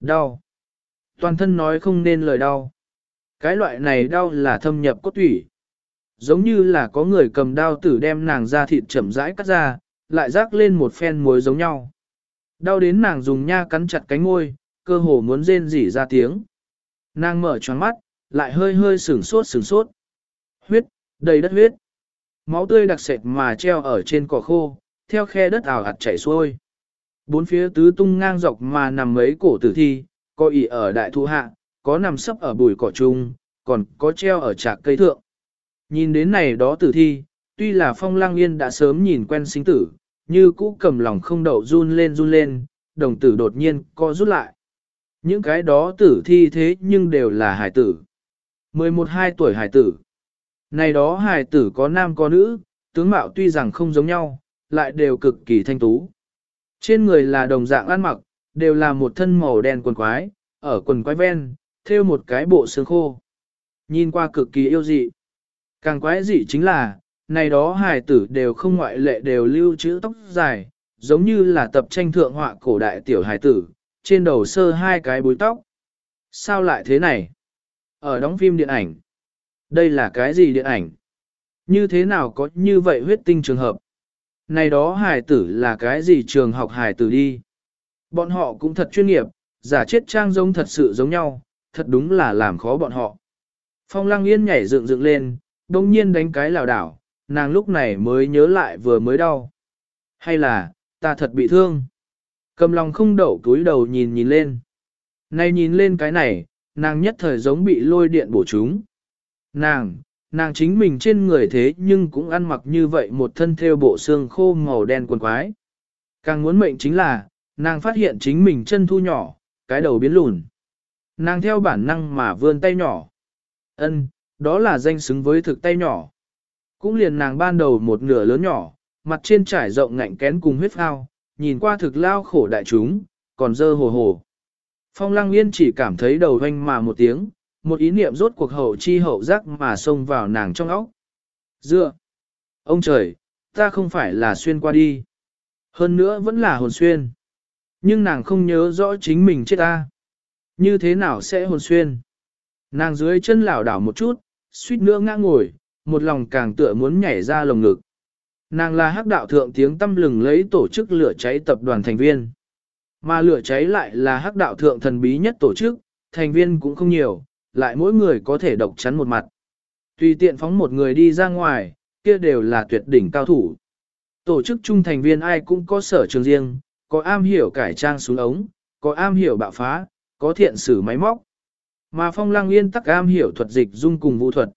Đau. Toàn thân nói không nên lời đau. Cái loại này đau là thâm nhập cốt thủy. Giống như là có người cầm đao tử đem nàng ra thịt chậm rãi cắt ra, lại rác lên một phen muối giống nhau. Đau đến nàng dùng nha cắn chặt cánh môi, cơ hồ muốn rên rỉ ra tiếng. Nàng mở tròn mắt, lại hơi hơi sửng sốt sửng sốt. Huyết, đầy đất huyết. Máu tươi đặc sệt mà treo ở trên cỏ khô, theo khe đất ảo hạt chảy xuôi. Bốn phía tứ tung ngang dọc mà nằm mấy cổ tử thi, có ỉ ở đại thụ hạ, có nằm sấp ở bụi cỏ trung, còn có treo ở trạc cây thượng. Nhìn đến này đó tử thi, tuy là phong lang yên đã sớm nhìn quen sinh tử, như cũ cầm lòng không đậu run lên run lên, đồng tử đột nhiên co rút lại. Những cái đó tử thi thế nhưng đều là hải tử. 11-12 tuổi hải tử. Này đó hải tử có nam có nữ, tướng mạo tuy rằng không giống nhau, lại đều cực kỳ thanh tú. Trên người là đồng dạng ăn mặc, đều là một thân màu đen quần quái, ở quần quái ven, thêu một cái bộ xương khô. Nhìn qua cực kỳ yêu dị. Càng quái dị chính là, này đó hài tử đều không ngoại lệ đều lưu trữ tóc dài, giống như là tập tranh thượng họa cổ đại tiểu hài tử, trên đầu sơ hai cái búi tóc. Sao lại thế này? Ở đóng phim điện ảnh. Đây là cái gì điện ảnh? Như thế nào có như vậy huyết tinh trường hợp? Này đó hài tử là cái gì trường học hài tử đi? Bọn họ cũng thật chuyên nghiệp, giả chết trang giống thật sự giống nhau, thật đúng là làm khó bọn họ. Phong lăng yên nhảy dựng dựng lên, đông nhiên đánh cái lào đảo, nàng lúc này mới nhớ lại vừa mới đau. Hay là, ta thật bị thương. Cầm lòng không đậu túi đầu nhìn nhìn lên. Này nhìn lên cái này, nàng nhất thời giống bị lôi điện bổ chúng. Nàng, nàng chính mình trên người thế nhưng cũng ăn mặc như vậy một thân theo bộ xương khô màu đen quần quái. Càng muốn mệnh chính là, nàng phát hiện chính mình chân thu nhỏ, cái đầu biến lùn. Nàng theo bản năng mà vươn tay nhỏ. Ân, đó là danh xứng với thực tay nhỏ. Cũng liền nàng ban đầu một nửa lớn nhỏ, mặt trên trải rộng ngạnh kén cùng huyết phao, nhìn qua thực lao khổ đại chúng, còn dơ hồ hồ. Phong lăng yên chỉ cảm thấy đầu hoanh mà một tiếng, một ý niệm rốt cuộc hậu chi hậu giác mà xông vào nàng trong óc. Dựa! Ông trời, ta không phải là xuyên qua đi. Hơn nữa vẫn là hồn xuyên. Nhưng nàng không nhớ rõ chính mình chết ta. Như thế nào sẽ hồn xuyên? Nàng dưới chân lảo đảo một chút, suýt nữa ngã ngồi, một lòng càng tựa muốn nhảy ra lồng ngực. Nàng là hắc đạo thượng tiếng tâm lừng lấy tổ chức lửa cháy tập đoàn thành viên. Mà lửa cháy lại là hắc đạo thượng thần bí nhất tổ chức, thành viên cũng không nhiều, lại mỗi người có thể độc chắn một mặt. Tùy tiện phóng một người đi ra ngoài, kia đều là tuyệt đỉnh cao thủ. Tổ chức chung thành viên ai cũng có sở trường riêng, có am hiểu cải trang xuống ống, có am hiểu bạo phá, có thiện sử máy móc. Mà phong lăng yên tắc am hiểu thuật dịch dung cùng vũ thuật.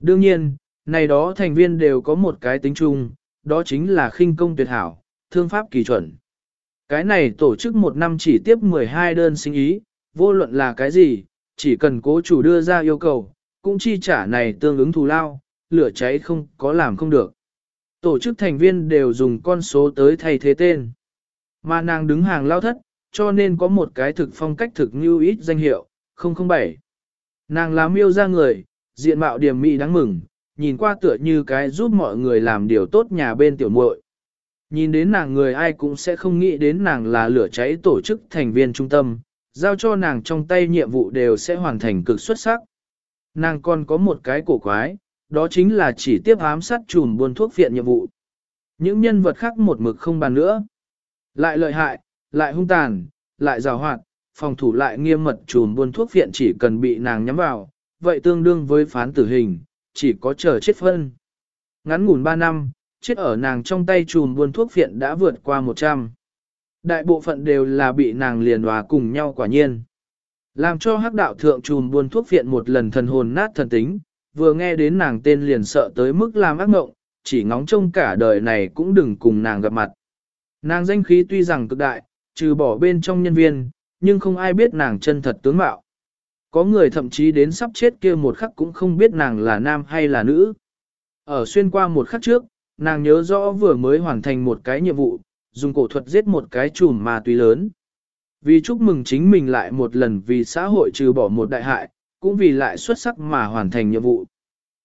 Đương nhiên, này đó thành viên đều có một cái tính chung, đó chính là khinh công tuyệt hảo, thương pháp kỳ chuẩn. Cái này tổ chức một năm chỉ tiếp 12 đơn sinh ý, vô luận là cái gì, chỉ cần cố chủ đưa ra yêu cầu, cũng chi trả này tương ứng thù lao, lửa cháy không có làm không được. Tổ chức thành viên đều dùng con số tới thay thế tên. Mà nàng đứng hàng lao thất, cho nên có một cái thực phong cách thực như ít danh hiệu, 007. Nàng là miêu ra người, diện mạo điểm mỹ đáng mừng, nhìn qua tựa như cái giúp mọi người làm điều tốt nhà bên tiểu muội. Nhìn đến nàng người ai cũng sẽ không nghĩ đến nàng là lửa cháy tổ chức thành viên trung tâm, giao cho nàng trong tay nhiệm vụ đều sẽ hoàn thành cực xuất sắc. Nàng còn có một cái cổ quái, đó chính là chỉ tiếp ám sát chùm buôn thuốc viện nhiệm vụ. Những nhân vật khác một mực không bàn nữa. Lại lợi hại, lại hung tàn, lại rào hoạt, phòng thủ lại nghiêm mật chùm buôn thuốc viện chỉ cần bị nàng nhắm vào, vậy tương đương với phán tử hình, chỉ có chờ chết phân. Ngắn ngủn 3 năm, chết ở nàng trong tay chùm buôn thuốc viện đã vượt qua 100. Đại bộ phận đều là bị nàng liền hòa cùng nhau quả nhiên. Làm cho hắc đạo thượng trùm buôn thuốc viện một lần thần hồn nát thần tính, vừa nghe đến nàng tên liền sợ tới mức làm ác ngộng, chỉ ngóng trông cả đời này cũng đừng cùng nàng gặp mặt. Nàng danh khí tuy rằng cực đại, trừ bỏ bên trong nhân viên, nhưng không ai biết nàng chân thật tướng mạo. Có người thậm chí đến sắp chết kia một khắc cũng không biết nàng là nam hay là nữ. Ở xuyên qua một khắc trước, nàng nhớ rõ vừa mới hoàn thành một cái nhiệm vụ, dùng cổ thuật giết một cái chùm ma túy lớn. Vì chúc mừng chính mình lại một lần vì xã hội trừ bỏ một đại hại, cũng vì lại xuất sắc mà hoàn thành nhiệm vụ.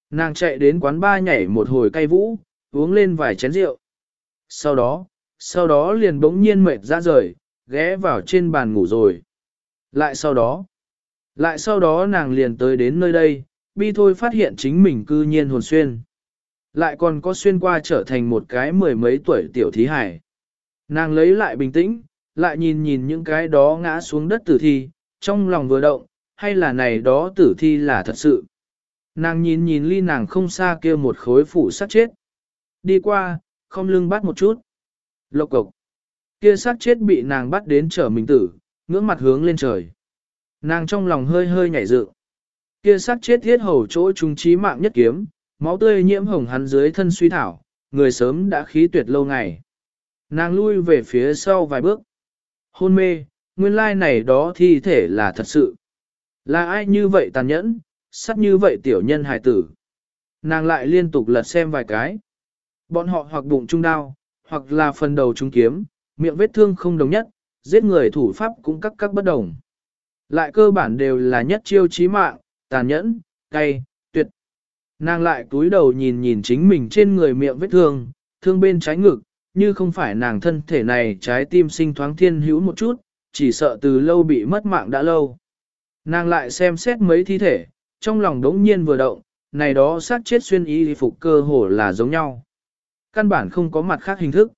Nàng chạy đến quán ba nhảy một hồi cay vũ, uống lên vài chén rượu. Sau đó, sau đó liền bỗng nhiên mệt ra rời, ghé vào trên bàn ngủ rồi. Lại sau đó, lại sau đó nàng liền tới đến nơi đây, bi thôi phát hiện chính mình cư nhiên hồn xuyên. Lại còn có xuyên qua trở thành một cái mười mấy tuổi tiểu thí hải. Nàng lấy lại bình tĩnh, lại nhìn nhìn những cái đó ngã xuống đất tử thi, trong lòng vừa động, hay là này đó tử thi là thật sự. Nàng nhìn nhìn ly nàng không xa kia một khối phủ sát chết. Đi qua, không lưng bắt một chút. Lộc cộc. Kia sát chết bị nàng bắt đến trở mình tử, ngưỡng mặt hướng lên trời. Nàng trong lòng hơi hơi nhảy dự. Kia sát chết thiết hầu chỗ trung trí mạng nhất kiếm, máu tươi nhiễm hồng hắn dưới thân suy thảo, người sớm đã khí tuyệt lâu ngày. Nàng lui về phía sau vài bước. Hôn mê, nguyên lai này đó thi thể là thật sự. Là ai như vậy tàn nhẫn, sắt như vậy tiểu nhân hài tử. Nàng lại liên tục lật xem vài cái. Bọn họ hoặc bụng trung đao, hoặc là phần đầu trung kiếm, miệng vết thương không đồng nhất, giết người thủ pháp cũng các các bất đồng. Lại cơ bản đều là nhất chiêu chí mạng, tàn nhẫn, cay, tuyệt. Nàng lại túi đầu nhìn nhìn chính mình trên người miệng vết thương, thương bên trái ngực, như không phải nàng thân thể này trái tim sinh thoáng thiên hữu một chút, chỉ sợ từ lâu bị mất mạng đã lâu. Nàng lại xem xét mấy thi thể, trong lòng đống nhiên vừa động, này đó sát chết xuyên y phục cơ hồ là giống nhau. Căn bản không có mặt khác hình thức.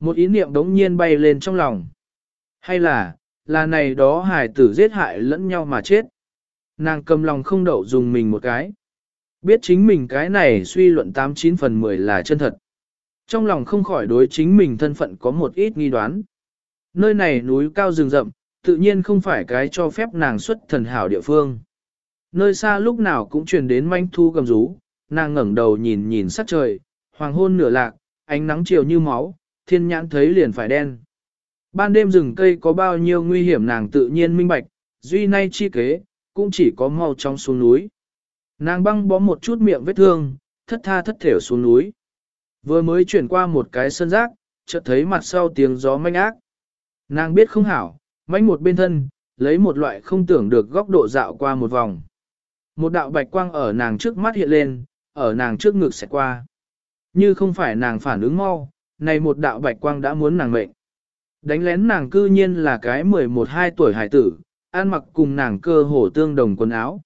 Một ý niệm đống nhiên bay lên trong lòng. Hay là, là này đó hài tử giết hại lẫn nhau mà chết. Nàng cầm lòng không đậu dùng mình một cái. Biết chính mình cái này suy luận 89 phần 10 là chân thật. Trong lòng không khỏi đối chính mình thân phận có một ít nghi đoán. Nơi này núi cao rừng rậm, tự nhiên không phải cái cho phép nàng xuất thần hảo địa phương. Nơi xa lúc nào cũng truyền đến manh thu cầm rú, nàng ngẩng đầu nhìn nhìn sắc trời, hoàng hôn nửa lạc, ánh nắng chiều như máu, thiên nhãn thấy liền phải đen. Ban đêm rừng cây có bao nhiêu nguy hiểm nàng tự nhiên minh bạch, duy nay chi kế, cũng chỉ có mau trong xuống núi. Nàng băng bó một chút miệng vết thương, thất tha thất thểu xuống núi. Vừa mới chuyển qua một cái sân rác, chợt thấy mặt sau tiếng gió manh ác. Nàng biết không hảo, manh một bên thân, lấy một loại không tưởng được góc độ dạo qua một vòng. Một đạo bạch quang ở nàng trước mắt hiện lên, ở nàng trước ngực sẽ qua. Như không phải nàng phản ứng mau, này một đạo bạch quang đã muốn nàng mệnh. Đánh lén nàng cư nhiên là cái 11-12 tuổi hải tử, ăn mặc cùng nàng cơ hồ tương đồng quần áo.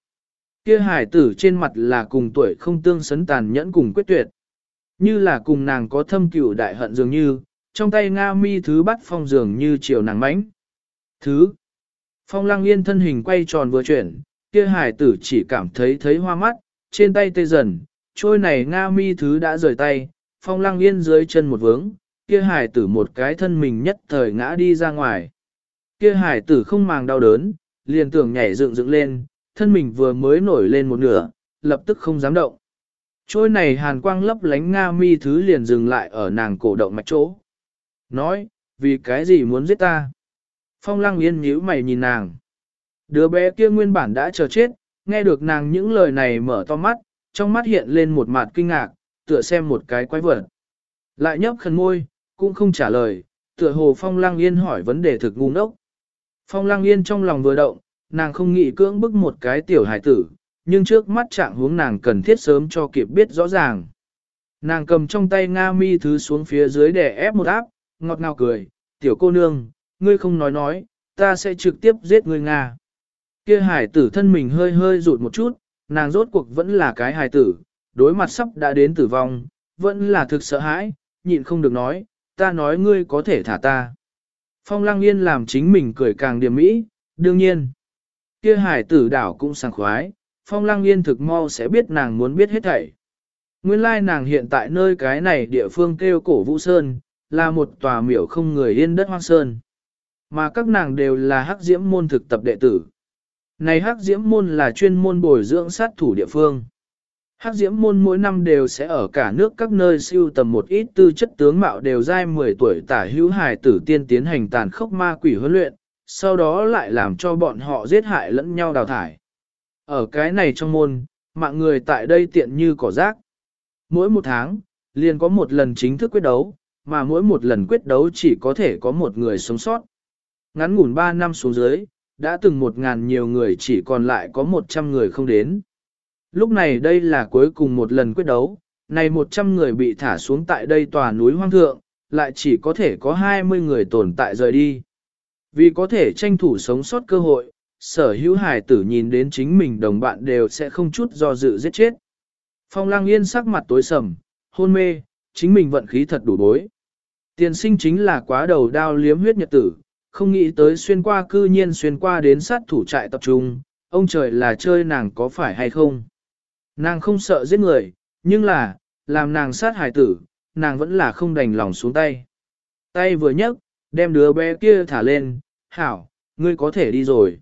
Kia hải tử trên mặt là cùng tuổi không tương sấn tàn nhẫn cùng quyết tuyệt. Như là cùng nàng có thâm cửu đại hận dường như, trong tay Nga mi thứ bắt phong dường như chiều nàng mánh. Thứ. Phong lăng yên thân hình quay tròn vừa chuyển, kia hải tử chỉ cảm thấy thấy hoa mắt, trên tay tê dần, trôi này Nga mi thứ đã rời tay, phong lăng yên dưới chân một vướng, kia hải tử một cái thân mình nhất thời ngã đi ra ngoài. Kia hải tử không màng đau đớn, liền tưởng nhảy dựng dựng lên, thân mình vừa mới nổi lên một nửa, lập tức không dám động. Trôi này hàn quang lấp lánh Nga mi thứ liền dừng lại ở nàng cổ động mạch chỗ. Nói, vì cái gì muốn giết ta? Phong lăng yên nhíu mày nhìn nàng. Đứa bé kia nguyên bản đã chờ chết, nghe được nàng những lời này mở to mắt, trong mắt hiện lên một mặt kinh ngạc, tựa xem một cái quái vật. Lại nhấp khẩn môi, cũng không trả lời, tựa hồ Phong Lăng Yên hỏi vấn đề thực ngu ngốc. Phong Lăng Yên trong lòng vừa động, nàng không nghĩ cưỡng bức một cái tiểu hải tử, nhưng trước mắt trạng hướng nàng cần thiết sớm cho kịp biết rõ ràng. Nàng cầm trong tay Nga mi thứ xuống phía dưới để ép một áp, ngọt ngào cười, tiểu cô nương, ngươi không nói nói, ta sẽ trực tiếp giết ngươi Nga. Kia hải tử thân mình hơi hơi rụt một chút, nàng rốt cuộc vẫn là cái hải tử, đối mặt sắp đã đến tử vong, vẫn là thực sợ hãi, nhịn không được nói, ta nói ngươi có thể thả ta. Phong lăng yên làm chính mình cười càng điểm mỹ, đương nhiên. Kia hải tử đảo cũng sảng khoái, phong lăng yên thực mau sẽ biết nàng muốn biết hết thảy. Nguyên lai nàng hiện tại nơi cái này địa phương kêu cổ Vũ Sơn, là một tòa miểu không người yên đất hoang sơn. Mà các nàng đều là hắc diễm môn thực tập đệ tử. Này hắc diễm môn là chuyên môn bồi dưỡng sát thủ địa phương. Hắc diễm môn mỗi năm đều sẽ ở cả nước các nơi siêu tầm một ít tư chất tướng mạo đều dai 10 tuổi tả hữu hài tử tiên tiến hành tàn khốc ma quỷ huấn luyện, sau đó lại làm cho bọn họ giết hại lẫn nhau đào thải. Ở cái này trong môn, mạng người tại đây tiện như cỏ rác. Mỗi một tháng, liền có một lần chính thức quyết đấu, mà mỗi một lần quyết đấu chỉ có thể có một người sống sót. Ngắn ngủn 3 năm xuống dưới, đã từng một ngàn nhiều người chỉ còn lại có 100 người không đến. Lúc này đây là cuối cùng một lần quyết đấu, này 100 người bị thả xuống tại đây tòa núi hoang thượng, lại chỉ có thể có 20 người tồn tại rời đi. Vì có thể tranh thủ sống sót cơ hội, sở hữu hải tử nhìn đến chính mình đồng bạn đều sẽ không chút do dự giết chết. Phong lang yên sắc mặt tối sầm, hôn mê, chính mình vận khí thật đủ bối. Tiền sinh chính là quá đầu đao liếm huyết nhật tử, không nghĩ tới xuyên qua cư nhiên xuyên qua đến sát thủ trại tập trung, ông trời là chơi nàng có phải hay không. Nàng không sợ giết người, nhưng là, làm nàng sát hài tử, nàng vẫn là không đành lòng xuống tay. Tay vừa nhấc, đem đứa bé kia thả lên, hảo, ngươi có thể đi rồi.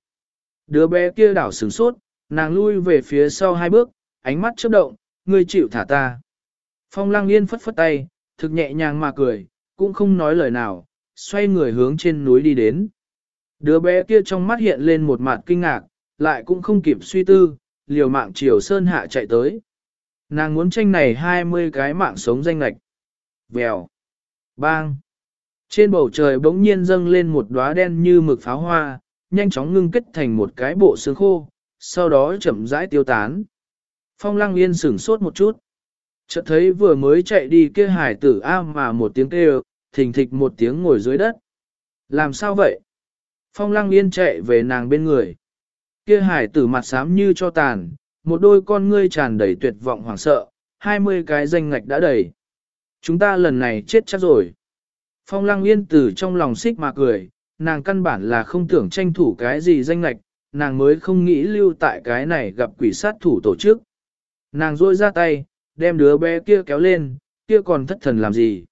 Đứa bé kia đảo sửng sốt, nàng lui về phía sau hai bước, ánh mắt chớp động, ngươi chịu thả ta. Phong lăng yên phất phất tay, thực nhẹ nhàng mà cười, cũng không nói lời nào, xoay người hướng trên núi đi đến. Đứa bé kia trong mắt hiện lên một mặt kinh ngạc, lại cũng không kịp suy tư, liều mạng chiều sơn hạ chạy tới. Nàng muốn tranh này 20 cái mạng sống danh lạch. Vèo. Bang. Trên bầu trời bỗng nhiên dâng lên một đóa đen như mực pháo hoa, nhanh chóng ngưng kết thành một cái bộ xương khô, sau đó chậm rãi tiêu tán. Phong lăng yên sửng sốt một chút. Chợt thấy vừa mới chạy đi kia hải tử A mà một tiếng kêu, thình thịch một tiếng ngồi dưới đất. Làm sao vậy? Phong lăng yên chạy về nàng bên người. Kia hải tử mặt xám như cho tàn, một đôi con ngươi tràn đầy tuyệt vọng hoảng sợ, hai mươi cái danh ngạch đã đầy. Chúng ta lần này chết chắc rồi. Phong lăng yên từ trong lòng xích mà cười, nàng căn bản là không tưởng tranh thủ cái gì danh lạch, nàng mới không nghĩ lưu tại cái này gặp quỷ sát thủ tổ chức. Nàng rôi ra tay, đem đứa bé kia kéo lên, kia còn thất thần làm gì.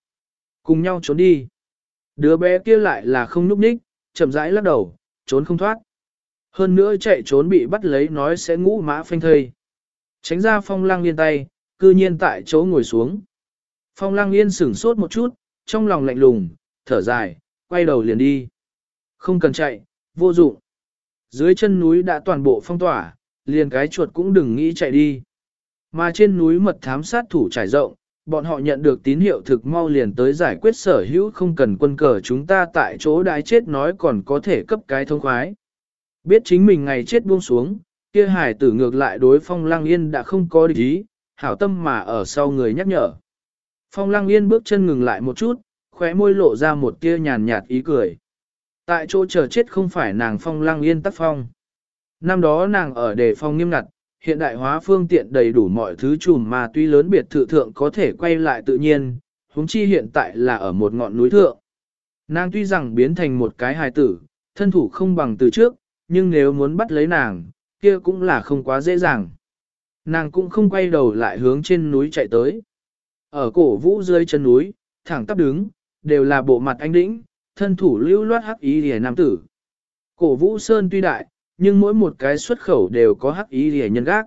Cùng nhau trốn đi. Đứa bé kia lại là không núp ních, chậm rãi lắc đầu, trốn không thoát. Hơn nữa chạy trốn bị bắt lấy nói sẽ ngũ mã phanh thây. Tránh ra phong lang yên tay, cư nhiên tại chỗ ngồi xuống. Phong lang yên sửng sốt một chút, trong lòng lạnh lùng, thở dài, quay đầu liền đi. Không cần chạy, vô dụng. Dưới chân núi đã toàn bộ phong tỏa, liền cái chuột cũng đừng nghĩ chạy đi. Mà trên núi mật thám sát thủ trải rộng, bọn họ nhận được tín hiệu thực mau liền tới giải quyết sở hữu không cần quân cờ chúng ta tại chỗ đái chết nói còn có thể cấp cái thông khoái. Biết chính mình ngày chết buông xuống, kia hải tử ngược lại đối phong lang yên đã không có địch ý, hảo tâm mà ở sau người nhắc nhở. Phong lang yên bước chân ngừng lại một chút, khóe môi lộ ra một tia nhàn nhạt ý cười. Tại chỗ chờ chết không phải nàng phong lang yên tắc phong. Năm đó nàng ở đề phong nghiêm ngặt, hiện đại hóa phương tiện đầy đủ mọi thứ chùm mà tuy lớn biệt thự thượng có thể quay lại tự nhiên, huống chi hiện tại là ở một ngọn núi thượng. Nàng tuy rằng biến thành một cái hài tử, thân thủ không bằng từ trước, nhưng nếu muốn bắt lấy nàng, kia cũng là không quá dễ dàng. Nàng cũng không quay đầu lại hướng trên núi chạy tới. Ở cổ vũ dưới chân núi, thẳng tắp đứng, đều là bộ mặt anh đĩnh, thân thủ lưu loát hắc ý rìa nam tử. Cổ vũ sơn tuy đại, nhưng mỗi một cái xuất khẩu đều có hắc ý rìa nhân gác.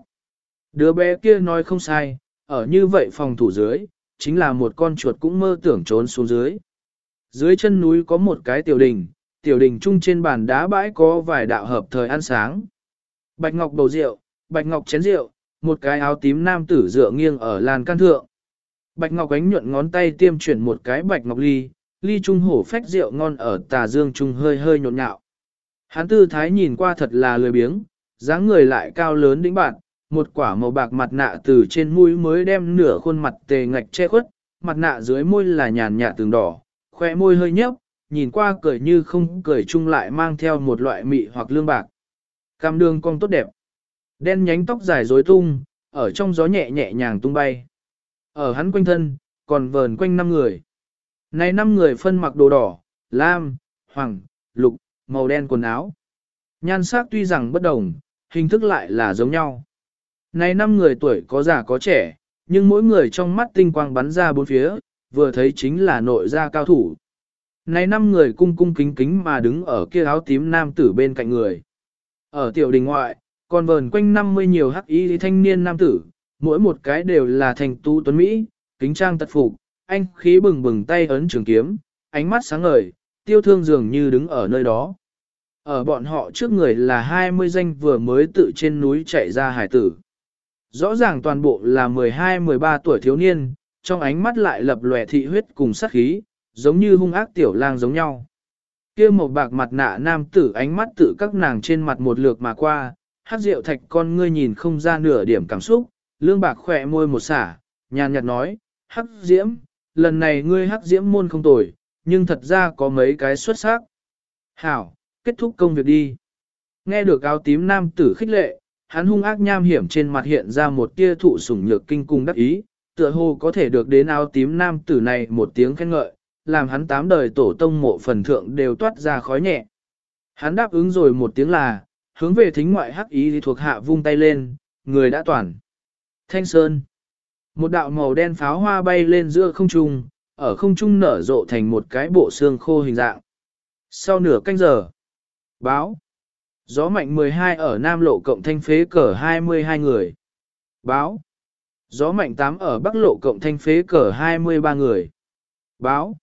Đứa bé kia nói không sai, ở như vậy phòng thủ dưới, chính là một con chuột cũng mơ tưởng trốn xuống dưới. Dưới chân núi có một cái tiểu đình, tiểu đình trung trên bàn đá bãi có vài đạo hợp thời ăn sáng. Bạch ngọc bầu rượu, bạch ngọc chén rượu, một cái áo tím nam tử dựa nghiêng ở làn can thượng. Bạch ngọc ánh nhuận ngón tay tiêm chuyển một cái bạch ngọc ly, ly trung hổ phách rượu ngon ở tà dương trung hơi hơi nhộn nhạo. Hán tư thái nhìn qua thật là lười biếng, dáng người lại cao lớn đĩnh bạn, một quả màu bạc mặt nạ từ trên mũi mới đem nửa khuôn mặt tề ngạch che khuất, mặt nạ dưới môi là nhàn nhạt tường đỏ, khoe môi hơi nhấp, nhìn qua cười như không cười chung lại mang theo một loại mị hoặc lương bạc. Cam đường cong tốt đẹp. Đen nhánh tóc dài rối tung, ở trong gió nhẹ nhẹ nhàng tung bay. Ở hắn quanh thân, còn vờn quanh năm người. Này năm người phân mặc đồ đỏ, lam, hoàng, lục, màu đen quần áo. Nhan sắc tuy rằng bất đồng, hình thức lại là giống nhau. Này năm người tuổi có già có trẻ, nhưng mỗi người trong mắt tinh quang bắn ra bốn phía, vừa thấy chính là nội gia cao thủ. Này năm người cung cung kính kính mà đứng ở kia áo tím nam tử bên cạnh người. Ở tiểu đình ngoại, còn vờn quanh 50 nhiều hắc y thanh niên nam tử, mỗi một cái đều là thành tu tuấn Mỹ, kính trang tật phục, anh khí bừng bừng tay ấn trường kiếm, ánh mắt sáng ngời, tiêu thương dường như đứng ở nơi đó. Ở bọn họ trước người là 20 danh vừa mới tự trên núi chạy ra hải tử. Rõ ràng toàn bộ là 12-13 tuổi thiếu niên, trong ánh mắt lại lập lòe thị huyết cùng sát khí, giống như hung ác tiểu lang giống nhau. kia một bạc mặt nạ nam tử ánh mắt tự các nàng trên mặt một lượt mà qua, hát rượu thạch con ngươi nhìn không ra nửa điểm cảm xúc, lương bạc khỏe môi một xả, nhàn nhạt nói, hắc diễm, lần này ngươi hắc diễm môn không tồi, nhưng thật ra có mấy cái xuất sắc. Hảo, kết thúc công việc đi. Nghe được áo tím nam tử khích lệ, hắn hung ác nham hiểm trên mặt hiện ra một tia thụ sủng nhược kinh cung đắc ý, tựa hồ có thể được đến áo tím nam tử này một tiếng khen ngợi, làm hắn tám đời tổ tông mộ phần thượng đều toát ra khói nhẹ. Hắn đáp ứng rồi một tiếng là, hướng về thính ngoại hắc ý thì thuộc hạ vung tay lên, người đã toàn. Thanh Sơn. Một đạo màu đen pháo hoa bay lên giữa không trung, ở không trung nở rộ thành một cái bộ xương khô hình dạng. Sau nửa canh giờ, báo. Gió mạnh 12 ở Nam Lộ Cộng Thanh Phế cờ 22 người. Báo. Gió mạnh 8 ở Bắc Lộ Cộng Thanh Phế cờ 23 người. Báo.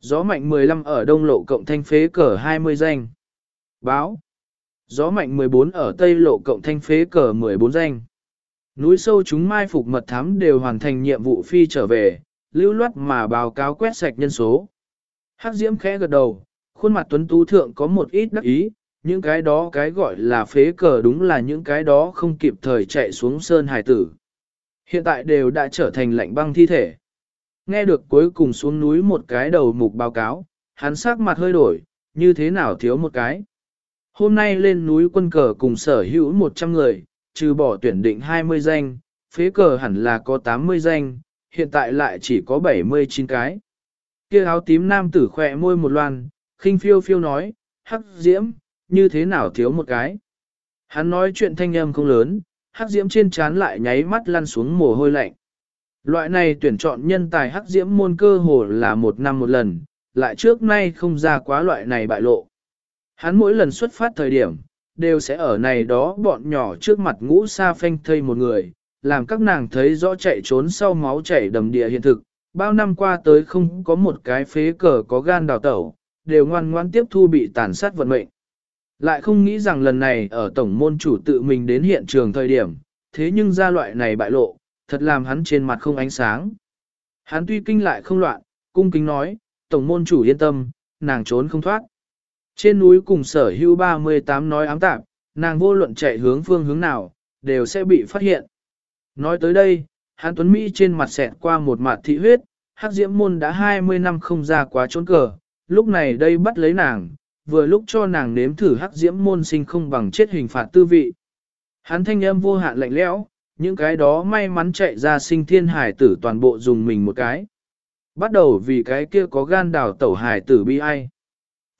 Gió mạnh 15 ở Đông Lộ Cộng Thanh Phế cờ 20 danh. Báo. Gió mạnh 14 ở Tây Lộ Cộng Thanh Phế cờ 14 danh. Núi sâu chúng mai phục mật thám đều hoàn thành nhiệm vụ phi trở về, lưu loát mà báo cáo quét sạch nhân số. Hắc Diễm khẽ gật đầu, khuôn mặt tuấn tú thượng có một ít đắc ý, những cái đó cái gọi là phế cờ đúng là những cái đó không kịp thời chạy xuống sơn hải tử. Hiện tại đều đã trở thành lạnh băng thi thể. Nghe được cuối cùng xuống núi một cái đầu mục báo cáo, hắn sắc mặt hơi đổi, như thế nào thiếu một cái. Hôm nay lên núi quân cờ cùng sở hữu 100 người, trừ bỏ tuyển định 20 danh, phế cờ hẳn là có 80 danh, hiện tại lại chỉ có 79 cái. Kia áo tím nam tử khỏe môi một loan, khinh phiêu phiêu nói, hắc diễm, như thế nào thiếu một cái. Hắn nói chuyện thanh âm không lớn, hắc diễm trên trán lại nháy mắt lăn xuống mồ hôi lạnh. Loại này tuyển chọn nhân tài hắc diễm môn cơ hồ là một năm một lần, lại trước nay không ra quá loại này bại lộ. Hắn mỗi lần xuất phát thời điểm, đều sẽ ở này đó bọn nhỏ trước mặt ngũ sa phanh thây một người, làm các nàng thấy rõ chạy trốn sau máu chảy đầm địa hiện thực. Bao năm qua tới không có một cái phế cờ có gan đào tẩu, đều ngoan ngoan tiếp thu bị tàn sát vận mệnh. Lại không nghĩ rằng lần này ở tổng môn chủ tự mình đến hiện trường thời điểm, thế nhưng ra loại này bại lộ, thật làm hắn trên mặt không ánh sáng. Hắn tuy kinh lại không loạn, cung kính nói, tổng môn chủ yên tâm, nàng trốn không thoát. Trên núi cùng sở hữu 38 nói ám tạp, nàng vô luận chạy hướng phương hướng nào, đều sẽ bị phát hiện. Nói tới đây, hắn Tuấn Mỹ trên mặt xẹt qua một mặt thị huyết, hắc diễm môn đã 20 năm không ra quá trốn cờ, lúc này đây bắt lấy nàng, vừa lúc cho nàng nếm thử hắc diễm môn sinh không bằng chết hình phạt tư vị. Hắn thanh âm vô hạn lạnh lẽo, những cái đó may mắn chạy ra sinh thiên hải tử toàn bộ dùng mình một cái. Bắt đầu vì cái kia có gan đào tẩu hải tử bi ai.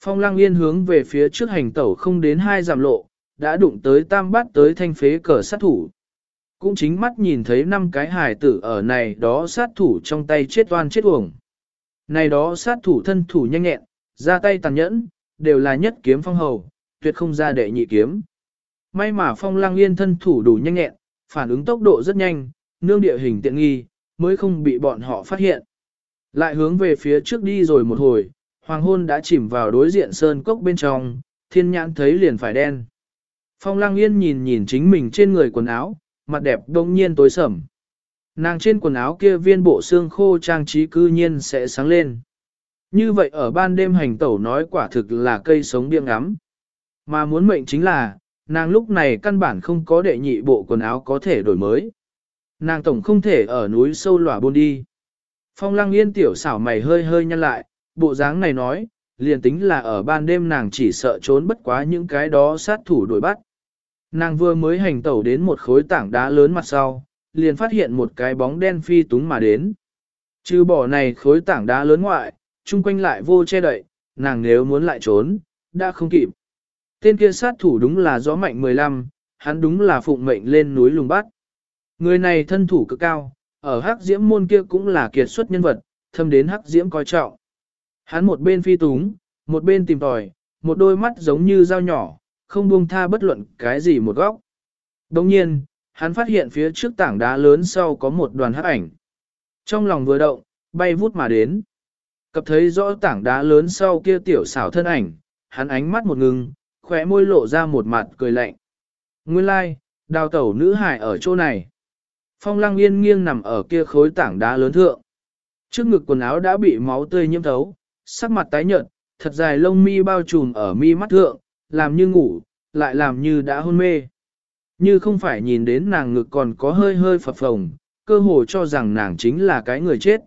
Phong lăng yên hướng về phía trước hành tẩu không đến hai giảm lộ, đã đụng tới tam bát tới thanh phế cờ sát thủ. Cũng chính mắt nhìn thấy năm cái hải tử ở này đó sát thủ trong tay chết oan chết uổng. Này đó sát thủ thân thủ nhanh nhẹn, ra tay tàn nhẫn, đều là nhất kiếm phong hầu, tuyệt không ra đệ nhị kiếm. May mà phong lăng yên thân thủ đủ nhanh nhẹn, phản ứng tốc độ rất nhanh, nương địa hình tiện nghi, mới không bị bọn họ phát hiện. Lại hướng về phía trước đi rồi một hồi, hoàng hôn đã chìm vào đối diện sơn cốc bên trong, thiên nhãn thấy liền phải đen. Phong lăng yên nhìn nhìn chính mình trên người quần áo, mặt đẹp đông nhiên tối sầm. Nàng trên quần áo kia viên bộ xương khô trang trí cư nhiên sẽ sáng lên. Như vậy ở ban đêm hành tẩu nói quả thực là cây sống biếng ngắm. Mà muốn mệnh chính là, nàng lúc này căn bản không có đệ nhị bộ quần áo có thể đổi mới. Nàng tổng không thể ở núi sâu lỏa buôn đi. Phong lăng yên tiểu xảo mày hơi hơi nhăn lại, bộ dáng này nói, liền tính là ở ban đêm nàng chỉ sợ trốn bất quá những cái đó sát thủ đuổi bắt. Nàng vừa mới hành tẩu đến một khối tảng đá lớn mặt sau, liền phát hiện một cái bóng đen phi túng mà đến. Trừ bỏ này khối tảng đá lớn ngoại, chung quanh lại vô che đậy, nàng nếu muốn lại trốn, đã không kịp. Tên kia sát thủ đúng là gió mạnh 15, hắn đúng là phụng mệnh lên núi lùng bắt. Người này thân thủ cực cao, ở hắc diễm môn kia cũng là kiệt xuất nhân vật, thâm đến hắc diễm coi trọng. Hắn một bên phi túng, một bên tìm tòi, một đôi mắt giống như dao nhỏ, không buông tha bất luận cái gì một góc. Đồng nhiên, hắn phát hiện phía trước tảng đá lớn sau có một đoàn hắc ảnh. Trong lòng vừa động, bay vút mà đến. Cập thấy rõ tảng đá lớn sau kia tiểu xảo thân ảnh, hắn ánh mắt một ngừng, khóe môi lộ ra một mặt cười lạnh. Nguyên lai, like, đào tẩu nữ hải ở chỗ này. Phong lăng yên nghiêng nằm ở kia khối tảng đá lớn thượng. Trước ngực quần áo đã bị máu tươi nhiễm thấu, sắc mặt tái nhợt, thật dài lông mi bao trùm ở mi mắt thượng, làm như ngủ, lại làm như đã hôn mê. Như không phải nhìn đến nàng ngực còn có hơi hơi phập phồng, cơ hồ cho rằng nàng chính là cái người chết.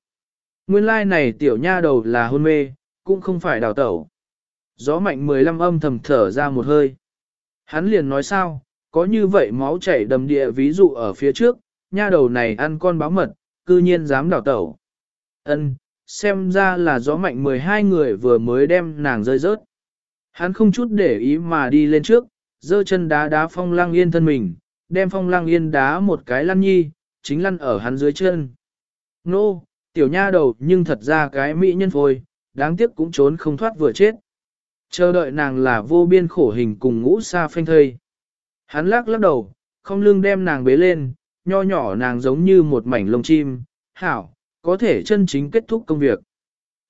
Nguyên lai like này tiểu nha đầu là hôn mê, cũng không phải đào tẩu. Gió mạnh 15 âm thầm thở ra một hơi. Hắn liền nói sao, có như vậy máu chảy đầm địa ví dụ ở phía trước, nha đầu này ăn con báo mật, cư nhiên dám đảo tẩu. Ân, xem ra là gió mạnh 12 người vừa mới đem nàng rơi rớt. Hắn không chút để ý mà đi lên trước, giơ chân đá đá phong lang yên thân mình, đem phong lang yên đá một cái lăn nhi, chính lăn ở hắn dưới chân. Nô, tiểu nha đầu nhưng thật ra cái mỹ nhân phôi, đáng tiếc cũng trốn không thoát vừa chết. Chờ đợi nàng là vô biên khổ hình cùng ngũ sa phanh thây. Hắn lắc lắc đầu, không lưng đem nàng bế lên, nho nhỏ nàng giống như một mảnh lông chim, hảo, có thể chân chính kết thúc công việc.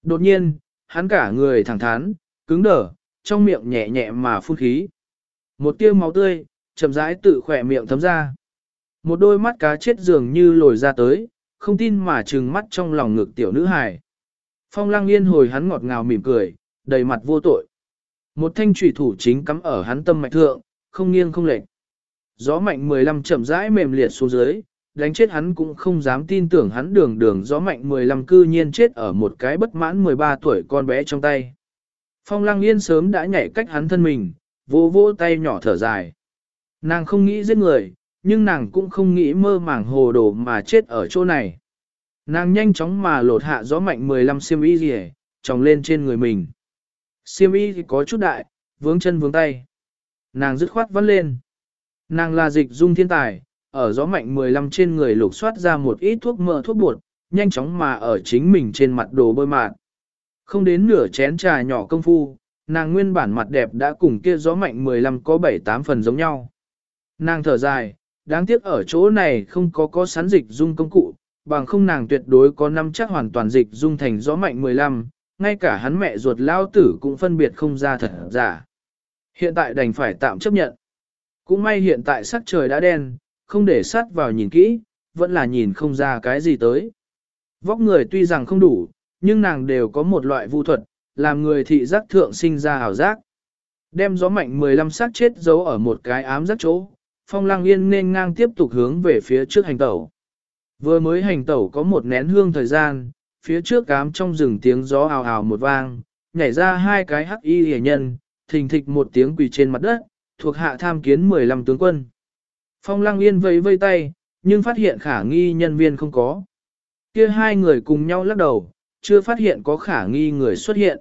Đột nhiên, hắn cả người thẳng thắn, cứng đờ, trong miệng nhẹ nhẹ mà phun khí. Một tia máu tươi, chậm rãi tự khỏe miệng thấm ra. Một đôi mắt cá chết dường như lồi ra tới, không tin mà trừng mắt trong lòng ngực tiểu nữ hài. Phong lăng yên hồi hắn ngọt ngào mỉm cười, đầy mặt vô tội. Một thanh trùy thủ chính cắm ở hắn tâm mạch thượng, không nghiêng không lệch. Gió mạnh 15 chậm rãi mềm liệt xuống dưới, đánh chết hắn cũng không dám tin tưởng hắn đường đường gió mạnh 15 cư nhiên chết ở một cái bất mãn 13 tuổi con bé trong tay. Phong lăng yên sớm đã nhảy cách hắn thân mình, vô vô tay nhỏ thở dài. Nàng không nghĩ giết người, nhưng nàng cũng không nghĩ mơ màng hồ đồ mà chết ở chỗ này. Nàng nhanh chóng mà lột hạ gió mạnh 15 xiêm y rỉ, tròng lên trên người mình. Xiêm y thì có chút đại, vướng chân vướng tay. Nàng dứt khoát vắt lên. Nàng là dịch dung thiên tài, ở gió mạnh 15 trên người lục soát ra một ít thuốc mỡ thuốc bột, nhanh chóng mà ở chính mình trên mặt đồ bôi mạt. Không đến nửa chén trà nhỏ công phu, nàng nguyên bản mặt đẹp đã cùng kia gió mạnh 15 có 7-8 phần giống nhau. Nàng thở dài, đáng tiếc ở chỗ này không có có sắn dịch dung công cụ, bằng không nàng tuyệt đối có năm chắc hoàn toàn dịch dung thành gió mạnh 15, ngay cả hắn mẹ ruột lao tử cũng phân biệt không ra thật giả. Hiện tại đành phải tạm chấp nhận. Cũng may hiện tại sắc trời đã đen, không để sát vào nhìn kỹ, vẫn là nhìn không ra cái gì tới. Vóc người tuy rằng không đủ, nhưng nàng đều có một loại vu thuật, làm người thị giác thượng sinh ra hảo giác. Đem gió mạnh 15 sát chết giấu ở một cái ám giác chỗ, phong lang yên nên ngang tiếp tục hướng về phía trước hành tẩu. Vừa mới hành tẩu có một nén hương thời gian, phía trước cám trong rừng tiếng gió ào ào một vang, nhảy ra hai cái hắc y hề nhân, thình thịch một tiếng quỳ trên mặt đất, thuộc hạ tham kiến 15 tướng quân. Phong lăng yên vẫy vây tay, nhưng phát hiện khả nghi nhân viên không có. kia hai người cùng nhau lắc đầu, chưa phát hiện có khả nghi người xuất hiện.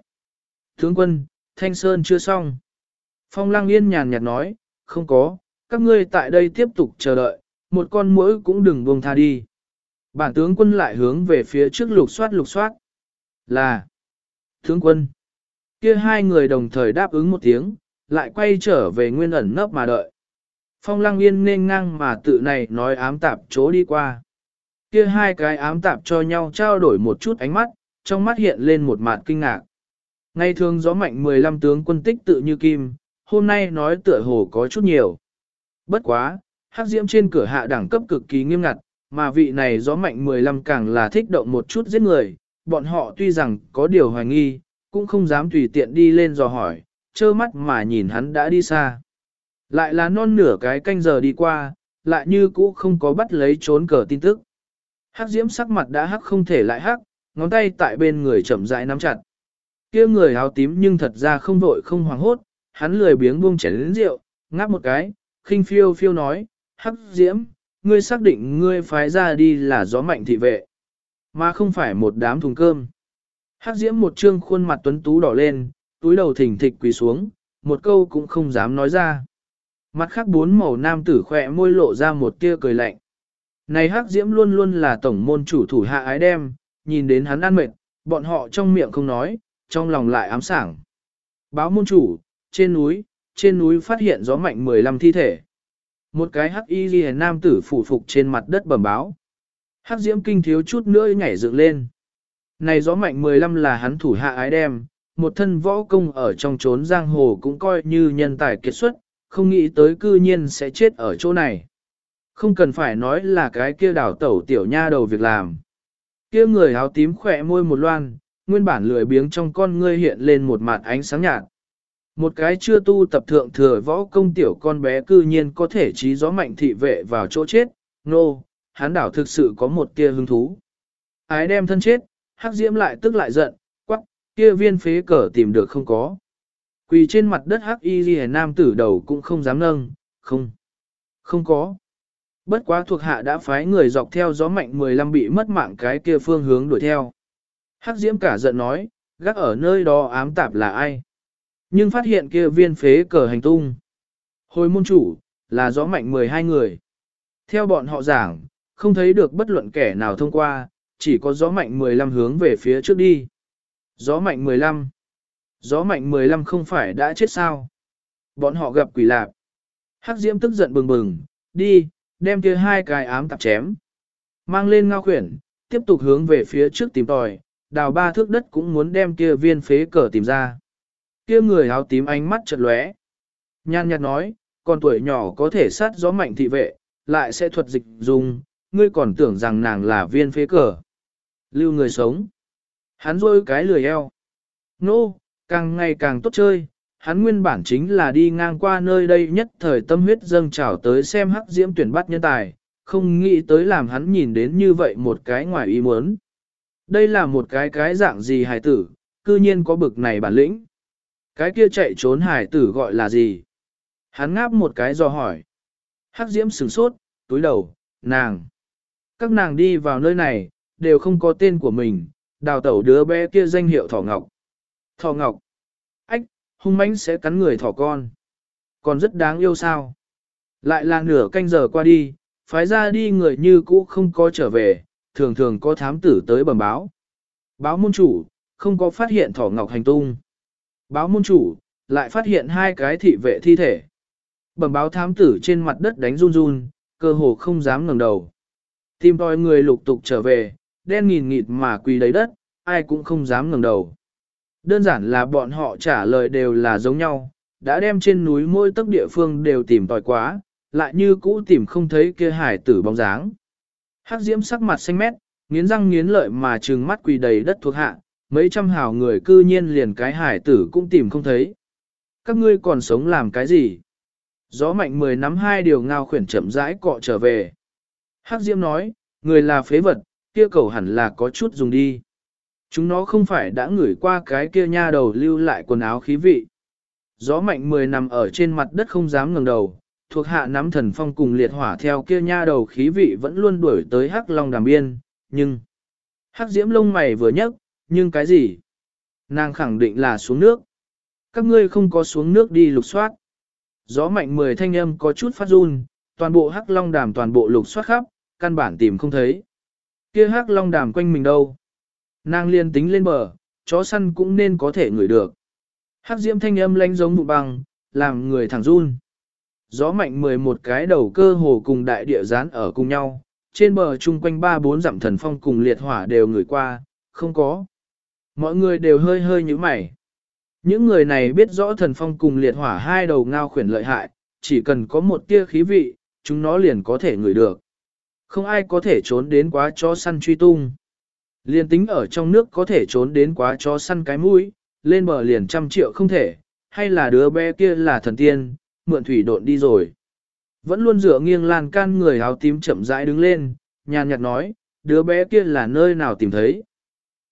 Tướng quân, Thanh Sơn chưa xong. Phong lăng yên nhàn nhạt nói, không có, các ngươi tại đây tiếp tục chờ đợi, một con mũi cũng đừng buông tha đi. Bản tướng quân lại hướng về phía trước lục soát lục soát. Là, tướng quân. Kia hai người đồng thời đáp ứng một tiếng, lại quay trở về nguyên ẩn nấp mà đợi. Phong lăng yên nên ngang mà tự này nói ám tạp chố đi qua. Kia hai cái ám tạp cho nhau trao đổi một chút ánh mắt, trong mắt hiện lên một mạt kinh ngạc. Ngày thường gió mạnh 15 tướng quân tích tự như kim, hôm nay nói tựa hồ có chút nhiều. Bất quá, hắc diễm trên cửa hạ đẳng cấp cực kỳ nghiêm ngặt, mà vị này gió mạnh 15 càng là thích động một chút giết người, bọn họ tuy rằng có điều hoài nghi, cũng không dám tùy tiện đi lên dò hỏi, trơ mắt mà nhìn hắn đã đi xa. Lại là non nửa cái canh giờ đi qua, lại như cũ không có bắt lấy trốn cờ tin tức. Hắc diễm sắc mặt đã hắc không thể lại hắc, ngón tay tại bên người chậm rãi nắm chặt. kia người áo tím nhưng thật ra không vội không hoảng hốt, hắn lười biếng buông chén đến rượu, ngáp một cái, khinh phiêu phiêu nói, hắc diễm, ngươi xác định ngươi phái ra đi là gió mạnh thị vệ, mà không phải một đám thùng cơm. Hắc diễm một trương khuôn mặt tuấn tú đỏ lên, túi đầu thỉnh thịch quỳ xuống, một câu cũng không dám nói ra. Mặt khác bốn màu nam tử khỏe môi lộ ra một tia cười lạnh. Này hắc diễm luôn luôn là tổng môn chủ thủ hạ ái đem, nhìn đến hắn ăn mệt, bọn họ trong miệng không nói, trong lòng lại ám sảng. Báo môn chủ, trên núi, trên núi phát hiện gió mạnh 15 thi thể. Một cái hắc y ghi nam tử phủ phục trên mặt đất bẩm báo. Hắc diễm kinh thiếu chút nữa nhảy dựng lên. Này gió mạnh 15 là hắn thủ hạ ái đem, một thân võ công ở trong trốn giang hồ cũng coi như nhân tài kiệt xuất, không nghĩ tới cư nhiên sẽ chết ở chỗ này. Không cần phải nói là cái kia đảo tẩu tiểu nha đầu việc làm. Kia người áo tím khỏe môi một loan, nguyên bản lười biếng trong con ngươi hiện lên một mặt ánh sáng nhạt. Một cái chưa tu tập thượng thừa võ công tiểu con bé cư nhiên có thể trí gió mạnh thị vệ vào chỗ chết, nô, no, hán đảo thực sự có một tia hứng thú. Ái đem thân chết, hắc diễm lại tức lại giận, quắc, kia viên phế cờ tìm được không có. Quỳ trên mặt đất hắc y ghi nam tử đầu cũng không dám nâng, không, không có. Bất quá thuộc hạ đã phái người dọc theo gió mạnh 15 bị mất mạng cái kia phương hướng đuổi theo. Hắc diễm cả giận nói, gác ở nơi đó ám tạp là ai. Nhưng phát hiện kia viên phế cờ hành tung. Hồi môn chủ, là gió mạnh 12 người. Theo bọn họ giảng, không thấy được bất luận kẻ nào thông qua, chỉ có gió mạnh 15 hướng về phía trước đi. Gió mạnh 15. Gió mạnh 15 không phải đã chết sao? Bọn họ gặp quỷ lạp. Hắc Diễm tức giận bừng bừng, đi, đem kia hai cái ám tạp chém. Mang lên ngao khuyển, tiếp tục hướng về phía trước tìm tòi, đào ba thước đất cũng muốn đem kia viên phế cờ tìm ra. Kia người áo tím ánh mắt chợt lóe. Nhan nhạt nói, con tuổi nhỏ có thể sát gió mạnh thị vệ, lại sẽ thuật dịch dùng, ngươi còn tưởng rằng nàng là viên phế cờ. Lưu người sống. Hắn rôi cái lười eo. Nô, no, càng ngày càng tốt chơi, hắn nguyên bản chính là đi ngang qua nơi đây nhất thời tâm huyết dâng trào tới xem hắc diễm tuyển bắt nhân tài, không nghĩ tới làm hắn nhìn đến như vậy một cái ngoài ý muốn. Đây là một cái cái dạng gì hài tử, cư nhiên có bực này bản lĩnh. Cái kia chạy trốn hài tử gọi là gì? Hắn ngáp một cái do hỏi. Hắc diễm sửng sốt, túi đầu, nàng. Các nàng đi vào nơi này, đều không có tên của mình, đào tẩu đứa bé kia danh hiệu Thỏ Ngọc. Thỏ Ngọc. Ách, hung mãnh sẽ cắn người thỏ con. Còn rất đáng yêu sao. Lại là nửa canh giờ qua đi, phái ra đi người như cũ không có trở về, thường thường có thám tử tới bẩm báo. Báo môn chủ, không có phát hiện thỏ ngọc hành tung. Báo môn chủ, lại phát hiện hai cái thị vệ thi thể. Bẩm báo thám tử trên mặt đất đánh run run, cơ hồ không dám ngẩng đầu. Tìm tòi người lục tục trở về, đen nghìn nghịt mà quỳ lấy đất, ai cũng không dám ngẩng đầu. Đơn giản là bọn họ trả lời đều là giống nhau, đã đem trên núi môi tấc địa phương đều tìm tòi quá, lại như cũ tìm không thấy kia hải tử bóng dáng. Hắc diễm sắc mặt xanh mét, nghiến răng nghiến lợi mà trừng mắt quỳ đầy đất thuộc hạ, mấy trăm hào người cư nhiên liền cái hải tử cũng tìm không thấy. Các ngươi còn sống làm cái gì? Gió mạnh mười nắm hai điều ngao khuyển chậm rãi cọ trở về. Hắc diễm nói, người là phế vật, kia cầu hẳn là có chút dùng đi. Chúng nó không phải đã ngửi qua cái kia nha đầu lưu lại quần áo khí vị. Gió mạnh mười nằm ở trên mặt đất không dám ngẩng đầu, thuộc hạ nắm thần phong cùng liệt hỏa theo kia nha đầu khí vị vẫn luôn đuổi tới hắc long đàm biên, nhưng... Hắc diễm lông mày vừa nhấc, nhưng cái gì? Nàng khẳng định là xuống nước. Các ngươi không có xuống nước đi lục soát. Gió mạnh mười thanh âm có chút phát run, toàn bộ hắc long đàm toàn bộ lục soát khắp, căn bản tìm không thấy. Kia hắc long đàm quanh mình đâu? Nàng liên tính lên bờ, chó săn cũng nên có thể ngửi được. Hắc diễm thanh âm lanh giống vụ băng, làm người thẳng run. Gió mạnh 11 cái đầu cơ hồ cùng đại địa dán ở cùng nhau, trên bờ chung quanh ba bốn dặm thần phong cùng liệt hỏa đều ngửi qua, không có. Mọi người đều hơi hơi như mày. Những người này biết rõ thần phong cùng liệt hỏa hai đầu ngao khuyển lợi hại, chỉ cần có một tia khí vị, chúng nó liền có thể ngửi được. Không ai có thể trốn đến quá chó săn truy tung. Liên tính ở trong nước có thể trốn đến quá chó săn cái mũi, lên bờ liền trăm triệu không thể, hay là đứa bé kia là thần tiên, mượn thủy độn đi rồi. Vẫn luôn dựa nghiêng lan can người áo tím chậm rãi đứng lên, nhàn nhạt nói, đứa bé kia là nơi nào tìm thấy.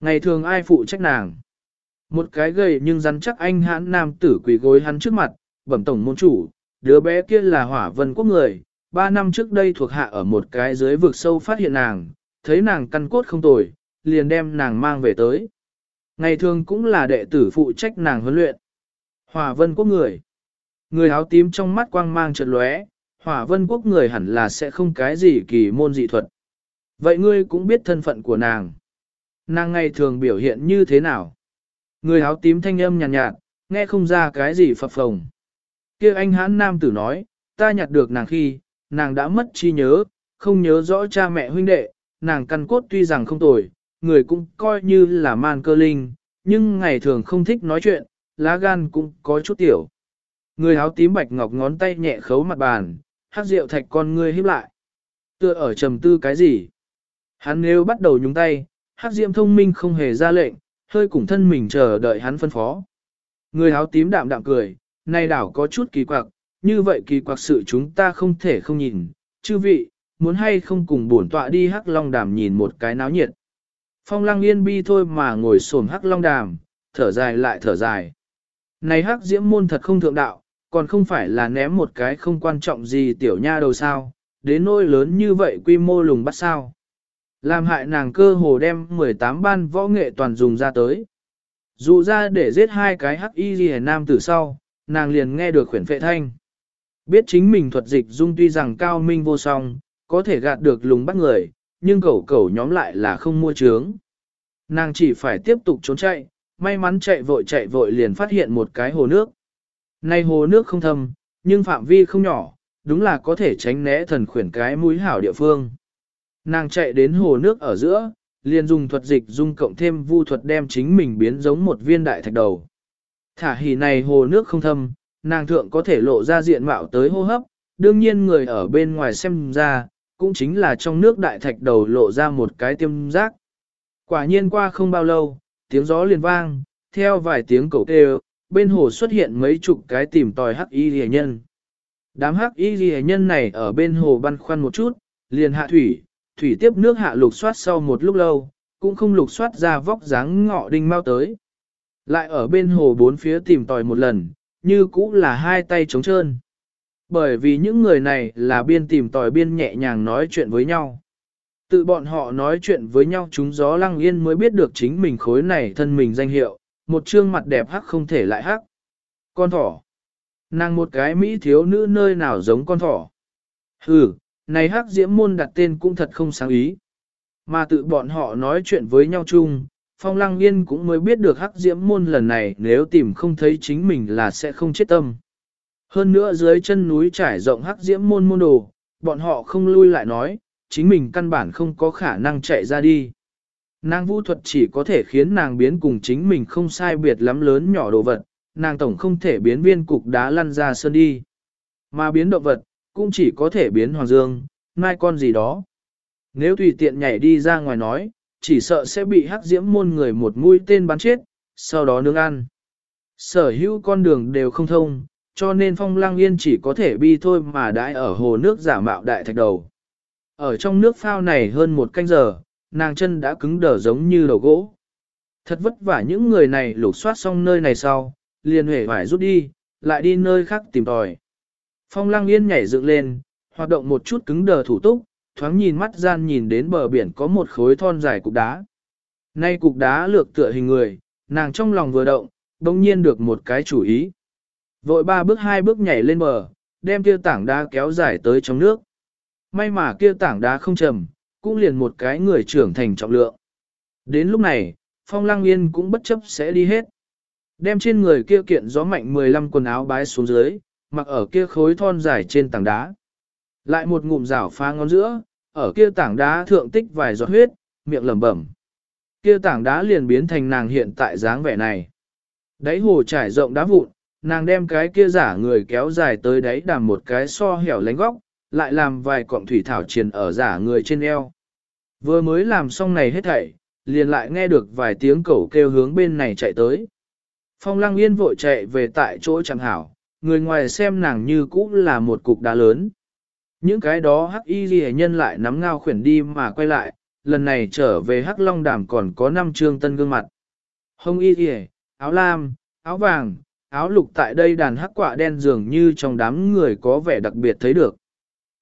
Ngày thường ai phụ trách nàng. Một cái gầy nhưng rắn chắc anh hãn nam tử quỳ gối hắn trước mặt, bẩm tổng môn chủ, đứa bé kia là hỏa vân quốc người, ba năm trước đây thuộc hạ ở một cái dưới vực sâu phát hiện nàng, thấy nàng căn cốt không tồi, liền đem nàng mang về tới. Ngày thường cũng là đệ tử phụ trách nàng huấn luyện. Hỏa vân quốc người. Người áo tím trong mắt quang mang chợt lóe, hỏa vân quốc người hẳn là sẽ không cái gì kỳ môn dị thuật. Vậy ngươi cũng biết thân phận của nàng. Nàng ngày thường biểu hiện như thế nào? Người áo tím thanh âm nhàn nhạt, nhạt, nghe không ra cái gì phập phồng. kia anh hãn nam tử nói, ta nhặt được nàng khi, nàng đã mất chi nhớ, không nhớ rõ cha mẹ huynh đệ, nàng căn cốt tuy rằng không tồi, người cũng coi như là man cơ linh, nhưng ngày thường không thích nói chuyện, lá gan cũng có chút tiểu. Người áo tím bạch ngọc ngón tay nhẹ khấu mặt bàn, hát rượu thạch con ngươi híp lại. Tựa ở trầm tư cái gì? Hắn nếu bắt đầu nhúng tay, hát diệm thông minh không hề ra lệnh, hơi cùng thân mình chờ đợi hắn phân phó. Người áo tím đạm đạm cười, nay đảo có chút kỳ quặc, như vậy kỳ quặc sự chúng ta không thể không nhìn. Chư vị, muốn hay không cùng bổn tọa đi hắc long đàm nhìn một cái náo nhiệt. Phong lăng yên bi thôi mà ngồi xổm hắc long đàm, thở dài lại thở dài. Này hắc diễm môn thật không thượng đạo, còn không phải là ném một cái không quan trọng gì tiểu nha đầu sao, đến nỗi lớn như vậy quy mô lùng bắt sao. Làm hại nàng cơ hồ đem 18 ban võ nghệ toàn dùng ra tới. Dụ ra để giết hai cái hắc y ghi nam từ sau, nàng liền nghe được khuyển phệ thanh. Biết chính mình thuật dịch dung tuy rằng cao minh vô song, có thể gạt được lùng bắt người, nhưng cẩu cẩu nhóm lại là không mua trướng. Nàng chỉ phải tiếp tục trốn chạy, may mắn chạy vội chạy vội liền phát hiện một cái hồ nước. Nay hồ nước không thâm, nhưng phạm vi không nhỏ, đúng là có thể tránh né thần khuyển cái mũi hảo địa phương. Nàng chạy đến hồ nước ở giữa, liền dùng thuật dịch dung cộng thêm vu thuật đem chính mình biến giống một viên đại thạch đầu. Thả hỉ này hồ nước không thâm, nàng thượng có thể lộ ra diện mạo tới hô hấp, đương nhiên người ở bên ngoài xem ra, cũng chính là trong nước đại thạch đầu lộ ra một cái tiêm giác. Quả nhiên qua không bao lâu, tiếng gió liền vang, theo vài tiếng cầu kêu, bên hồ xuất hiện mấy chục cái tìm tòi hắc y rìa nhân. Đám hắc y rìa nhân này ở bên hồ băn khoăn một chút, liền hạ thủy, thủy tiếp nước hạ lục soát sau một lúc lâu, cũng không lục soát ra vóc dáng ngọ đinh mau tới. Lại ở bên hồ bốn phía tìm tòi một lần, như cũ là hai tay trống trơn. Bởi vì những người này là biên tìm tòi biên nhẹ nhàng nói chuyện với nhau. Tự bọn họ nói chuyện với nhau chúng gió lăng yên mới biết được chính mình khối này thân mình danh hiệu, một trương mặt đẹp hắc không thể lại hắc. Con thỏ. Nàng một cái Mỹ thiếu nữ nơi nào giống con thỏ. Hừ, này hắc diễm môn đặt tên cũng thật không sáng ý. Mà tự bọn họ nói chuyện với nhau chung, Phong Lăng Yên cũng mới biết được hắc diễm môn lần này nếu tìm không thấy chính mình là sẽ không chết tâm. Hơn nữa dưới chân núi trải rộng hắc diễm môn môn đồ, bọn họ không lui lại nói, chính mình căn bản không có khả năng chạy ra đi. Nàng vũ thuật chỉ có thể khiến nàng biến cùng chính mình không sai biệt lắm lớn nhỏ đồ vật, nàng tổng không thể biến viên cục đá lăn ra sơn đi. Mà biến động vật, cũng chỉ có thể biến hoàng dương, mai con gì đó. Nếu tùy tiện nhảy đi ra ngoài nói, chỉ sợ sẽ bị hắc diễm môn người một mũi tên bắn chết, sau đó nướng ăn. Sở hữu con đường đều không thông, cho nên phong lang yên chỉ có thể bi thôi mà đãi ở hồ nước giả mạo đại thạch đầu. Ở trong nước phao này hơn một canh giờ, nàng chân đã cứng đờ giống như đầu gỗ. Thật vất vả những người này lục soát xong nơi này sau, liền hề phải rút đi, lại đi nơi khác tìm tòi. Phong lang yên nhảy dựng lên, hoạt động một chút cứng đờ thủ túc, thoáng nhìn mắt gian nhìn đến bờ biển có một khối thon dài cục đá. Nay cục đá lược tựa hình người, nàng trong lòng vừa động, đồng nhiên được một cái chủ ý. Vội ba bước hai bước nhảy lên bờ, đem kia tảng đá kéo dài tới trong nước. May mà kia tảng đá không trầm, cũng liền một cái người trưởng thành trọng lượng. Đến lúc này, Phong Lăng Yên cũng bất chấp sẽ đi hết. Đem trên người kia kiện gió mạnh 15 quần áo bái xuống dưới, mặc ở kia khối thon dài trên tảng đá. Lại một ngụm rảo phá ngón giữa, ở kia tảng đá thượng tích vài giọt huyết, miệng lẩm bẩm. Kia tảng đá liền biến thành nàng hiện tại dáng vẻ này. Đáy hồ trải rộng đá vụn, nàng đem cái kia giả người kéo dài tới đáy đàm một cái so hẻo lánh góc, lại làm vài cọng thủy thảo triền ở giả người trên eo. Vừa mới làm xong này hết thảy, liền lại nghe được vài tiếng cẩu kêu hướng bên này chạy tới. Phong lăng yên vội chạy về tại chỗ chẳng hảo, người ngoài xem nàng như cũ là một cục đá lớn. Những cái đó hắc y ghi nhân lại nắm ngao khuyển đi mà quay lại, lần này trở về hắc long đàm còn có năm trương tân gương mặt. Hông y ghi, áo lam, áo vàng, áo lục tại đây đàn hắc quạ đen dường như trong đám người có vẻ đặc biệt thấy được.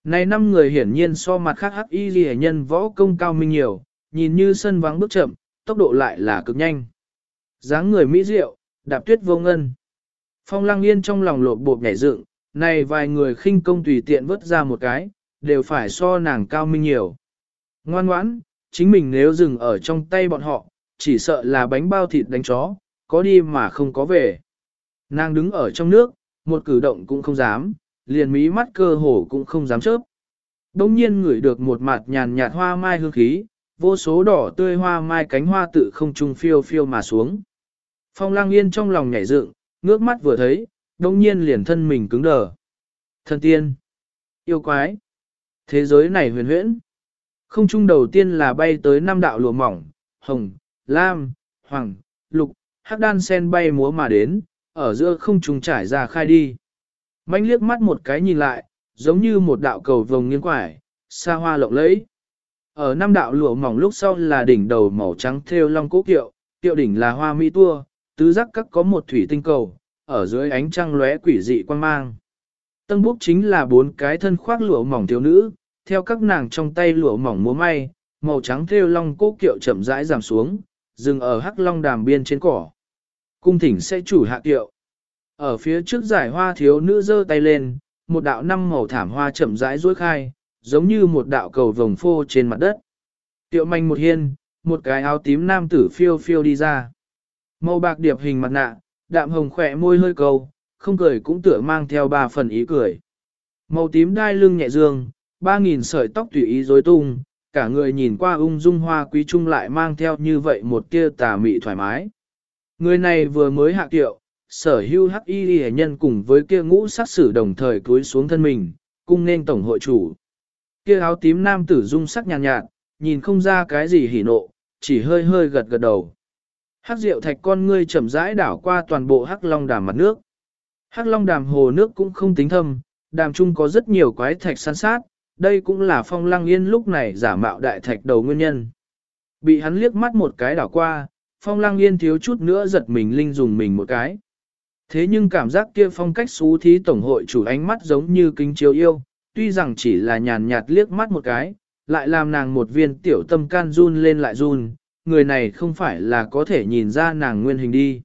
Này năm người hiển nhiên so mặt khác hắc y ghi nhân võ công cao minh nhiều, nhìn như sân vắng bước chậm, tốc độ lại là cực nhanh. dáng người mỹ diệu, đạp tuyết vô ngân. Phong lăng yên trong lòng lột bột nhảy dựng, này vài người khinh công tùy tiện vứt ra một cái, đều phải so nàng cao minh nhiều. Ngoan ngoãn, chính mình nếu dừng ở trong tay bọn họ, chỉ sợ là bánh bao thịt đánh chó, có đi mà không có về. Nàng đứng ở trong nước, một cử động cũng không dám, liền mí mắt cơ hồ cũng không dám chớp. Đông nhiên ngửi được một mặt nhàn nhạt hoa mai hương khí, vô số đỏ tươi hoa mai cánh hoa tự không trung phiêu phiêu mà xuống. Phong lang yên trong lòng nhảy dựng, ngước mắt vừa thấy, đông nhiên liền thân mình cứng đờ. Thần tiên, yêu quái, thế giới này huyền huyễn. Không trung đầu tiên là bay tới năm đạo lụa mỏng, hồng, lam, hoàng, lục, hắc đan sen bay múa mà đến, ở giữa không trùng trải ra khai đi. Mánh liếc mắt một cái nhìn lại, giống như một đạo cầu vồng nghiêng quải, xa hoa lộng lẫy. Ở năm đạo lụa mỏng lúc sau là đỉnh đầu màu trắng theo long cố kiệu, kiệu đỉnh là hoa mỹ tua, tứ giác các có một thủy tinh cầu, ở dưới ánh trăng lóe quỷ dị quan mang. Tân búc chính là bốn cái thân khoác lụa mỏng thiếu nữ, theo các nàng trong tay lụa mỏng múa may, màu trắng thêu long cố kiệu chậm rãi giảm xuống, dừng ở hắc long đàm biên trên cỏ. Cung thỉnh sẽ chủ hạ kiệu. Ở phía trước giải hoa thiếu nữ giơ tay lên, một đạo năm màu thảm hoa chậm rãi duỗi khai, giống như một đạo cầu vồng phô trên mặt đất. Tiệu manh một hiên, một cái áo tím nam tử phiêu phiêu đi ra. Màu bạc điệp hình mặt nạ, đạm hồng khỏe môi hơi cầu, không cười cũng tựa mang theo ba phần ý cười. Màu tím đai lưng nhẹ dương, ba nghìn sợi tóc tùy ý rối tung, cả người nhìn qua ung dung hoa quý trung lại mang theo như vậy một tia tà mị thoải mái. Người này vừa mới hạ tiệu, sở hưu hắc y hệ nhân cùng với kia ngũ sát sử đồng thời cúi xuống thân mình, cung nên tổng hội chủ. Kia áo tím nam tử dung sắc nhàn nhạt, nhạt, nhìn không ra cái gì hỉ nộ, chỉ hơi hơi gật gật đầu. Hắc rượu thạch con ngươi chậm rãi đảo qua toàn bộ hắc long đàm mặt nước. Hắc long đàm hồ nước cũng không tính thâm, đàm trung có rất nhiều quái thạch san sát, đây cũng là phong lăng yên lúc này giả mạo đại thạch đầu nguyên nhân. Bị hắn liếc mắt một cái đảo qua, phong lăng yên thiếu chút nữa giật mình linh dùng mình một cái. Thế nhưng cảm giác kia phong cách xú thí tổng hội chủ ánh mắt giống như kính chiếu yêu, tuy rằng chỉ là nhàn nhạt liếc mắt một cái, lại làm nàng một viên tiểu tâm can run lên lại run, người này không phải là có thể nhìn ra nàng nguyên hình đi.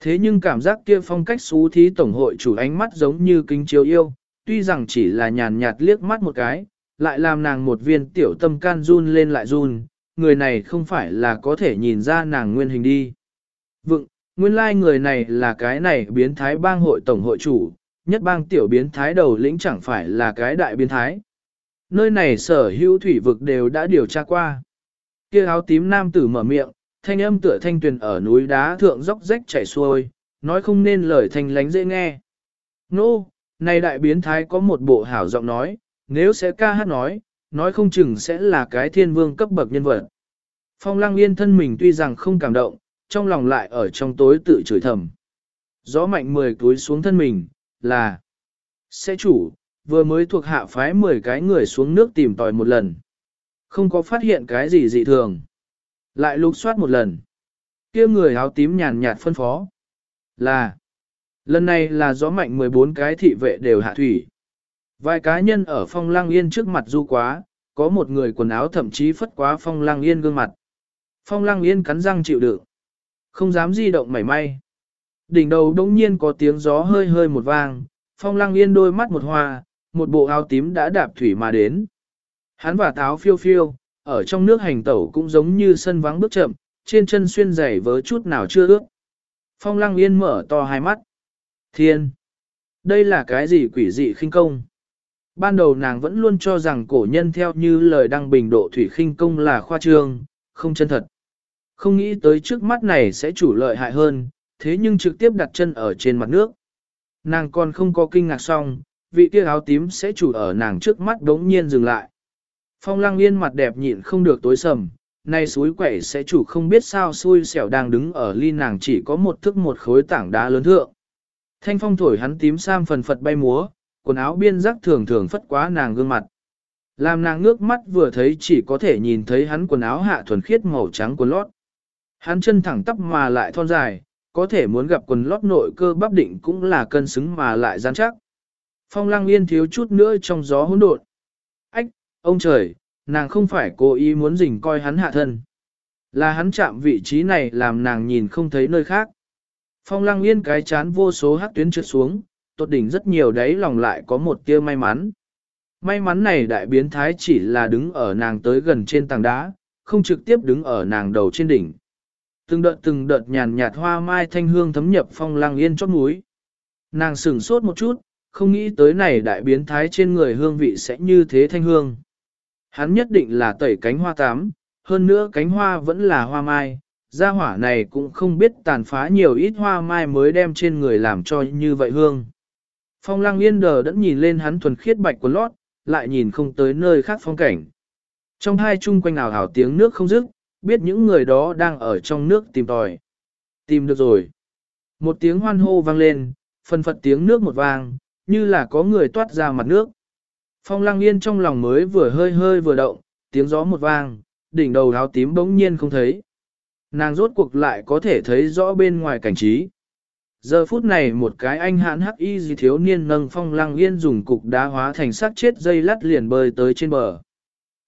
Thế nhưng cảm giác kia phong cách xú thí tổng hội chủ ánh mắt giống như kính chiếu yêu, tuy rằng chỉ là nhàn nhạt liếc mắt một cái, lại làm nàng một viên tiểu tâm can run lên lại run, người này không phải là có thể nhìn ra nàng nguyên hình đi. Vựng, nguyên lai like người này là cái này biến thái bang hội tổng hội chủ, nhất bang tiểu biến thái đầu lĩnh chẳng phải là cái đại biến thái. Nơi này sở hữu thủy vực đều đã điều tra qua. Kia áo tím nam tử mở miệng, thanh âm tựa thanh tuyền ở núi đá thượng dốc rách chảy xuôi, nói không nên lời thanh lánh dễ nghe. Nô, no, này đại biến thái có một bộ hảo giọng nói, nếu sẽ ca hát nói, nói không chừng sẽ là cái thiên vương cấp bậc nhân vật. Phong lăng yên thân mình tuy rằng không cảm động, trong lòng lại ở trong tối tự chửi thầm. Gió mạnh mười túi xuống thân mình, là Sẽ chủ, vừa mới thuộc hạ phái 10 cái người xuống nước tìm tòi một lần. Không có phát hiện cái gì dị thường. Lại lục soát một lần. kia người áo tím nhàn nhạt phân phó. Là Lần này là gió mạnh 14 cái thị vệ đều hạ thủy. Vài cá nhân ở phong lang yên trước mặt du quá, có một người quần áo thậm chí phất quá phong lang yên gương mặt. Phong lang yên cắn răng chịu đựng. Không dám di động mảy may. Đỉnh đầu đông nhiên có tiếng gió hơi hơi một vang, phong lang yên đôi mắt một hoa, một bộ áo tím đã đạp thủy mà đến. Hắn và táo phiêu phiêu, ở trong nước hành tẩu cũng giống như sân vắng bước chậm, trên chân xuyên giày vớ chút nào chưa ướt. Phong lăng yên mở to hai mắt. Thiên! Đây là cái gì quỷ dị khinh công? Ban đầu nàng vẫn luôn cho rằng cổ nhân theo như lời đăng bình độ thủy khinh công là khoa trương, không chân thật. Không nghĩ tới trước mắt này sẽ chủ lợi hại hơn, thế nhưng trực tiếp đặt chân ở trên mặt nước. Nàng còn không có kinh ngạc xong, vị kia áo tím sẽ chủ ở nàng trước mắt đống nhiên dừng lại. Phong lăng yên mặt đẹp nhịn không được tối sầm, nay suối quẩy sẽ chủ không biết sao xui xẻo đang đứng ở ly nàng chỉ có một thức một khối tảng đá lớn thượng. Thanh phong thổi hắn tím sam phần phật bay múa, quần áo biên giác thường thường phất quá nàng gương mặt. Làm nàng ngước mắt vừa thấy chỉ có thể nhìn thấy hắn quần áo hạ thuần khiết màu trắng quần lót. Hắn chân thẳng tắp mà lại thon dài, có thể muốn gặp quần lót nội cơ bắp định cũng là cân xứng mà lại gian chắc. Phong Lang yên thiếu chút nữa trong gió hỗn độn. Ách, ông trời, nàng không phải cố ý muốn rình coi hắn hạ thân. Là hắn chạm vị trí này làm nàng nhìn không thấy nơi khác. Phong Lang yên cái chán vô số hát tuyến trượt xuống, tột đỉnh rất nhiều đấy lòng lại có một tia may mắn. May mắn này đại biến thái chỉ là đứng ở nàng tới gần trên tảng đá, không trực tiếp đứng ở nàng đầu trên đỉnh. Từng đợt từng đợt nhàn nhạt hoa mai thanh hương thấm nhập phong lang yên chót núi. Nàng sửng sốt một chút, không nghĩ tới này đại biến thái trên người hương vị sẽ như thế thanh hương. Hắn nhất định là tẩy cánh hoa tám, hơn nữa cánh hoa vẫn là hoa mai, gia hỏa này cũng không biết tàn phá nhiều ít hoa mai mới đem trên người làm cho như vậy hương. Phong lăng yên đờ đẫn nhìn lên hắn thuần khiết bạch quần lót, lại nhìn không tới nơi khác phong cảnh. Trong hai chung quanh ảo ảo tiếng nước không dứt, biết những người đó đang ở trong nước tìm tòi. Tìm được rồi. Một tiếng hoan hô vang lên, phần phật tiếng nước một vang, như là có người toát ra mặt nước. Phong lăng yên trong lòng mới vừa hơi hơi vừa động, tiếng gió một vang, đỉnh đầu áo tím bỗng nhiên không thấy. Nàng rốt cuộc lại có thể thấy rõ bên ngoài cảnh trí. Giờ phút này một cái anh hãn hắc y gì thiếu niên nâng phong lăng yên dùng cục đá hóa thành xác chết dây lắt liền bơi tới trên bờ.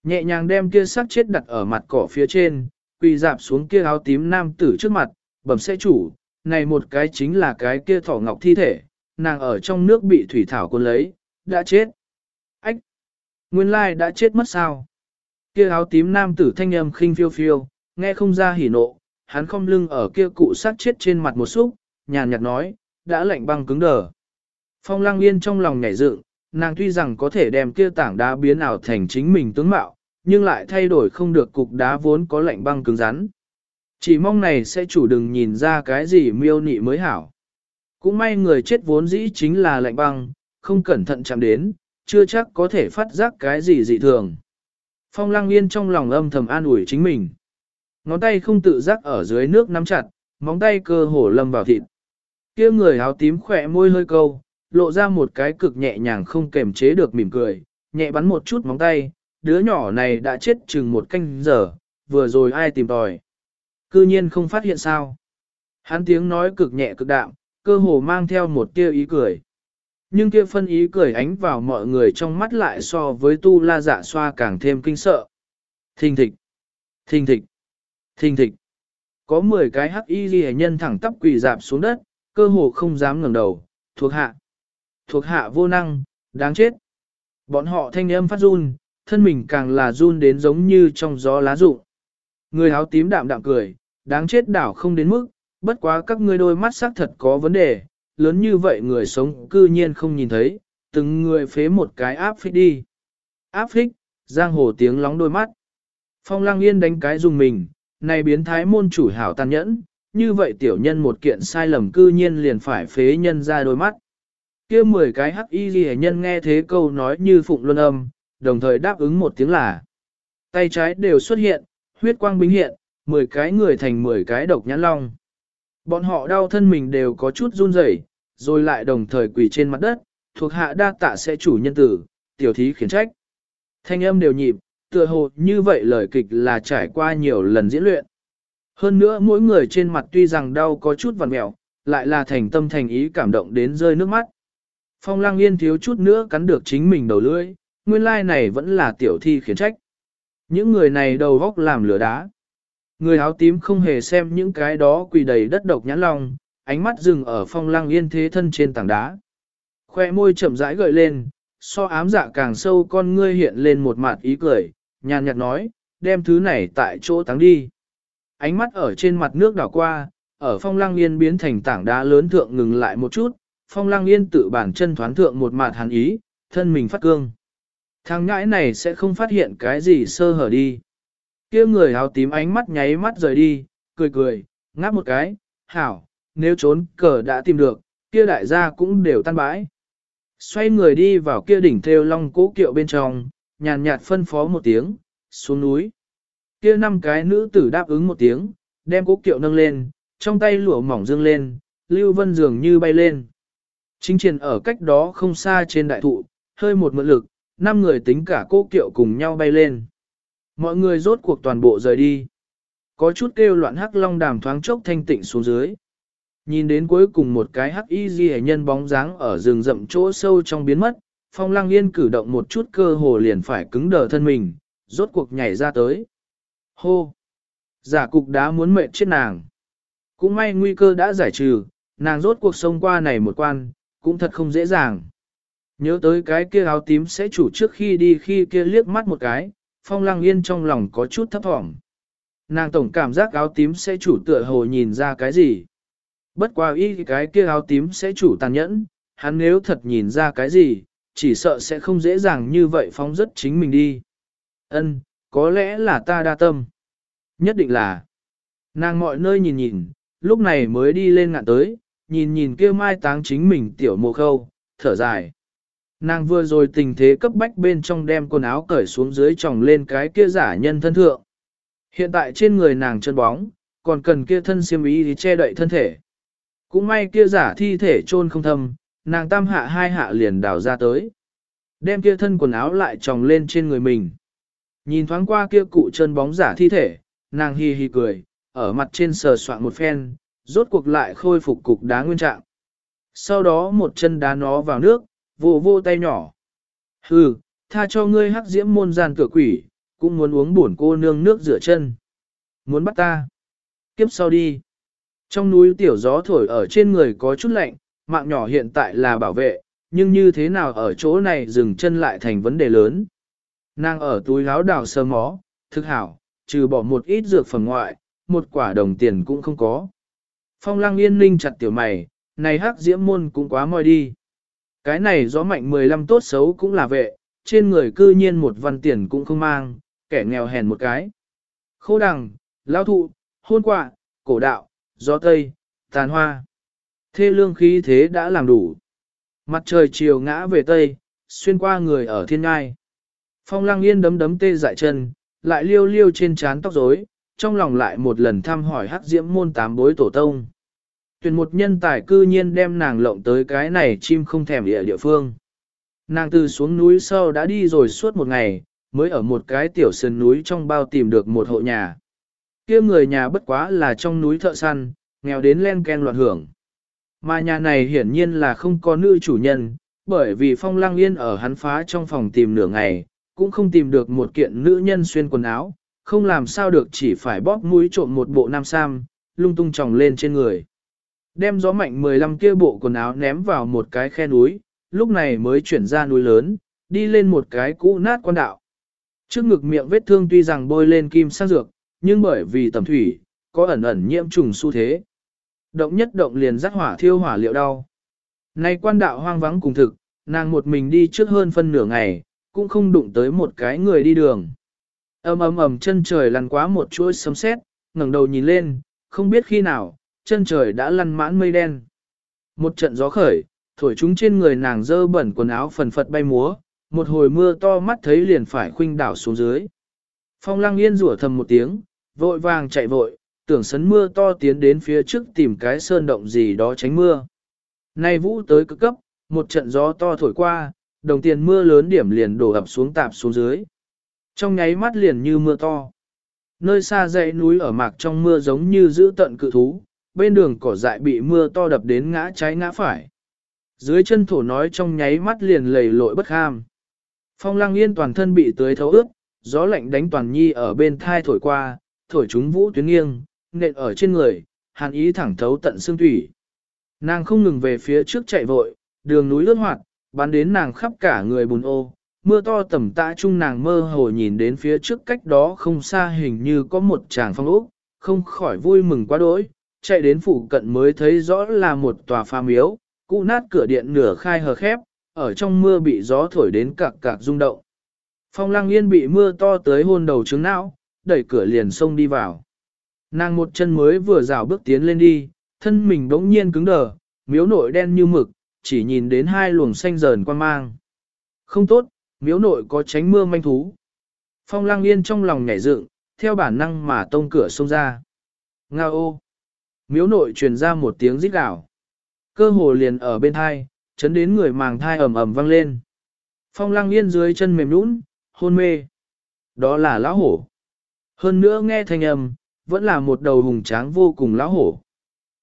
Nhẹ nhàng đem kia xác chết đặt ở mặt cỏ phía trên, quỳ dạp xuống kia áo tím nam tử trước mặt, bẩm sẽ chủ, này một cái chính là cái kia thỏ ngọc thi thể, nàng ở trong nước bị thủy thảo cuốn lấy, đã chết. Ách! Nguyên lai đã chết mất sao? Kia áo tím nam tử thanh âm khinh phiêu phiêu, nghe không ra hỉ nộ, hắn không lưng ở kia cụ sát chết trên mặt một xúc, nhàn nhạt nói, đã lạnh băng cứng đờ. Phong lang yên trong lòng nhảy dựng, nàng tuy rằng có thể đem kia tảng đá biến ảo thành chính mình tướng mạo, nhưng lại thay đổi không được cục đá vốn có lạnh băng cứng rắn. Chỉ mong này sẽ chủ đừng nhìn ra cái gì miêu nị mới hảo. Cũng may người chết vốn dĩ chính là lạnh băng, không cẩn thận chạm đến, chưa chắc có thể phát giác cái gì dị thường. Phong lang yên trong lòng âm thầm an ủi chính mình. Ngón tay không tự giác ở dưới nước nắm chặt, móng tay cơ hổ lâm vào thịt kia người áo tím khỏe môi hơi câu, lộ ra một cái cực nhẹ nhàng không kềm chế được mỉm cười, nhẹ bắn một chút móng tay, đứa nhỏ này đã chết chừng một canh giờ, vừa rồi ai tìm tòi. Cư nhiên không phát hiện sao. Hắn tiếng nói cực nhẹ cực đạm, cơ hồ mang theo một tia ý cười. Nhưng kia phân ý cười ánh vào mọi người trong mắt lại so với tu la dạ xoa càng thêm kinh sợ. Thình thịch, thình thịch, thình thịch. Có 10 cái hắc y ghi nhân thẳng tắp quỳ dạp xuống đất, cơ hồ không dám ngẩng đầu, thuộc hạ. Thuộc hạ vô năng, đáng chết. Bọn họ thanh âm phát run, thân mình càng là run đến giống như trong gió lá rụng. Người áo tím đạm đạm cười, đáng chết đảo không đến mức, bất quá các ngươi đôi mắt xác thật có vấn đề, lớn như vậy người sống cư nhiên không nhìn thấy, từng người phế một cái áp phích đi. Áp phích, giang hồ tiếng lóng đôi mắt. Phong lang yên đánh cái dùng mình, này biến thái môn chủ hảo tàn nhẫn, như vậy tiểu nhân một kiện sai lầm cư nhiên liền phải phế nhân ra đôi mắt. kia mười cái hắc y ghi nhân nghe thế câu nói như phụng luân âm, đồng thời đáp ứng một tiếng là. Tay trái đều xuất hiện, huyết quang bính hiện, mười cái người thành mười cái độc nhãn long. Bọn họ đau thân mình đều có chút run rẩy, rồi lại đồng thời quỳ trên mặt đất, thuộc hạ đa tạ sẽ chủ nhân tử, tiểu thí khiển trách. Thanh âm đều nhịp, tựa hồ như vậy lời kịch là trải qua nhiều lần diễn luyện. Hơn nữa mỗi người trên mặt tuy rằng đau có chút vằn mẹo, lại là thành tâm thành ý cảm động đến rơi nước mắt. Phong lang yên thiếu chút nữa cắn được chính mình đầu lưỡi, nguyên lai này vẫn là tiểu thi khiến trách. Những người này đầu góc làm lửa đá. Người áo tím không hề xem những cái đó quỳ đầy đất độc nhãn long, ánh mắt dừng ở phong lang yên thế thân trên tảng đá. Khoe môi chậm rãi gợi lên, so ám dạ càng sâu con ngươi hiện lên một mặt ý cười, nhàn nhạt nói, đem thứ này tại chỗ táng đi. Ánh mắt ở trên mặt nước đảo qua, ở phong lang yên biến thành tảng đá lớn thượng ngừng lại một chút, phong lang yên tự bản chân thoán thượng một mặt hàn ý, thân mình phát cương. Thằng ngãi này sẽ không phát hiện cái gì sơ hở đi. kia người áo tím ánh mắt nháy mắt rời đi, cười cười, ngáp một cái, hảo, nếu trốn cờ đã tìm được, kia đại gia cũng đều tan bãi. Xoay người đi vào kia đỉnh theo long cố kiệu bên trong, nhàn nhạt phân phó một tiếng, xuống núi. Kia năm cái nữ tử đáp ứng một tiếng, đem cố kiệu nâng lên, trong tay lụa mỏng dương lên, lưu vân dường như bay lên. Chính triển ở cách đó không xa trên đại thụ, hơi một mượn lực, năm người tính cả cố kiệu cùng nhau bay lên. Mọi người rốt cuộc toàn bộ rời đi. Có chút kêu loạn hắc long đàm thoáng chốc thanh tịnh xuống dưới. Nhìn đến cuối cùng một cái hắc y di nhân bóng dáng ở rừng rậm chỗ sâu trong biến mất, phong lang yên cử động một chút cơ hồ liền phải cứng đờ thân mình, rốt cuộc nhảy ra tới. Hô! Giả cục đá muốn mệt chết nàng. Cũng may nguy cơ đã giải trừ, nàng rốt cuộc sông qua này một quan, cũng thật không dễ dàng. Nhớ tới cái kia áo tím sẽ chủ trước khi đi khi kia liếc mắt một cái, phong lăng yên trong lòng có chút thấp thỏm. Nàng tổng cảm giác áo tím sẽ chủ tựa hồ nhìn ra cái gì. Bất qua y cái kia áo tím sẽ chủ tàn nhẫn, hắn nếu thật nhìn ra cái gì, chỉ sợ sẽ không dễ dàng như vậy phóng rất chính mình đi. Ân, có lẽ là ta đa tâm. Nhất định là. Nàng mọi nơi nhìn nhìn, lúc này mới đi lên ngạn tới, nhìn nhìn kia mai táng chính mình tiểu mộ khâu, thở dài. Nàng vừa rồi tình thế cấp bách bên trong đem quần áo cởi xuống dưới tròng lên cái kia giả nhân thân thượng. Hiện tại trên người nàng chân bóng, còn cần kia thân xiêm ý thì che đậy thân thể. Cũng may kia giả thi thể chôn không thâm, nàng tam hạ hai hạ liền đào ra tới. Đem kia thân quần áo lại tròng lên trên người mình. Nhìn thoáng qua kia cụ chân bóng giả thi thể, nàng hi hi cười, ở mặt trên sờ soạn một phen, rốt cuộc lại khôi phục cục đá nguyên trạng. Sau đó một chân đá nó vào nước, vô vô tay nhỏ. Hừ, tha cho ngươi hắc diễm môn gian cửa quỷ, cũng muốn uống buồn cô nương nước rửa chân. Muốn bắt ta? Kiếp sau đi. Trong núi tiểu gió thổi ở trên người có chút lạnh, mạng nhỏ hiện tại là bảo vệ, nhưng như thế nào ở chỗ này dừng chân lại thành vấn đề lớn. Nàng ở túi áo đào sơ mó, thực hảo, trừ bỏ một ít dược phẩm ngoại, một quả đồng tiền cũng không có. Phong lăng yên ninh chặt tiểu mày, này hắc diễm môn cũng quá moi đi. Cái này gió mạnh 15 tốt xấu cũng là vệ, trên người cư nhiên một văn tiền cũng không mang, kẻ nghèo hèn một cái. Khô đằng, lao thụ, hôn quạ, cổ đạo, gió tây, tàn hoa. Thê lương khí thế đã làm đủ. Mặt trời chiều ngã về tây, xuyên qua người ở thiên ngai. Phong lăng yên đấm đấm tê dại chân, lại liêu liêu trên trán tóc rối, trong lòng lại một lần thăm hỏi hắc diễm môn tám bối tổ tông. Tuyển một nhân tài cư nhiên đem nàng lộng tới cái này chim không thèm địa địa phương. Nàng từ xuống núi sau đã đi rồi suốt một ngày, mới ở một cái tiểu sườn núi trong bao tìm được một hộ nhà. kia người nhà bất quá là trong núi thợ săn, nghèo đến len ken loạn hưởng. Mà nhà này hiển nhiên là không có nữ chủ nhân, bởi vì phong lang yên ở hắn phá trong phòng tìm nửa ngày, cũng không tìm được một kiện nữ nhân xuyên quần áo, không làm sao được chỉ phải bóp mũi trộm một bộ nam sam, lung tung tròng lên trên người. Đem gió mạnh 15 kia bộ quần áo ném vào một cái khe núi, lúc này mới chuyển ra núi lớn, đi lên một cái cũ nát quan đạo. Trước ngực miệng vết thương tuy rằng bôi lên kim sang dược, nhưng bởi vì tầm thủy, có ẩn ẩn nhiễm trùng xu thế. Động nhất động liền rắc hỏa thiêu hỏa liệu đau. Nay quan đạo hoang vắng cùng thực, nàng một mình đi trước hơn phân nửa ngày, cũng không đụng tới một cái người đi đường. ầm ầm ầm chân trời lăn quá một chuỗi sấm sét, ngẩng đầu nhìn lên, không biết khi nào, chân trời đã lăn mãn mây đen. Một trận gió khởi, thổi chúng trên người nàng dơ bẩn quần áo phần phật bay múa, một hồi mưa to mắt thấy liền phải khuynh đảo xuống dưới. Phong lăng yên rủa thầm một tiếng, vội vàng chạy vội, tưởng sấn mưa to tiến đến phía trước tìm cái sơn động gì đó tránh mưa. Nay vũ tới cực cấp, một trận gió to thổi qua, đồng tiền mưa lớn điểm liền đổ ập xuống tạp xuống dưới. Trong nháy mắt liền như mưa to. Nơi xa dãy núi ở mạc trong mưa giống như giữ tận cự thú, bên đường cỏ dại bị mưa to đập đến ngã trái ngã phải. Dưới chân thổ nói trong nháy mắt liền lầy lội bất ham. Phong lăng yên toàn thân bị tưới thấu ướt, gió lạnh đánh toàn nhi ở bên thai thổi qua, thổi chúng vũ tuyến nghiêng, nện ở trên người, hàn ý thẳng thấu tận xương thủy. Nàng không ngừng về phía trước chạy vội, đường núi lướt hoạt, bắn đến nàng khắp cả người bùn ô. Mưa to tầm tã chung nàng mơ hồ nhìn đến phía trước cách đó không xa hình như có một tràng phong ốc, không khỏi vui mừng quá đỗi, chạy đến phủ cận mới thấy rõ là một tòa pha miếu, cụ nát cửa điện nửa khai hờ khép, ở trong mưa bị gió thổi đến cạc cạc rung động. Phong lăng yên bị mưa to tới hôn đầu trứng não, đẩy cửa liền xông đi vào. Nàng một chân mới vừa rào bước tiến lên đi, thân mình bỗng nhiên cứng đờ, miếu nội đen như mực, chỉ nhìn đến hai luồng xanh dờn quan mang. Không tốt, miếu nội có tránh mưa manh thú. Phong Lang yên trong lòng nhảy dựng, theo bản năng mà tông cửa xông ra. Nga ô! Miếu nội truyền ra một tiếng rít gào. Cơ hồ liền ở bên thai, chấn đến người màng thai ầm ầm vang lên. Phong Lang yên dưới chân mềm nũng, hôn mê. Đó là lão hổ. Hơn nữa nghe thanh âm, vẫn là một đầu hùng tráng vô cùng lão hổ.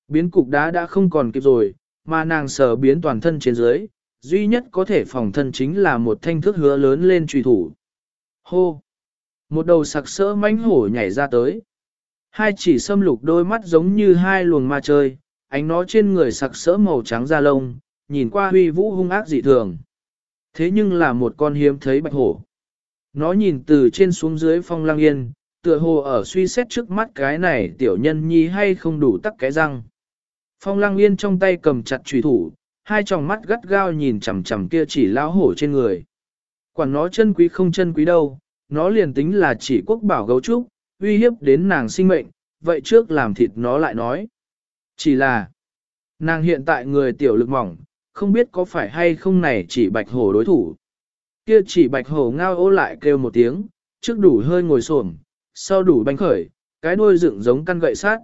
Biến cục đá đã không còn kịp rồi, mà nàng sở biến toàn thân trên dưới, duy nhất có thể phòng thân chính là một thanh thước hứa lớn lên truy thủ. Hô! Một đầu sặc sỡ mánh hổ nhảy ra tới. Hai chỉ xâm lục đôi mắt giống như hai luồng ma chơi, ánh nó trên người sặc sỡ màu trắng da lông, nhìn qua huy vũ hung ác dị thường. Thế nhưng là một con hiếm thấy bạch hổ. Nó nhìn từ trên xuống dưới phong lang yên, tựa hồ ở suy xét trước mắt cái này tiểu nhân nhi hay không đủ tắc cái răng. Phong lang yên trong tay cầm chặt trùy thủ, hai tròng mắt gắt gao nhìn chằm chằm kia chỉ lão hổ trên người. Quản nó chân quý không chân quý đâu, nó liền tính là chỉ quốc bảo gấu trúc, uy hiếp đến nàng sinh mệnh, vậy trước làm thịt nó lại nói. Chỉ là, nàng hiện tại người tiểu lực mỏng, không biết có phải hay không này chỉ bạch hổ đối thủ. Kia chỉ bạch hổ ngao ô lại kêu một tiếng, trước đủ hơi ngồi xổm, sau đủ bánh khởi, cái đuôi dựng giống căn gậy sát.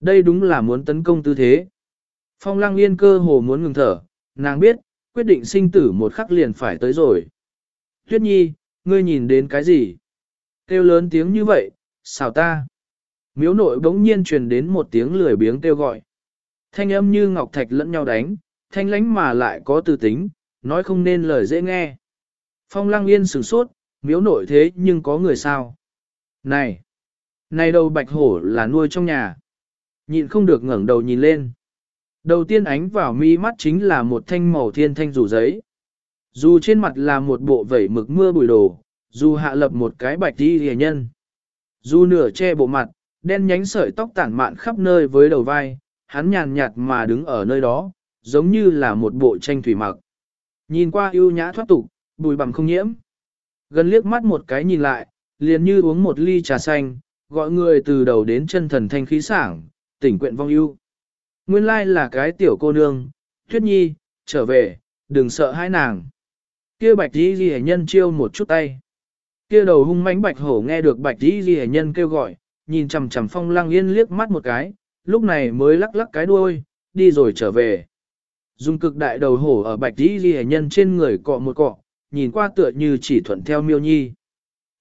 Đây đúng là muốn tấn công tư thế. Phong lăng yên cơ hồ muốn ngừng thở, nàng biết, quyết định sinh tử một khắc liền phải tới rồi. Tuyết nhi, ngươi nhìn đến cái gì? Kêu lớn tiếng như vậy, xào ta. Miếu nội bỗng nhiên truyền đến một tiếng lười biếng kêu gọi. Thanh âm như ngọc thạch lẫn nhau đánh, thanh lánh mà lại có tư tính, nói không nên lời dễ nghe. Phong lăng yên sửng sốt, miếu nội thế nhưng có người sao. Này! Này đầu bạch hổ là nuôi trong nhà. Nhịn không được ngẩng đầu nhìn lên. Đầu tiên ánh vào mi mắt chính là một thanh màu thiên thanh rủ giấy. Dù trên mặt là một bộ vẩy mực mưa bụi đồ, dù hạ lập một cái bạch đi hề nhân. Dù nửa che bộ mặt, đen nhánh sợi tóc tản mạn khắp nơi với đầu vai, hắn nhàn nhạt mà đứng ở nơi đó, giống như là một bộ tranh thủy mặc. Nhìn qua ưu nhã thoát tục, bùi bằng không nhiễm. Gần liếc mắt một cái nhìn lại, liền như uống một ly trà xanh, gọi người từ đầu đến chân thần thanh khí sảng, tỉnh quyện vong ưu. Nguyên lai là cái tiểu cô nương, Tuyết Nhi, trở về, đừng sợ hai nàng. Kia bạch đi ghi nhân chiêu một chút tay. Kia đầu hung mãnh bạch hổ nghe được bạch đi ghi nhân kêu gọi, nhìn chằm chằm phong lăng yên liếc mắt một cái, lúc này mới lắc lắc cái đuôi, đi rồi trở về. Dùng cực đại đầu hổ ở bạch đi ghi nhân trên người cọ một cọ, nhìn qua tựa như chỉ thuận theo miêu nhi.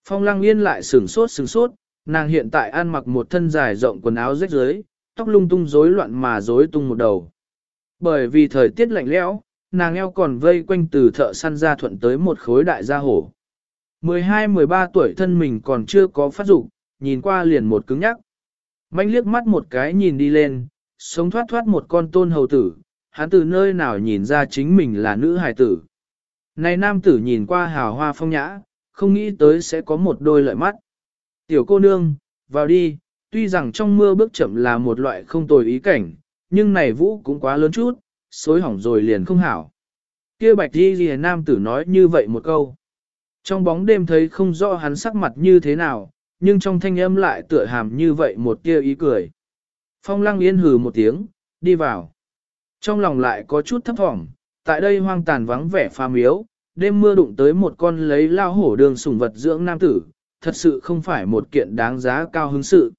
Phong lăng yên lại sửng sốt sửng sốt, nàng hiện tại ăn mặc một thân dài rộng quần áo rách rưới, tóc lung tung rối loạn mà rối tung một đầu. Bởi vì thời tiết lạnh lẽo, nàng eo còn vây quanh từ thợ săn ra thuận tới một khối đại gia hổ. 12-13 tuổi thân mình còn chưa có phát dục, nhìn qua liền một cứng nhắc. Manh liếc mắt một cái nhìn đi lên, sống thoát thoát một con tôn hầu tử, hắn từ nơi nào nhìn ra chính mình là nữ hài tử. Này nam tử nhìn qua hào hoa phong nhã, không nghĩ tới sẽ có một đôi lợi mắt. Tiểu cô nương, vào đi, tuy rằng trong mưa bước chậm là một loại không tồi ý cảnh, nhưng này vũ cũng quá lớn chút, xối hỏng rồi liền không hảo. Kia bạch đi ghi nam tử nói như vậy một câu. Trong bóng đêm thấy không rõ hắn sắc mặt như thế nào, nhưng trong thanh âm lại tựa hàm như vậy một tia ý cười. Phong lăng yên hừ một tiếng, đi vào. Trong lòng lại có chút thấp thỏm, tại đây hoang tàn vắng vẻ pha miếu, đêm mưa đụng tới một con lấy lao hổ đường sủng vật dưỡng nam tử, thật sự không phải một kiện đáng giá cao hứng sự.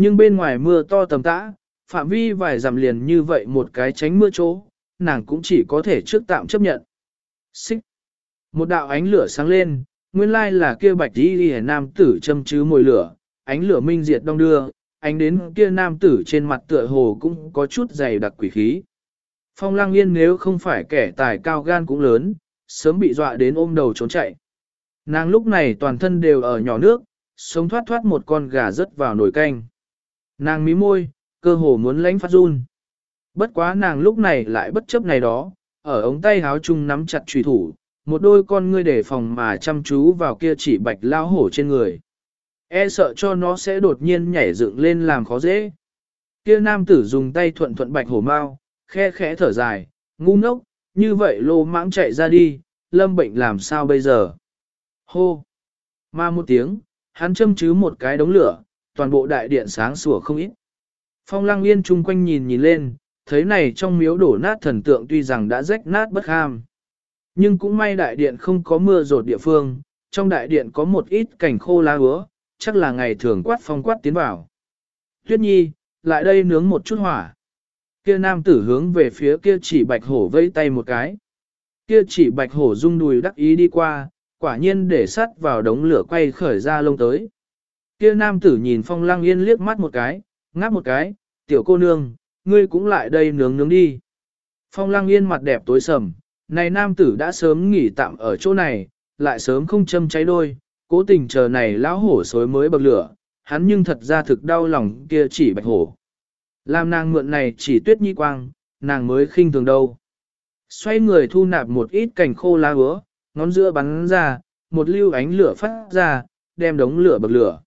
Nhưng bên ngoài mưa to tầm tã, phạm vi vài dặm liền như vậy một cái tránh mưa chỗ, nàng cũng chỉ có thể trước tạm chấp nhận. Xích. Một đạo ánh lửa sáng lên, nguyên lai là kia bạch đi đi nam tử châm chứ mồi lửa, ánh lửa minh diệt đông đưa, ánh đến kia nam tử trên mặt tựa hồ cũng có chút dày đặc quỷ khí. Phong lang yên nếu không phải kẻ tài cao gan cũng lớn, sớm bị dọa đến ôm đầu trốn chạy. Nàng lúc này toàn thân đều ở nhỏ nước, sống thoát thoát một con gà rớt vào nồi canh. Nàng mí môi, cơ hồ muốn lánh phát run. Bất quá nàng lúc này lại bất chấp này đó, ở ống tay háo chung nắm chặt trùy thủ, một đôi con ngươi để phòng mà chăm chú vào kia chỉ bạch lao hổ trên người. E sợ cho nó sẽ đột nhiên nhảy dựng lên làm khó dễ. Kia nam tử dùng tay thuận thuận bạch hổ mau, khe khẽ thở dài, ngu ngốc, như vậy lô mãng chạy ra đi, lâm bệnh làm sao bây giờ? Hô! Mà một tiếng, hắn châm chứ một cái đống lửa, toàn bộ đại điện sáng sủa không ít. Phong lăng yên chung quanh nhìn nhìn lên, thấy này trong miếu đổ nát thần tượng tuy rằng đã rách nát bất ham. Nhưng cũng may đại điện không có mưa rột địa phương, trong đại điện có một ít cảnh khô lá úa, chắc là ngày thường quát phong quát tiến vào. Tuyết nhi, lại đây nướng một chút hỏa. Kia nam tử hướng về phía kia chỉ bạch hổ vây tay một cái. Kia chỉ bạch hổ rung đùi đắc ý đi qua, quả nhiên để sắt vào đống lửa quay khởi ra lông tới. Kia nam tử nhìn phong lăng yên liếc mắt một cái, ngáp một cái, tiểu cô nương, ngươi cũng lại đây nướng nướng đi. Phong lăng yên mặt đẹp tối sầm, này nam tử đã sớm nghỉ tạm ở chỗ này, lại sớm không châm cháy đôi, cố tình chờ này lão hổ xối mới bậc lửa, hắn nhưng thật ra thực đau lòng kia chỉ bạch hổ. Làm nàng mượn này chỉ tuyết nhi quang, nàng mới khinh thường đâu. Xoay người thu nạp một ít cành khô lá hứa, ngón giữa bắn ra, một lưu ánh lửa phát ra, đem đống lửa bậc lửa.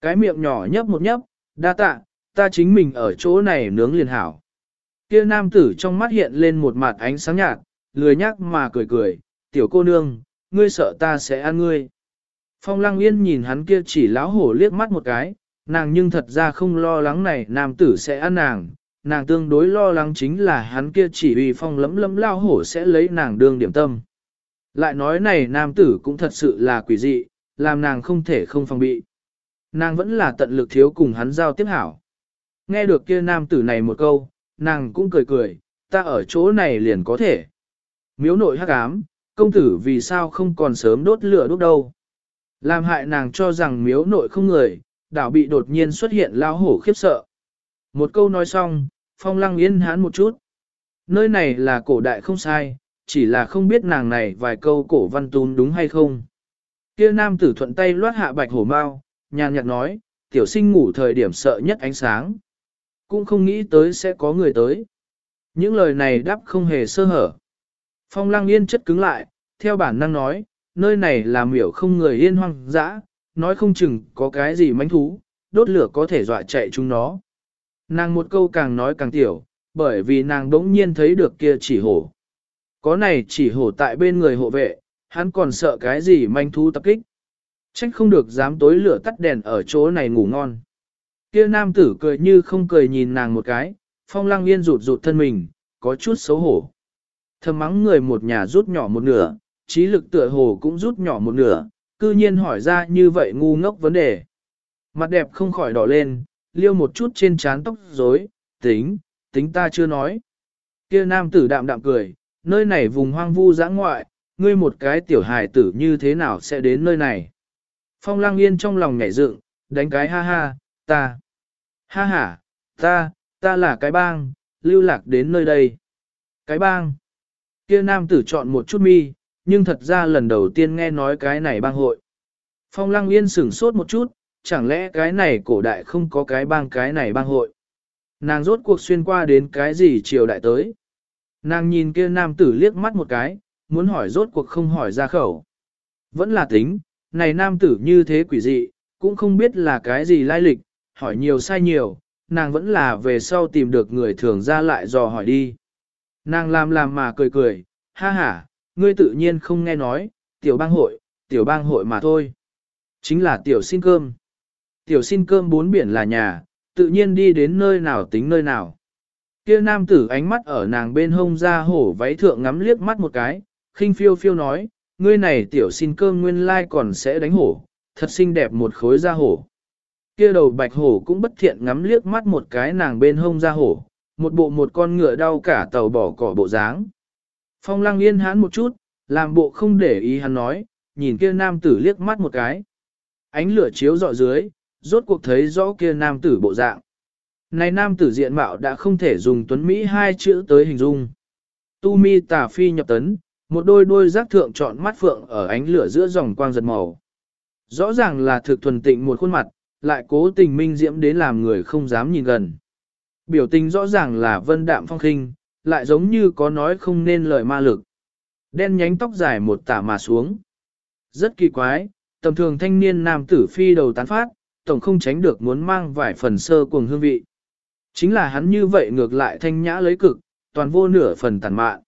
Cái miệng nhỏ nhấp một nhấp, đa tạ, ta chính mình ở chỗ này nướng liền hảo. Kia nam tử trong mắt hiện lên một mặt ánh sáng nhạt, lười nhắc mà cười cười, tiểu cô nương, ngươi sợ ta sẽ ăn ngươi. Phong lăng yên nhìn hắn kia chỉ láo hổ liếc mắt một cái, nàng nhưng thật ra không lo lắng này nam tử sẽ ăn nàng, nàng tương đối lo lắng chính là hắn kia chỉ uy phong lấm lấm lao hổ sẽ lấy nàng đương điểm tâm. Lại nói này nam tử cũng thật sự là quỷ dị, làm nàng không thể không phòng bị. Nàng vẫn là tận lực thiếu cùng hắn giao tiếp hảo. Nghe được kia nam tử này một câu, nàng cũng cười cười, ta ở chỗ này liền có thể. Miếu nội hắc ám, công tử vì sao không còn sớm đốt lửa đốt đâu. Làm hại nàng cho rằng miếu nội không người, đảo bị đột nhiên xuất hiện lao hổ khiếp sợ. Một câu nói xong, phong lăng yên hán một chút. Nơi này là cổ đại không sai, chỉ là không biết nàng này vài câu cổ văn tún đúng hay không. Kia nam tử thuận tay loát hạ bạch hổ mau, nhàn nhạt nói, tiểu sinh ngủ thời điểm sợ nhất ánh sáng. Cũng không nghĩ tới sẽ có người tới. Những lời này đáp không hề sơ hở. Phong lăng yên chất cứng lại, theo bản năng nói, nơi này là miểu không người yên hoang dã, nói không chừng có cái gì mánh thú, đốt lửa có thể dọa chạy chúng nó. Nàng một câu càng nói càng tiểu, bởi vì nàng đống nhiên thấy được kia chỉ hổ. Có này chỉ hổ tại bên người hộ vệ, hắn còn sợ cái gì manh thú tập kích. Trách không được dám tối lửa tắt đèn ở chỗ này ngủ ngon. Kia nam tử cười như không cười nhìn nàng một cái, phong lăng yên rụt rụt thân mình, có chút xấu hổ. Thầm mắng người một nhà rút nhỏ một nửa, trí lực tựa hồ cũng rút nhỏ một nửa, cư nhiên hỏi ra như vậy ngu ngốc vấn đề. Mặt đẹp không khỏi đỏ lên, liêu một chút trên trán tóc rối, tính, tính ta chưa nói. Kia nam tử đạm đạm cười, nơi này vùng hoang vu dã ngoại, ngươi một cái tiểu hài tử như thế nào sẽ đến nơi này. Phong lang yên trong lòng nhảy dựng, đánh cái ha ha, ta. Ha ha, ta, ta là cái bang, lưu lạc đến nơi đây. Cái bang. Kia nam tử chọn một chút mi, nhưng thật ra lần đầu tiên nghe nói cái này bang hội. Phong lăng yên sửng sốt một chút, chẳng lẽ cái này cổ đại không có cái bang cái này bang hội. Nàng rốt cuộc xuyên qua đến cái gì triều đại tới. Nàng nhìn kia nam tử liếc mắt một cái, muốn hỏi rốt cuộc không hỏi ra khẩu. Vẫn là tính, này nam tử như thế quỷ dị, cũng không biết là cái gì lai lịch, hỏi nhiều sai nhiều, nàng vẫn là về sau tìm được người thường ra lại dò hỏi đi. Nàng làm làm mà cười cười, ha ha, ngươi tự nhiên không nghe nói, tiểu bang hội, tiểu bang hội mà thôi. Chính là tiểu xin cơm. Tiểu xin cơm bốn biển là nhà, tự nhiên đi đến nơi nào tính nơi nào. Kia nam tử ánh mắt ở nàng bên hông ra hổ váy thượng ngắm liếc mắt một cái, khinh phiêu phiêu nói, ngươi này tiểu xin cơm nguyên lai còn sẽ đánh hổ, thật xinh đẹp một khối da hổ. Kia đầu bạch hổ cũng bất thiện ngắm liếc mắt một cái nàng bên hông da hổ, một bộ một con ngựa đau cả tàu bỏ cỏ bộ dáng. Phong lăng yên hán một chút, làm bộ không để ý hắn nói, nhìn kia nam tử liếc mắt một cái. Ánh lửa chiếu dọ dưới, rốt cuộc thấy rõ kia nam tử bộ dạng. Này nam tử diện mạo đã không thể dùng tuấn Mỹ hai chữ tới hình dung. Tu mi tả phi nhập tấn, một đôi đôi giác thượng trọn mắt phượng ở ánh lửa giữa dòng quang giật màu. Rõ ràng là thực thuần tịnh một khuôn mặt, lại cố tình minh diễm đến làm người không dám nhìn gần. Biểu tình rõ ràng là vân đạm phong khinh, lại giống như có nói không nên lời ma lực. Đen nhánh tóc dài một tả mà xuống. Rất kỳ quái, tầm thường thanh niên nam tử phi đầu tán phát, tổng không tránh được muốn mang vài phần sơ cuồng hương vị. Chính là hắn như vậy ngược lại thanh nhã lấy cực, toàn vô nửa phần tàn mạn.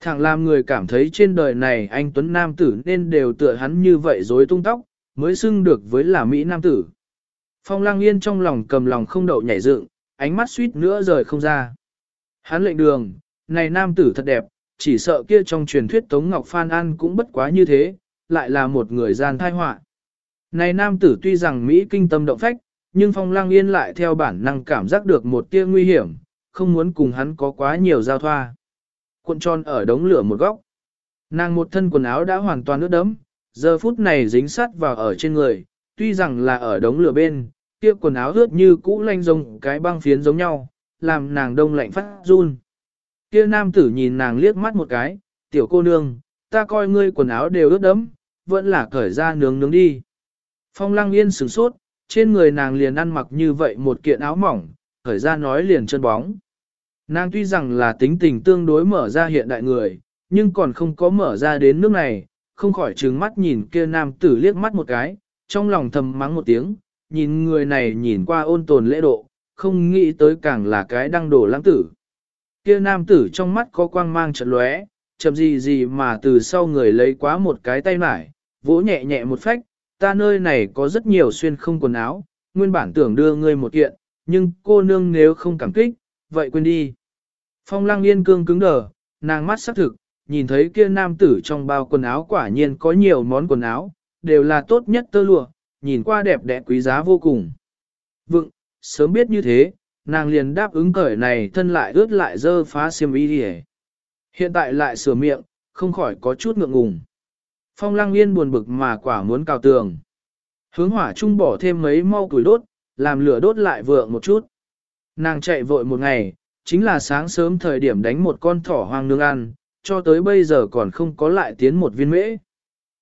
Thẳng làm người cảm thấy trên đời này anh Tuấn Nam tử nên đều tựa hắn như vậy dối tung tóc, mới xưng được với là Mỹ Nam tử. Phong lang yên trong lòng cầm lòng không đậu nhảy dựng, ánh mắt suýt nữa rời không ra. Hắn lệnh đường, này nam tử thật đẹp, chỉ sợ kia trong truyền thuyết Tống Ngọc Phan An cũng bất quá như thế, lại là một người gian thai họa. Này nam tử tuy rằng Mỹ kinh tâm động phách, nhưng Phong Lang Yên lại theo bản năng cảm giác được một tia nguy hiểm, không muốn cùng hắn có quá nhiều giao thoa. Cuộn tròn ở đống lửa một góc. Nàng một thân quần áo đã hoàn toàn ướt đẫm, giờ phút này dính sát vào ở trên người, tuy rằng là ở đống lửa bên, kia quần áo ướt như cũ lanh rông cái băng phiến giống nhau, làm nàng đông lạnh phát run. Kia nam tử nhìn nàng liếc mắt một cái, tiểu cô nương, ta coi ngươi quần áo đều ướt đẫm, vẫn là cởi ra nướng nướng đi. Phong lăng yên sửng sốt, trên người nàng liền ăn mặc như vậy một kiện áo mỏng, cởi ra nói liền chân bóng. Nàng tuy rằng là tính tình tương đối mở ra hiện đại người, nhưng còn không có mở ra đến nước này, không khỏi trừng mắt nhìn kia nam tử liếc mắt một cái, trong lòng thầm mắng một tiếng, nhìn người này nhìn qua ôn tồn lễ độ, không nghĩ tới càng là cái đăng đổ lãng tử. Kia nam tử trong mắt có quang mang trận lóe, chậm gì gì mà từ sau người lấy quá một cái tay mải, vỗ nhẹ nhẹ một phách, ta nơi này có rất nhiều xuyên không quần áo, nguyên bản tưởng đưa ngươi một kiện, nhưng cô nương nếu không cảm kích, vậy quên đi. Phong lăng yên cương cứng đờ, nàng mắt sắc thực, nhìn thấy kia nam tử trong bao quần áo quả nhiên có nhiều món quần áo, đều là tốt nhất tơ lụa, nhìn qua đẹp đẽ quý giá vô cùng. Vựng, sớm biết như thế, nàng liền đáp ứng cởi này thân lại ướt lại dơ phá xiêm y đi Hiện tại lại sửa miệng, không khỏi có chút ngượng ngùng. Phong lăng yên buồn bực mà quả muốn cào tường. Hướng hỏa trung bỏ thêm mấy mau củi đốt, làm lửa đốt lại vượng một chút. Nàng chạy vội một ngày, chính là sáng sớm thời điểm đánh một con thỏ hoang nương ăn, cho tới bây giờ còn không có lại tiến một viên mễ.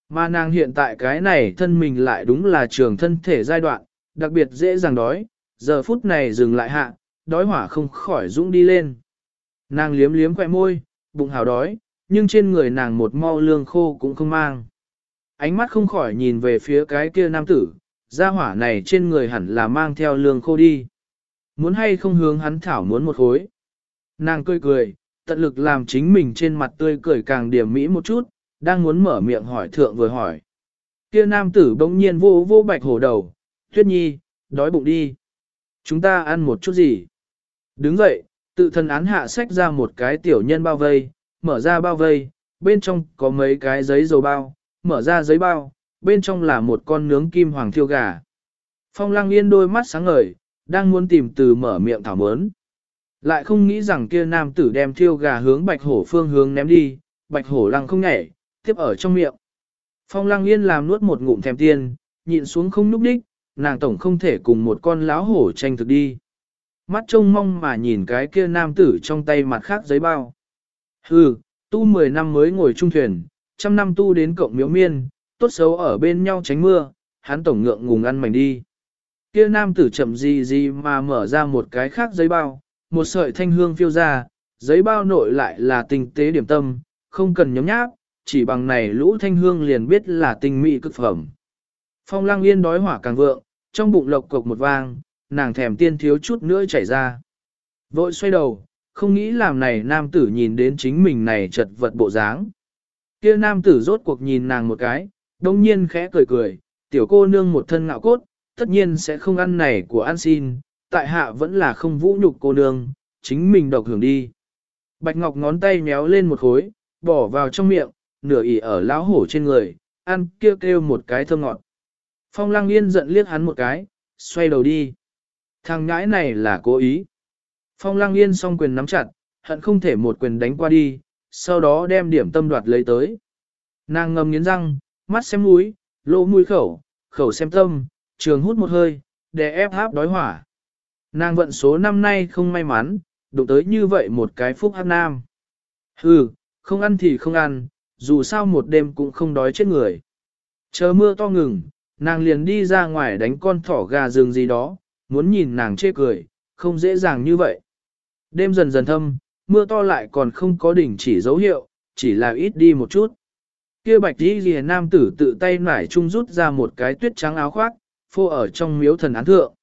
Mà nàng hiện tại cái này thân mình lại đúng là trường thân thể giai đoạn, đặc biệt dễ dàng đói, giờ phút này dừng lại hạ, đói hỏa không khỏi dũng đi lên. Nàng liếm liếm khỏe môi, bụng hào đói, nhưng trên người nàng một mau lương khô cũng không mang. Ánh mắt không khỏi nhìn về phía cái kia nam tử, gia hỏa này trên người hẳn là mang theo lương khô đi. Muốn hay không hướng hắn thảo muốn một khối. Nàng cười cười, tận lực làm chính mình trên mặt tươi cười càng điểm mỹ một chút, đang muốn mở miệng hỏi thượng vừa hỏi. Kia nam tử bỗng nhiên vô vô bạch hổ đầu, tuyết nhi, đói bụng đi. Chúng ta ăn một chút gì? Đứng dậy, tự thân án hạ sách ra một cái tiểu nhân bao vây, mở ra bao vây, bên trong có mấy cái giấy dầu bao, mở ra giấy bao, bên trong là một con nướng kim hoàng thiêu gà. Phong lăng yên đôi mắt sáng ngời, đang muốn tìm từ mở miệng thảo mớn. Lại không nghĩ rằng kia nam tử đem thiêu gà hướng bạch hổ phương hướng ném đi, bạch hổ lăng không nhảy, tiếp ở trong miệng. Phong lăng yên làm nuốt một ngụm thèm tiên, nhịn xuống không núp đích, nàng tổng không thể cùng một con láo hổ tranh thực đi. Mắt trông mong mà nhìn cái kia nam tử trong tay mặt khác giấy bao. Hừ, tu 10 năm mới ngồi trung thuyền, trăm năm tu đến cộng miếu miên, tốt xấu ở bên nhau tránh mưa, hắn tổng ngượng ngùng ăn mảnh đi. Kia nam tử chậm gì gì mà mở ra một cái khác giấy bao, một sợi thanh hương phiêu ra, giấy bao nội lại là tinh tế điểm tâm, không cần nhấm nháp, chỉ bằng này lũ thanh hương liền biết là tinh mỹ cực phẩm. Phong lăng yên đói hỏa càng vượng, trong bụng lộc cộc một vang, nàng thèm tiên thiếu chút nữa chảy ra. Vội xoay đầu, không nghĩ làm này nam tử nhìn đến chính mình này chật vật bộ dáng. Kia nam tử rốt cuộc nhìn nàng một cái, đông nhiên khẽ cười cười, tiểu cô nương một thân ngạo cốt, tất nhiên sẽ không ăn này của ăn xin, tại hạ vẫn là không vũ nhục cô nương, chính mình độc hưởng đi. Bạch Ngọc ngón tay méo lên một khối, bỏ vào trong miệng, nửa ỉ ở lão hổ trên người, ăn kêu kêu một cái thơm ngọt. Phong Lăng Yên giận liếc hắn một cái, xoay đầu đi. Thằng ngãi này là cố ý. Phong Lăng Yên song quyền nắm chặt, hận không thể một quyền đánh qua đi, sau đó đem điểm tâm đoạt lấy tới. Nàng ngầm nghiến răng, mắt xem mũi, lỗ mũi khẩu, khẩu xem tâm, trường hút một hơi, để ép háp đói hỏa. Nàng vận số năm nay không may mắn, đụng tới như vậy một cái phúc hắc nam. Hừ, không ăn thì không ăn, dù sao một đêm cũng không đói chết người. Chờ mưa to ngừng, nàng liền đi ra ngoài đánh con thỏ gà rừng gì đó, muốn nhìn nàng chê cười, không dễ dàng như vậy. Đêm dần dần thâm, mưa to lại còn không có đỉnh chỉ dấu hiệu, chỉ là ít đi một chút. Kia bạch đi lìa nam tử tự tay nải trung rút ra một cái tuyết trắng áo khoác, phô ở trong miếu thần án thượng.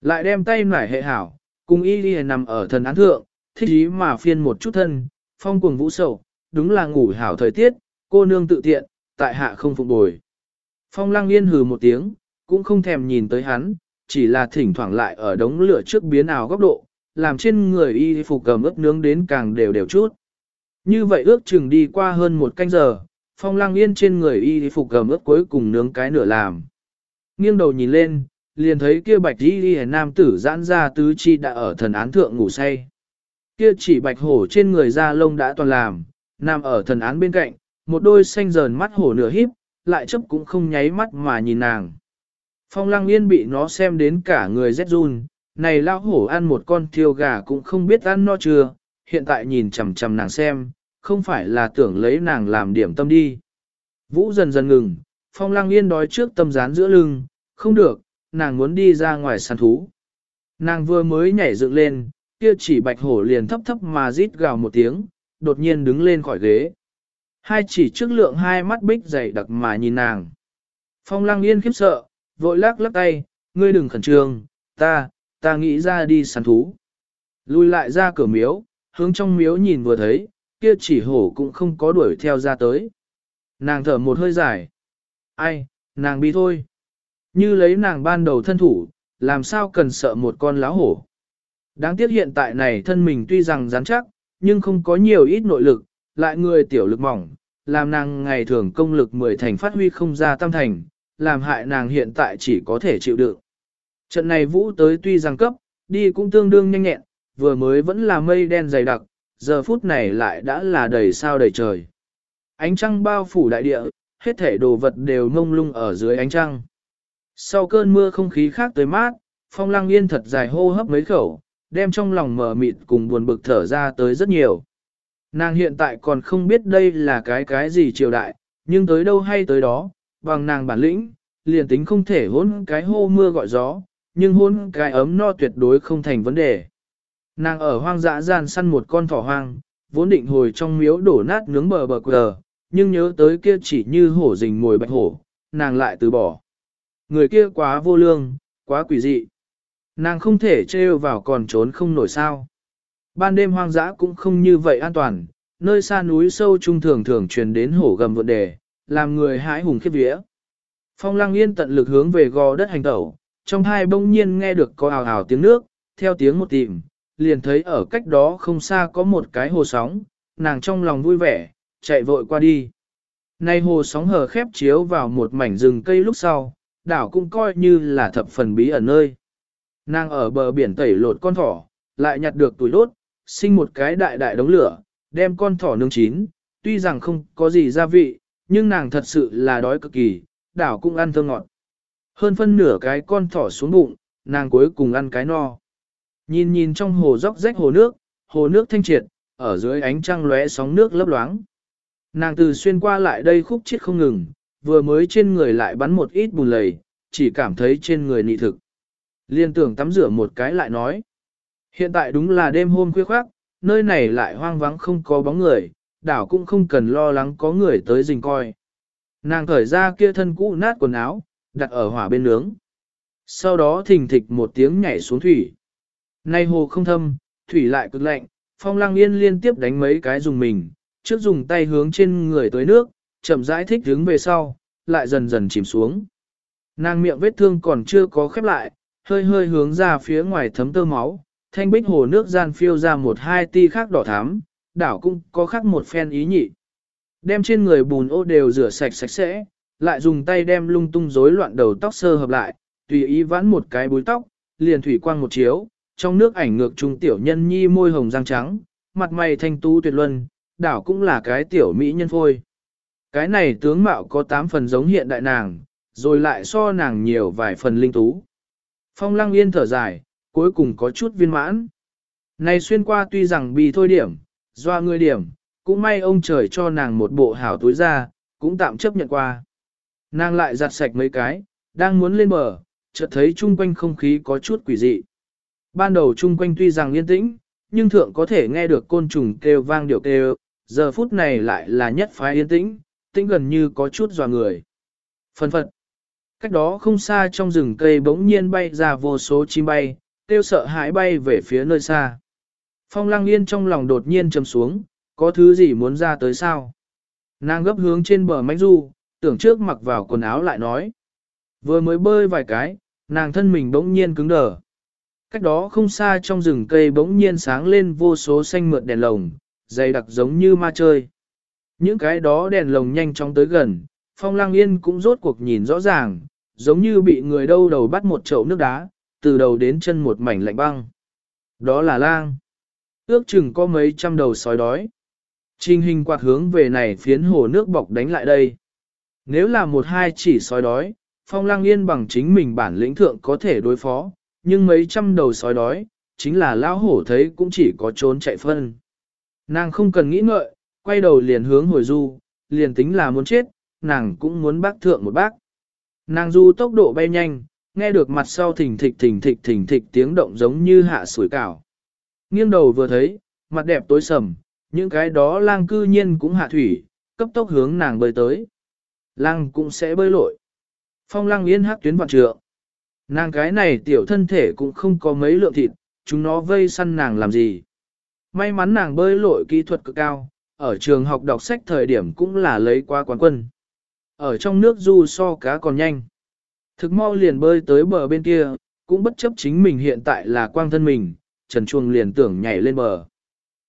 Lại đem tay nải hệ hảo, cùng y đi nằm ở thần án thượng, thích ý mà phiên một chút thân, phong cuồng vũ sầu, đúng là ngủ hảo thời tiết, cô nương tự tiện, tại hạ không phục bồi. Phong lăng yên hừ một tiếng, cũng không thèm nhìn tới hắn, chỉ là thỉnh thoảng lại ở đống lửa trước biến ảo góc độ, làm trên người y phục cầm ướp nướng đến càng đều đều chút. Như vậy ước chừng đi qua hơn một canh giờ, phong lăng yên trên người y phục cầm ướp cuối cùng nướng cái nửa làm. Nghiêng đầu nhìn lên, liền thấy kia bạch y y nam tử giãn ra tứ chi đã ở thần án thượng ngủ say. Kia chỉ bạch hổ trên người da lông đã toàn làm, nằm ở thần án bên cạnh, một đôi xanh dờn mắt hổ nửa híp, lại chấp cũng không nháy mắt mà nhìn nàng. Phong lăng yên bị nó xem đến cả người rét run, này lao hổ ăn một con thiêu gà cũng không biết ăn no chưa, hiện tại nhìn chằm chằm nàng xem, không phải là tưởng lấy nàng làm điểm tâm đi. Vũ dần dần ngừng, phong lăng yên đói trước tâm rán giữa lưng, không được, nàng muốn đi ra ngoài săn thú. Nàng vừa mới nhảy dựng lên, kia chỉ bạch hổ liền thấp thấp mà rít gào một tiếng, đột nhiên đứng lên khỏi ghế. Hai chỉ trước lượng hai mắt bích dày đặc mà nhìn nàng. Phong lăng yên khiếp sợ, vội lắc lắc tay, ngươi đừng khẩn trương, ta, ta nghĩ ra đi săn thú. Lùi lại ra cửa miếu, hướng trong miếu nhìn vừa thấy, kia chỉ hổ cũng không có đuổi theo ra tới. Nàng thở một hơi dài. Ai, nàng bi thôi. Như lấy nàng ban đầu thân thủ, làm sao cần sợ một con láo hổ. Đáng tiếc hiện tại này thân mình tuy rằng rắn chắc, nhưng không có nhiều ít nội lực, lại người tiểu lực mỏng, làm nàng ngày thường công lực mười thành phát huy không ra tam thành, làm hại nàng hiện tại chỉ có thể chịu đựng. Trận này vũ tới tuy rằng cấp, đi cũng tương đương nhanh nhẹn, vừa mới vẫn là mây đen dày đặc, giờ phút này lại đã là đầy sao đầy trời. Ánh trăng bao phủ đại địa, hết thể đồ vật đều mông lung ở dưới ánh trăng. Sau cơn mưa không khí khác tới mát, phong lăng yên thật dài hô hấp mấy khẩu, đem trong lòng mở mịt cùng buồn bực thở ra tới rất nhiều. Nàng hiện tại còn không biết đây là cái cái gì triều đại, nhưng tới đâu hay tới đó, bằng nàng bản lĩnh, liền tính không thể hôn cái hô mưa gọi gió, nhưng hôn cái ấm no tuyệt đối không thành vấn đề. Nàng ở hoang dã gian săn một con thỏ hoang, vốn định hồi trong miếu đổ nát nướng bờ bờ quờ, nhưng nhớ tới kia chỉ như hổ rình mồi bạch hổ, nàng lại từ bỏ. Người kia quá vô lương, quá quỷ dị. Nàng không thể trêu vào còn trốn không nổi sao. Ban đêm hoang dã cũng không như vậy an toàn, nơi xa núi sâu trung thường thường truyền đến hổ gầm vượn đề, làm người hãi hùng khiếp vía. Phong lăng yên tận lực hướng về gò đất hành tẩu, trong hai bỗng nhiên nghe được có ào ào tiếng nước, theo tiếng một tìm, liền thấy ở cách đó không xa có một cái hồ sóng, nàng trong lòng vui vẻ, chạy vội qua đi. Nay hồ sóng hờ khép chiếu vào một mảnh rừng cây lúc sau, đảo cũng coi như là thập phần bí ẩn nơi. Nàng ở bờ biển tẩy lột con thỏ, lại nhặt được tuổi đốt, sinh một cái đại đại đống lửa, đem con thỏ nướng chín, tuy rằng không có gì gia vị, nhưng nàng thật sự là đói cực kỳ, đảo cũng ăn thơm ngọt. Hơn phân nửa cái con thỏ xuống bụng, nàng cuối cùng ăn cái no. Nhìn nhìn trong hồ róc rách hồ nước, hồ nước thanh triệt, ở dưới ánh trăng lóe sóng nước lấp loáng. Nàng từ xuyên qua lại đây khúc chết không ngừng, vừa mới trên người lại bắn một ít bùn lầy, chỉ cảm thấy trên người nị thực. Liên tưởng tắm rửa một cái lại nói. Hiện tại đúng là đêm hôm khuya khoác, nơi này lại hoang vắng không có bóng người, đảo cũng không cần lo lắng có người tới rình coi. Nàng khởi ra kia thân cũ nát quần áo, đặt ở hỏa bên nướng. Sau đó thình thịch một tiếng nhảy xuống thủy. Nay hồ không thâm, thủy lại cực lạnh, phong lang yên liên tiếp đánh mấy cái dùng mình, trước dùng tay hướng trên người tới nước, chậm rãi thích đứng về sau, lại dần dần chìm xuống. Nàng miệng vết thương còn chưa có khép lại, hơi hơi hướng ra phía ngoài thấm tơ máu, thanh bích hồ nước gian phiêu ra một hai ti khác đỏ thắm, đảo cũng có khác một phen ý nhị. Đem trên người bùn ô đều rửa sạch sạch sẽ, lại dùng tay đem lung tung rối loạn đầu tóc sơ hợp lại, tùy ý vãn một cái búi tóc, liền thủy quang một chiếu, trong nước ảnh ngược trung tiểu nhân nhi môi hồng răng trắng, mặt mày thanh tú tuyệt luân, đảo cũng là cái tiểu mỹ nhân phôi. Cái này tướng mạo có tám phần giống hiện đại nàng, rồi lại so nàng nhiều vài phần linh tú. Phong lăng yên thở dài, cuối cùng có chút viên mãn. Này xuyên qua tuy rằng bị thôi điểm, doa người điểm, cũng may ông trời cho nàng một bộ hảo túi ra, cũng tạm chấp nhận qua. Nàng lại giặt sạch mấy cái, đang muốn lên bờ, chợt thấy chung quanh không khí có chút quỷ dị. Ban đầu chung quanh tuy rằng yên tĩnh, nhưng thượng có thể nghe được côn trùng kêu vang điệu kêu, giờ phút này lại là nhất phái yên tĩnh, tĩnh gần như có chút dò người. Phần phật, cách đó không xa trong rừng cây bỗng nhiên bay ra vô số chim bay, tiêu sợ hãi bay về phía nơi xa. Phong lăng yên trong lòng đột nhiên trầm xuống, có thứ gì muốn ra tới sao? Nàng gấp hướng trên bờ mánh du, tưởng trước mặc vào quần áo lại nói. Vừa mới bơi vài cái, nàng thân mình bỗng nhiên cứng đờ. Cách đó không xa trong rừng cây bỗng nhiên sáng lên vô số xanh mượt đèn lồng, dày đặc giống như ma chơi. Những cái đó đèn lồng nhanh chóng tới gần, phong lang yên cũng rốt cuộc nhìn rõ ràng, giống như bị người đâu đầu bắt một chậu nước đá, từ đầu đến chân một mảnh lạnh băng. Đó là lang. Ước chừng có mấy trăm đầu sói đói. Trình hình quạt hướng về này phiến hồ nước bọc đánh lại đây. Nếu là một hai chỉ sói đói, phong lang yên bằng chính mình bản lĩnh thượng có thể đối phó, nhưng mấy trăm đầu sói đói, chính là lão hổ thấy cũng chỉ có trốn chạy phân. Nàng không cần nghĩ ngợi, quay đầu liền hướng hồi du, liền tính là muốn chết, nàng cũng muốn bác thượng một bác. Nàng du tốc độ bay nhanh, nghe được mặt sau thỉnh thịch thỉnh thịch thỉnh thịch tiếng động giống như hạ sủi cảo. Nghiêng đầu vừa thấy, mặt đẹp tối sầm, những cái đó lang cư nhiên cũng hạ thủy, cấp tốc hướng nàng bơi tới. Lang cũng sẽ bơi lội. Phong lang yên hắc tuyến vạn trượng. Nàng cái này tiểu thân thể cũng không có mấy lượng thịt, chúng nó vây săn nàng làm gì. May mắn nàng bơi lội kỹ thuật cực cao, ở trường học đọc sách thời điểm cũng là lấy qua quán quân. Ở trong nước du so cá còn nhanh. Thực mau liền bơi tới bờ bên kia, cũng bất chấp chính mình hiện tại là quang thân mình, trần chuông liền tưởng nhảy lên bờ.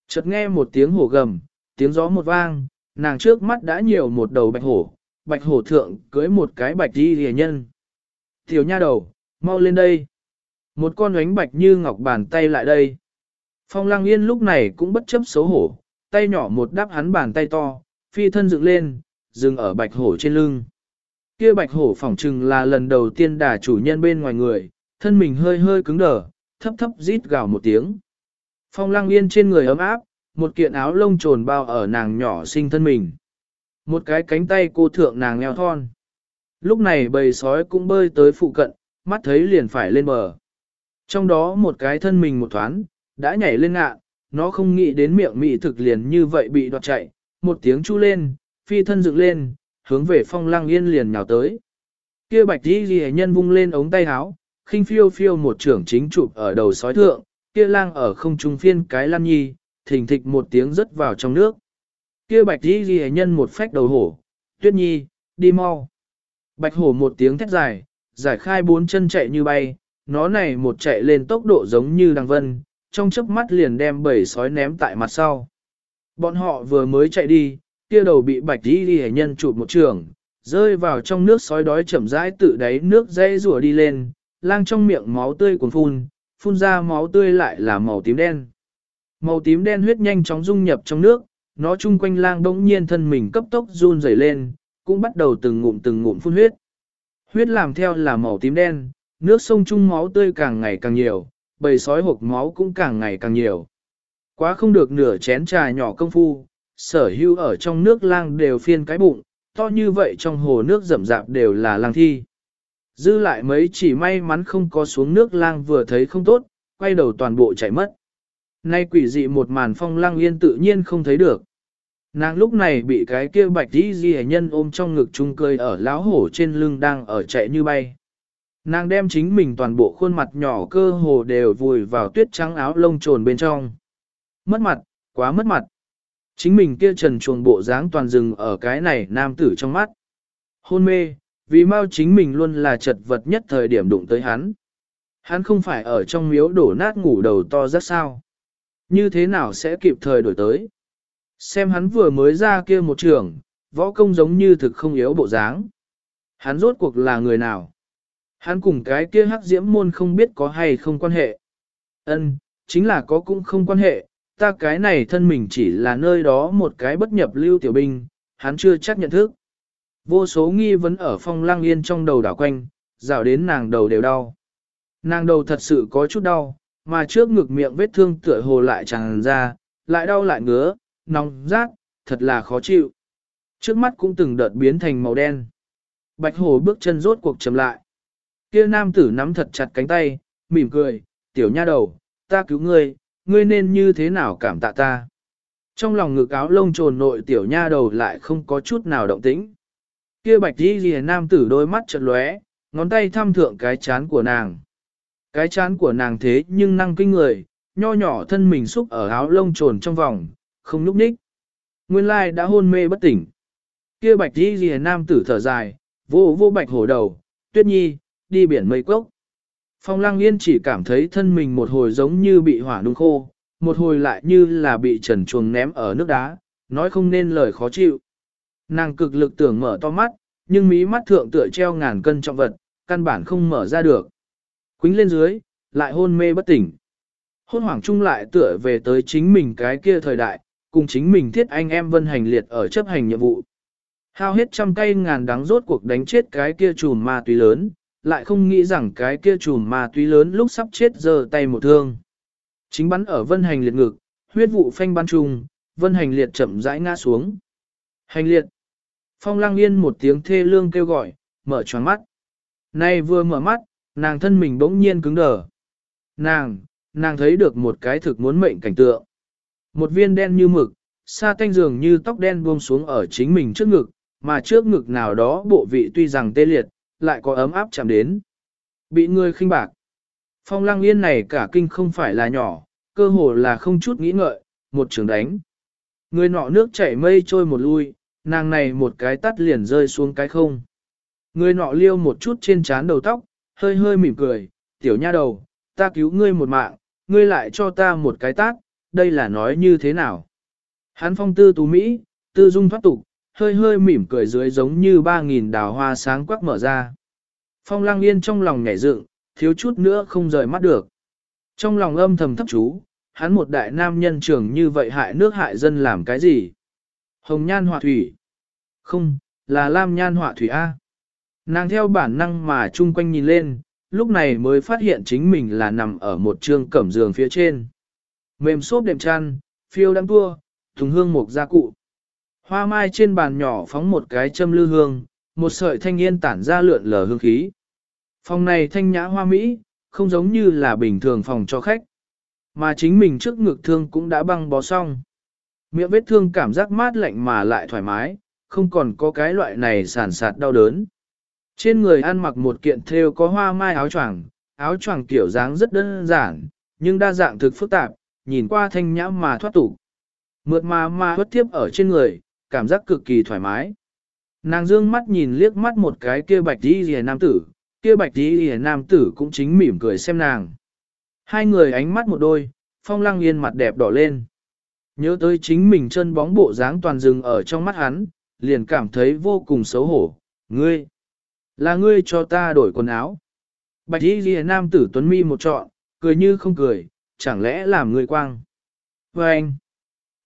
Chợt nghe một tiếng hổ gầm, tiếng gió một vang, nàng trước mắt đã nhiều một đầu bạch hổ, bạch hổ thượng cưới một cái bạch đi rìa nhân. Tiểu nha đầu, mau lên đây. Một con ánh bạch như ngọc bàn tay lại đây. Phong lăng yên lúc này cũng bất chấp xấu hổ, tay nhỏ một đáp hắn bàn tay to, phi thân dựng lên, dừng ở bạch hổ trên lưng. Kia bạch hổ phỏng trừng là lần đầu tiên đả chủ nhân bên ngoài người, thân mình hơi hơi cứng đờ, thấp thấp rít gào một tiếng. Phong lăng yên trên người ấm áp, một kiện áo lông trồn bao ở nàng nhỏ sinh thân mình. Một cái cánh tay cô thượng nàng eo thon. Lúc này bầy sói cũng bơi tới phụ cận, mắt thấy liền phải lên bờ. Trong đó một cái thân mình một thoáng, đã nhảy lên ngạ, nó không nghĩ đến miệng mị thực liền như vậy bị đoạt chạy, một tiếng chu lên, phi thân dựng lên, hướng về phong lăng yên liền nhào tới. Kia bạch đi ghi nhân vung lên ống tay háo, khinh phiêu phiêu một trưởng chính chụp ở đầu sói thượng, kia lang ở không trung phiên cái lan nhi, thình thịch một tiếng rớt vào trong nước. Kia bạch đi ghi nhân một phách đầu hổ, tuyết nhi, đi mau. Bạch hổ một tiếng thét dài, giải khai bốn chân chạy như bay, nó này một chạy lên tốc độ giống như đằng vân, trong chớp mắt liền đem bầy sói ném tại mặt sau. Bọn họ vừa mới chạy đi, kia đầu bị bạch đi ghi nhân chụp một trường, rơi vào trong nước sói đói chậm rãi tự đáy nước dây rùa đi lên, lang trong miệng máu tươi cuồn phun, phun ra máu tươi lại là màu tím đen. Màu tím đen huyết nhanh chóng dung nhập trong nước, nó chung quanh lang bỗng nhiên thân mình cấp tốc run rẩy lên, cũng bắt đầu từng ngụm từng ngụm phun huyết. Huyết làm theo là màu tím đen, nước sông chung máu tươi càng ngày càng nhiều, bầy sói hộp máu cũng càng ngày càng nhiều. Quá không được nửa chén trà nhỏ công phu, sở hữu ở trong nước lang đều phiên cái bụng, to như vậy trong hồ nước rậm rạp đều là lang thi. Dư lại mấy chỉ may mắn không có xuống nước lang vừa thấy không tốt, quay đầu toàn bộ chạy mất. Nay quỷ dị một màn phong lang yên tự nhiên không thấy được. Nàng lúc này bị cái kia bạch đi di nhân ôm trong ngực chung cười ở láo hổ trên lưng đang ở chạy như bay. Nàng đem chính mình toàn bộ khuôn mặt nhỏ cơ hồ đều vùi vào tuyết trắng áo lông trồn bên trong. Mất mặt, quá mất mặt. Chính mình kia trần chuồng bộ dáng toàn rừng ở cái này nam tử trong mắt. Hôn mê, vì mau chính mình luôn là chật vật nhất thời điểm đụng tới hắn. Hắn không phải ở trong miếu đổ nát ngủ đầu to rất sao. Như thế nào sẽ kịp thời đổi tới. Xem hắn vừa mới ra kia một trường, võ công giống như thực không yếu bộ dáng. Hắn rốt cuộc là người nào? Hắn cùng cái kia hắc diễm môn không biết có hay không quan hệ. Ân, chính là có cũng không quan hệ, ta cái này thân mình chỉ là nơi đó một cái bất nhập lưu tiểu binh, hắn chưa chắc nhận thức. Vô số nghi vấn ở phong lang yên trong đầu đảo quanh, dạo đến nàng đầu đều đau. Nàng đầu thật sự có chút đau, mà trước ngực miệng vết thương tựa hồ lại tràn ra, lại đau lại ngứa, nóng rát, thật là khó chịu. Trước mắt cũng từng đợt biến thành màu đen. Bạch hồ bước chân rốt cuộc chậm lại. Kia nam tử nắm thật chặt cánh tay, mỉm cười, tiểu nha đầu, ta cứu ngươi, ngươi nên như thế nào cảm tạ ta. Trong lòng ngực áo lông trồn nội tiểu nha đầu lại không có chút nào động tĩnh. Kia bạch đi ghi nam tử đôi mắt chật lóe, ngón tay thăm thượng cái chán của nàng. Cái chán của nàng thế nhưng năng kinh người, nho nhỏ thân mình xúc ở áo lông trồn trong vòng, không núp ních. Nguyên lai đã hôn mê bất tỉnh. Kia bạch đi ghi nam tử thở dài, vô vô bạch hổ đầu, tuyết nhi, đi biển mây cốc. Phong lăng yên chỉ cảm thấy thân mình một hồi giống như bị hỏa nung khô, một hồi lại như là bị trần chuồng ném ở nước đá, nói không nên lời khó chịu. Nàng cực lực tưởng mở to mắt, nhưng mí mắt thượng tựa treo ngàn cân trọng vật, căn bản không mở ra được. Quính lên dưới, lại hôn mê bất tỉnh. Hôn hoảng chung lại tựa về tới chính mình cái kia thời đại, cùng chính mình thiết anh em vân hành liệt ở chấp hành nhiệm vụ. Hao hết trăm cây ngàn đắng rốt cuộc đánh chết cái kia chùm ma túy lớn, lại không nghĩ rằng cái kia chùm ma túy lớn lúc sắp chết giơ tay một thương. Chính bắn ở vân hành liệt ngực, huyết vụ phanh ban trùng, vân hành liệt chậm rãi ngã xuống. Hành liệt. Phong lang yên một tiếng thê lương kêu gọi, mở choáng mắt. Nay vừa mở mắt, nàng thân mình bỗng nhiên cứng đờ. Nàng, nàng thấy được một cái thực muốn mệnh cảnh tượng. Một viên đen như mực, sa tanh dường như tóc đen buông xuống ở chính mình trước ngực, mà trước ngực nào đó bộ vị tuy rằng tê liệt, lại có ấm áp chạm đến. Bị người khinh bạc. Phong lăng yên này cả kinh không phải là nhỏ, cơ hồ là không chút nghĩ ngợi, một trường đánh. Người nọ nước chảy mây trôi một lui, nàng này một cái tắt liền rơi xuống cái không. Người nọ liêu một chút trên trán đầu tóc, hơi hơi mỉm cười, tiểu nha đầu, ta cứu ngươi một mạng, ngươi lại cho ta một cái tát, đây là nói như thế nào. Hắn phong tư tú Mỹ, tư dung thoát tục, hơi hơi mỉm cười dưới giống như ba nghìn đào hoa sáng quắc mở ra. Phong lăng yên trong lòng nhảy dựng, thiếu chút nữa không rời mắt được. Trong lòng âm thầm thấp chú, hắn một đại nam nhân trưởng như vậy hại nước hại dân làm cái gì? Hồng nhan họa thủy. Không, là lam nhan họa thủy A. Nàng theo bản năng mà chung quanh nhìn lên, lúc này mới phát hiện chính mình là nằm ở một trương cẩm giường phía trên. Mềm xốp đệm chăn, phiêu đăng tua, thùng hương một gia cụ. Hoa mai trên bàn nhỏ phóng một cái châm lư hương, một sợi thanh yên tản ra lượn lờ hương khí. Phòng này thanh nhã hoa mỹ, không giống như là bình thường phòng cho khách. Mà chính mình trước ngực thương cũng đã băng bó xong. Miệng vết thương cảm giác mát lạnh mà lại thoải mái, không còn có cái loại này sản sạt đau đớn. Trên người ăn mặc một kiện thêu có hoa mai áo choàng, áo choàng kiểu dáng rất đơn giản, nhưng đa dạng thực phức tạp, nhìn qua thanh nhã mà thoát tục. Mượt mà mà hất tiếp ở trên người, cảm giác cực kỳ thoải mái. Nàng dương mắt nhìn liếc mắt một cái kia bạch đi rìa nam tử, kia bạch đi rìa nam tử cũng chính mỉm cười xem nàng. Hai người ánh mắt một đôi, phong lăng yên mặt đẹp đỏ lên. Nhớ tới chính mình chân bóng bộ dáng toàn rừng ở trong mắt hắn, liền cảm thấy vô cùng xấu hổ. Ngươi, là ngươi cho ta đổi quần áo. Bạch y ghi nam tử tuấn mi một trọn, cười như không cười, chẳng lẽ làm ngươi quang. Và anh,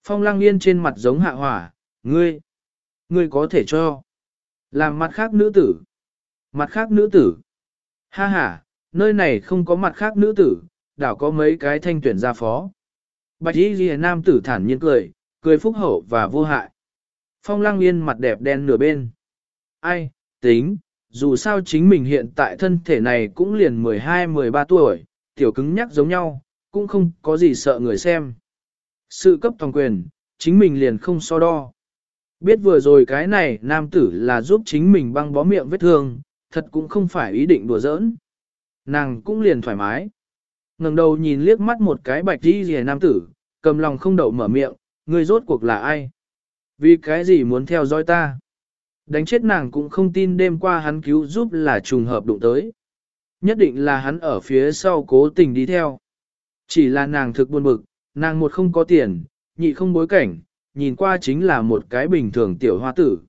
phong lăng yên trên mặt giống hạ hỏa, ngươi, ngươi có thể cho. Làm mặt khác nữ tử. Mặt khác nữ tử. Ha ha, nơi này không có mặt khác nữ tử, đảo có mấy cái thanh tuyển gia phó. Bạch y ghi nam tử thản nhiên cười, cười phúc hậu và vô hại. Phong lăng yên mặt đẹp đen nửa bên. Ai, tính, dù sao chính mình hiện tại thân thể này cũng liền 12-13 tuổi, tiểu cứng nhắc giống nhau, cũng không có gì sợ người xem. Sự cấp toàn quyền, chính mình liền không so đo. Biết vừa rồi cái này nam tử là giúp chính mình băng bó miệng vết thương, thật cũng không phải ý định đùa giỡn. Nàng cũng liền thoải mái. ngẩng đầu nhìn liếc mắt một cái bạch đi rìa nam tử, cầm lòng không đậu mở miệng, người rốt cuộc là ai? Vì cái gì muốn theo dõi ta? Đánh chết nàng cũng không tin đêm qua hắn cứu giúp là trùng hợp đụng tới. Nhất định là hắn ở phía sau cố tình đi theo. Chỉ là nàng thực buồn bực, nàng một không có tiền, nhị không bối cảnh, nhìn qua chính là một cái bình thường tiểu hoa tử.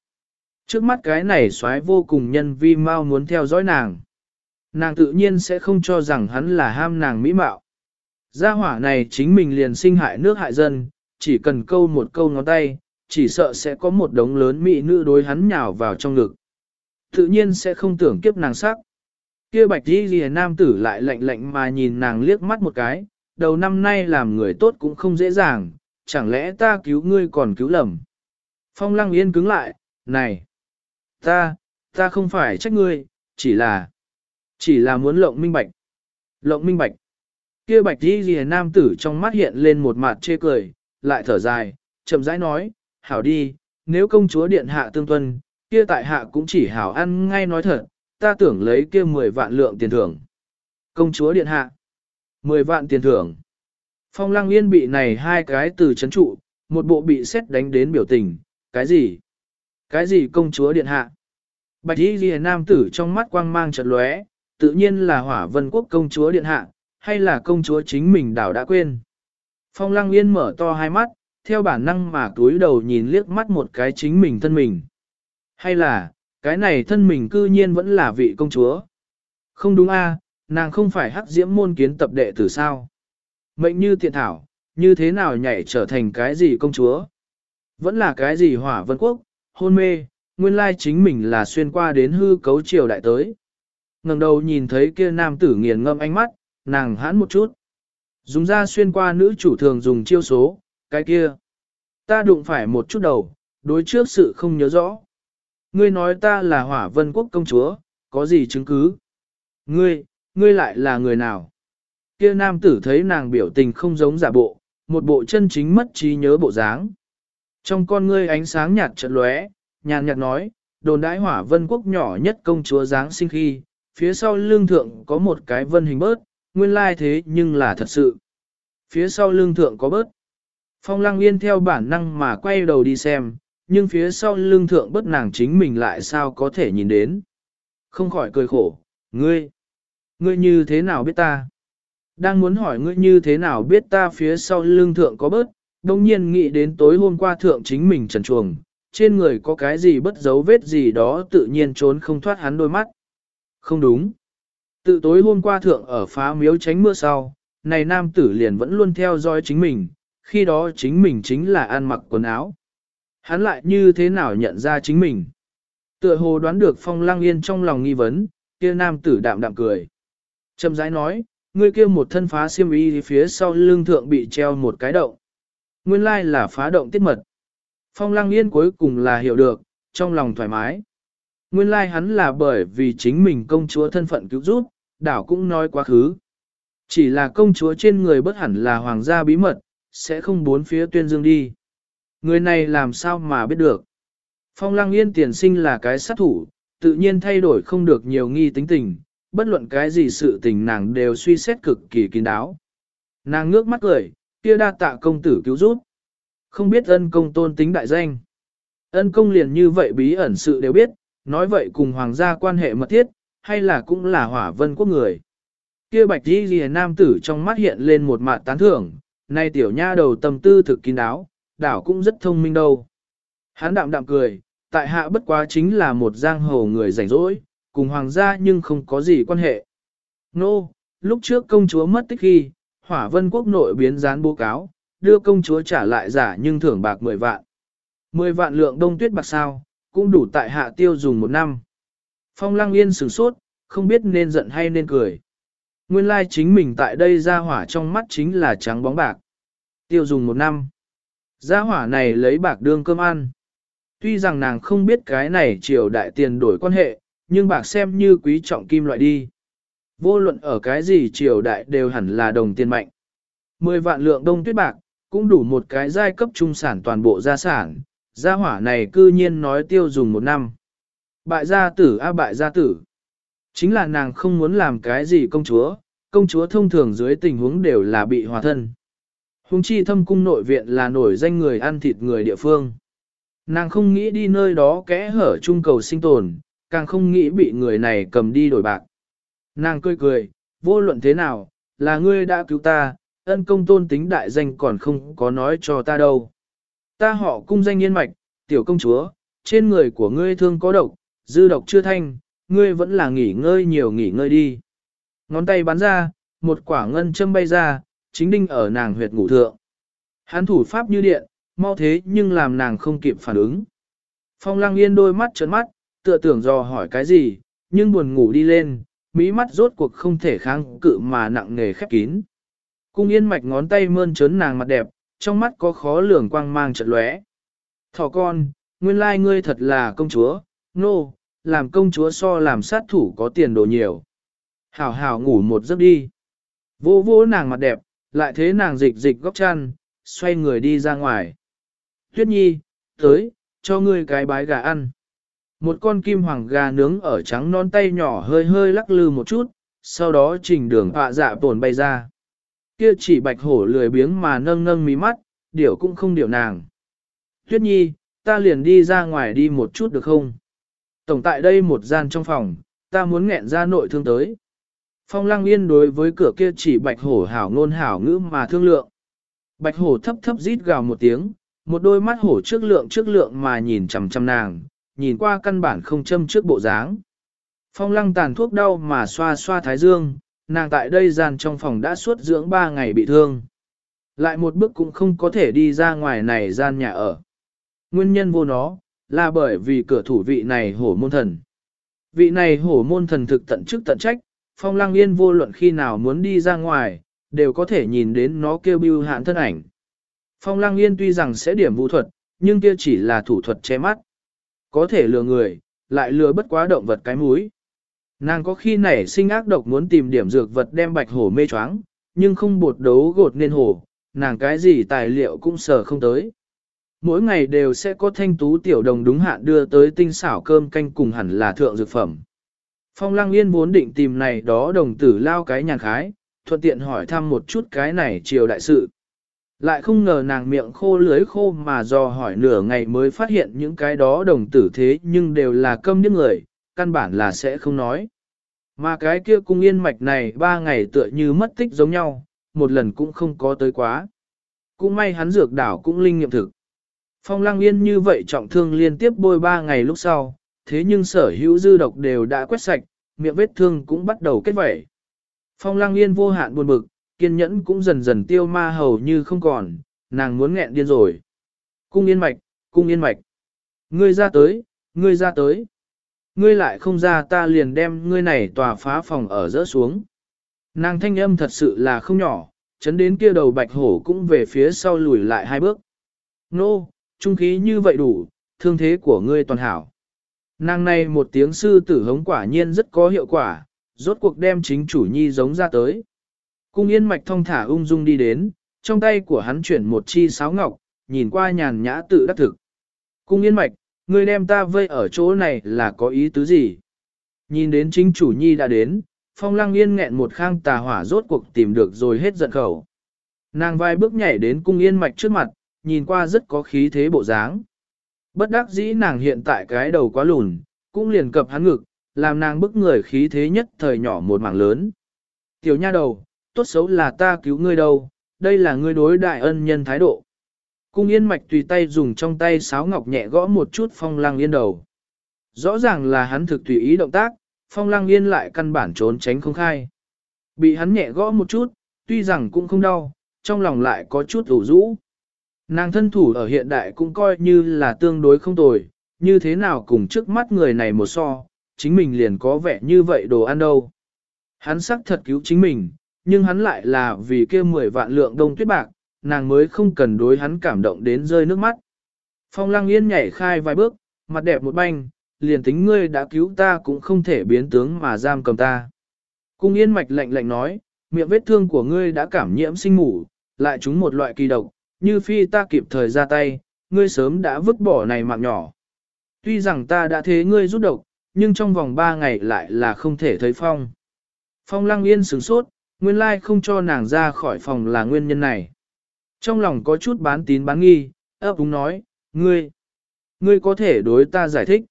Trước mắt cái này xoái vô cùng nhân vi mau muốn theo dõi nàng. Nàng tự nhiên sẽ không cho rằng hắn là ham nàng mỹ mạo. Gia hỏa này chính mình liền sinh hại nước hại dân, chỉ cần câu một câu ngón tay, chỉ sợ sẽ có một đống lớn mỹ nữ đối hắn nhào vào trong ngực. Tự nhiên sẽ không tưởng kiếp nàng sắc. Kia bạch đi ghi nam tử lại lạnh lạnh mà nhìn nàng liếc mắt một cái, đầu năm nay làm người tốt cũng không dễ dàng, chẳng lẽ ta cứu ngươi còn cứu lầm. Phong lăng yên cứng lại, này, ta, ta không phải trách ngươi, chỉ là, chỉ là muốn lộng minh bạch. Lộng minh bạch. Kia bạch đi gì nam tử trong mắt hiện lên một mặt chê cười, lại thở dài, chậm rãi nói, hảo đi, nếu công chúa điện hạ tương tuân, kia tại hạ cũng chỉ hảo ăn ngay nói thật, ta tưởng lấy kia 10 vạn lượng tiền thưởng. Công chúa điện hạ, 10 vạn tiền thưởng. Phong lăng yên bị này hai cái từ chấn trụ, một bộ bị xét đánh đến biểu tình, cái gì? Cái gì công chúa điện hạ? Bạch y ghi nam tử trong mắt quang mang chợt lóe, tự nhiên là hỏa vân quốc công chúa điện hạ, hay là công chúa chính mình đảo đã quên. Phong lăng yên mở to hai mắt, theo bản năng mà túi đầu nhìn liếc mắt một cái chính mình thân mình. Hay là, cái này thân mình cư nhiên vẫn là vị công chúa. Không đúng a, nàng không phải hắc diễm môn kiến tập đệ tử sao. Mệnh như tiện thảo, như thế nào nhảy trở thành cái gì công chúa? Vẫn là cái gì hỏa vân quốc, hôn mê, nguyên lai chính mình là xuyên qua đến hư cấu triều đại tới. ngẩng đầu nhìn thấy kia nam tử nghiền ngâm ánh mắt, nàng hãn một chút. Dùng ra xuyên qua nữ chủ thường dùng chiêu số, cái kia. Ta đụng phải một chút đầu, đối trước sự không nhớ rõ. Ngươi nói ta là hỏa vân quốc công chúa, có gì chứng cứ? Ngươi, ngươi lại là người nào? Kia nam tử thấy nàng biểu tình không giống giả bộ, một bộ chân chính mất trí nhớ bộ dáng. Trong con ngươi ánh sáng nhạt chợt lóe, nhàn nhạt nói, đồn đãi hỏa vân quốc nhỏ nhất công chúa dáng sinh khi, phía sau lương thượng có một cái vân hình bớt, nguyên lai thế nhưng là thật sự. Phía sau lương thượng có bớt. Phong lăng yên theo bản năng mà quay đầu đi xem, nhưng phía sau lưng thượng bớt nàng chính mình lại sao có thể nhìn đến. Không khỏi cười khổ, ngươi, ngươi như thế nào biết ta? Đang muốn hỏi ngươi như thế nào biết ta phía sau lưng thượng có bớt, đồng nhiên nghĩ đến tối hôm qua thượng chính mình trần chuồng, trên người có cái gì bất dấu vết gì đó tự nhiên trốn không thoát hắn đôi mắt. Không đúng. Tự tối hôm qua thượng ở phá miếu tránh mưa sau, này nam tử liền vẫn luôn theo dõi chính mình, khi đó chính mình chính là ăn mặc quần áo. Hắn lại như thế nào nhận ra chính mình? Tựa hồ đoán được phong lang yên trong lòng nghi vấn, kia nam tử đạm đạm cười. Trầm rãi nói, ngươi kia một thân phá xiêm y phía sau lưng thượng bị treo một cái động. Nguyên lai là phá động tiết mật. Phong lang yên cuối cùng là hiểu được, trong lòng thoải mái. Nguyên lai hắn là bởi vì chính mình công chúa thân phận cứu giúp, đảo cũng nói quá khứ. Chỉ là công chúa trên người bất hẳn là hoàng gia bí mật, sẽ không bốn phía tuyên dương đi. Người này làm sao mà biết được. Phong Lăng Yên tiền sinh là cái sát thủ, tự nhiên thay đổi không được nhiều nghi tính tình, bất luận cái gì sự tình nàng đều suy xét cực kỳ kín đáo. Nàng ngước mắt cười, kia đa tạ công tử cứu giúp. Không biết ân công tôn tính đại danh. Ân công liền như vậy bí ẩn sự đều biết, nói vậy cùng hoàng gia quan hệ mật thiết, hay là cũng là hỏa vân quốc người. Kia bạch đi ghi nam tử trong mắt hiện lên một mạt tán thưởng, nay tiểu nha đầu tâm tư thực kín đáo, đảo cũng rất thông minh đâu. Hán đạm đạm cười, tại hạ bất quá chính là một giang hồ người rảnh rỗi, cùng hoàng gia nhưng không có gì quan hệ. Nô, no, lúc trước công chúa mất tích khi, hỏa vân quốc nội biến gián bố cáo, đưa công chúa trả lại giả nhưng thưởng bạc 10 vạn. 10 vạn lượng đông tuyết bạc sao, cũng đủ tại hạ tiêu dùng một năm. Phong lăng yên sửng sốt, không biết nên giận hay nên cười. Nguyên lai chính mình tại đây ra hỏa trong mắt chính là trắng bóng bạc. Tiêu dùng một năm. Gia hỏa này lấy bạc đương cơm ăn. Tuy rằng nàng không biết cái này triều đại tiền đổi quan hệ, nhưng bạc xem như quý trọng kim loại đi. Vô luận ở cái gì triều đại đều hẳn là đồng tiền mạnh. Mười vạn lượng đông tuyết bạc, cũng đủ một cái giai cấp trung sản toàn bộ gia sản, gia hỏa này cư nhiên nói tiêu dùng một năm. Bại gia tử a bại gia tử. Chính là nàng không muốn làm cái gì công chúa, công chúa thông thường dưới tình huống đều là bị hòa thân. Hùng chi thâm cung nội viện là nổi danh người ăn thịt người địa phương. Nàng không nghĩ đi nơi đó kẽ hở trung cầu sinh tồn, càng không nghĩ bị người này cầm đi đổi bạc. Nàng cười cười, vô luận thế nào, là ngươi đã cứu ta, ân công tôn tính đại danh còn không có nói cho ta đâu. Ta họ cung danh yên mạch, tiểu công chúa, trên người của ngươi thương có độc, dư độc chưa thanh, ngươi vẫn là nghỉ ngơi nhiều nghỉ ngơi đi. Ngón tay bắn ra, một quả ngân châm bay ra, chính đinh ở nàng huyệt ngủ thượng. Hắn thủ pháp như điện, mau thế nhưng làm nàng không kịp phản ứng. Phong lăng yên đôi mắt trấn mắt, tựa tưởng do hỏi cái gì, nhưng buồn ngủ đi lên, mỹ mắt rốt cuộc không thể kháng cự mà nặng nề khép kín. Cung yên mạch ngón tay mơn trớn nàng mặt đẹp, trong mắt có khó lường quang mang chợt lóe. Thỏ con, nguyên lai ngươi thật là công chúa, nô, no, làm công chúa so làm sát thủ có tiền đồ nhiều. Hảo hảo ngủ một giấc đi. Vô vô nàng mặt đẹp, lại thế nàng dịch dịch góc chăn, xoay người đi ra ngoài. Tuyết nhi, tới, cho ngươi cái bái gà ăn. Một con kim hoàng gà nướng ở trắng non tay nhỏ hơi hơi lắc lư một chút, sau đó trình đường họa dạ tổn bay ra. Kia chỉ bạch hổ lười biếng mà nâng nâng mí mắt, điểu cũng không điểu nàng. Tuyết nhi, ta liền đi ra ngoài đi một chút được không? Tổng tại đây một gian trong phòng, ta muốn nghẹn ra nội thương tới. Phong lăng yên đối với cửa kia chỉ bạch hổ hảo ngôn hảo ngữ mà thương lượng. Bạch hổ thấp thấp rít gào một tiếng, một đôi mắt hổ trước lượng trước lượng mà nhìn chằm chằm nàng, nhìn qua căn bản không châm trước bộ dáng. Phong lăng tàn thuốc đau mà xoa xoa thái dương, nàng tại đây gian trong phòng đã suốt dưỡng ba ngày bị thương. Lại một bước cũng không có thể đi ra ngoài này gian nhà ở. Nguyên nhân vô nó, là bởi vì cửa thủ vị này hổ môn thần. Vị này hổ môn thần thực tận chức tận trách, phong lăng yên vô luận khi nào muốn đi ra ngoài, đều có thể nhìn đến nó kêu bưu hạn thân ảnh. Phong lăng yên tuy rằng sẽ điểm vũ thuật, nhưng kia chỉ là thủ thuật che mắt. Có thể lừa người, lại lừa bất quá động vật cái mũi. Nàng có khi nảy sinh ác độc muốn tìm điểm dược vật đem bạch hổ mê choáng, nhưng không bột đấu gột nên hổ, nàng cái gì tài liệu cũng sờ không tới. Mỗi ngày đều sẽ có thanh tú tiểu đồng đúng hạn đưa tới tinh xảo cơm canh cùng hẳn là thượng dược phẩm. Phong lăng yên vốn định tìm này đó đồng tử lao cái nhàn khái, thuận tiện hỏi thăm một chút cái này triều đại sự. Lại không ngờ nàng miệng khô lưới khô mà do hỏi nửa ngày mới phát hiện những cái đó đồng tử thế nhưng đều là câm những người, căn bản là sẽ không nói. Mà cái kia cung yên mạch này ba ngày tựa như mất tích giống nhau, một lần cũng không có tới quá. Cũng may hắn dược đảo cũng linh nghiệm thực. Phong lăng yên như vậy trọng thương liên tiếp bôi ba ngày lúc sau, thế nhưng sở hữu dư độc đều đã quét sạch, miệng vết thương cũng bắt đầu kết vẩy. Phong lăng yên vô hạn buồn bực, kiên nhẫn cũng dần dần tiêu ma hầu như không còn, nàng muốn nghẹn điên rồi. Cung yên mạch, cung yên mạch. Ngươi ra tới, ngươi ra tới. ngươi lại không ra ta liền đem ngươi này tòa phá phòng ở rỡ xuống. Nàng thanh âm thật sự là không nhỏ, chấn đến kia đầu bạch hổ cũng về phía sau lùi lại hai bước. Nô, trung khí như vậy đủ, thương thế của ngươi toàn hảo. Nàng này một tiếng sư tử hống quả nhiên rất có hiệu quả, rốt cuộc đem chính chủ nhi giống ra tới. Cung yên mạch thong thả ung dung đi đến, trong tay của hắn chuyển một chi sáo ngọc, nhìn qua nhàn nhã tự đắc thực. Cung yên mạch, ngươi đem ta vây ở chỗ này là có ý tứ gì? Nhìn đến chính chủ nhi đã đến, phong lăng yên nghẹn một khang tà hỏa rốt cuộc tìm được rồi hết giận khẩu. Nàng vai bước nhảy đến cung yên mạch trước mặt, nhìn qua rất có khí thế bộ dáng. Bất đắc dĩ nàng hiện tại cái đầu quá lùn, cũng liền cập hắn ngực, làm nàng bức người khí thế nhất thời nhỏ một mảng lớn. Tiểu nha đầu, tốt xấu là ta cứu ngươi đâu, đây là ngươi đối đại ân nhân thái độ. Cung yên mạch tùy tay dùng trong tay sáo ngọc nhẹ gõ một chút phong lăng yên đầu. Rõ ràng là hắn thực tùy ý động tác, phong lăng yên lại căn bản trốn tránh không khai. Bị hắn nhẹ gõ một chút, tuy rằng cũng không đau, trong lòng lại có chút ủ rũ. Nàng thân thủ ở hiện đại cũng coi như là tương đối không tồi, như thế nào cùng trước mắt người này một so, chính mình liền có vẻ như vậy đồ ăn đâu. Hắn sắc thật cứu chính mình, nhưng hắn lại là vì kia 10 vạn lượng đông tuyết bạc, nàng mới không cần đối hắn cảm động đến rơi nước mắt. Phong lăng yên nhảy khai vài bước, mặt đẹp một banh, liền tính ngươi đã cứu ta cũng không thể biến tướng mà giam cầm ta. Cung yên mạch lạnh lạnh nói, miệng vết thương của ngươi đã cảm nhiễm sinh ngủ, lại trúng một loại kỳ độc, như phi ta kịp thời ra tay, ngươi sớm đã vứt bỏ này mạng nhỏ. Tuy rằng ta đã thế ngươi rút độc, nhưng trong vòng ba ngày lại là không thể thấy phong. Phong lăng yên sửng sốt, nguyên lai không cho nàng ra khỏi phòng là nguyên nhân này. Trong lòng có chút bán tín bán nghi, ấp úng nói, ngươi, ngươi có thể đối ta giải thích.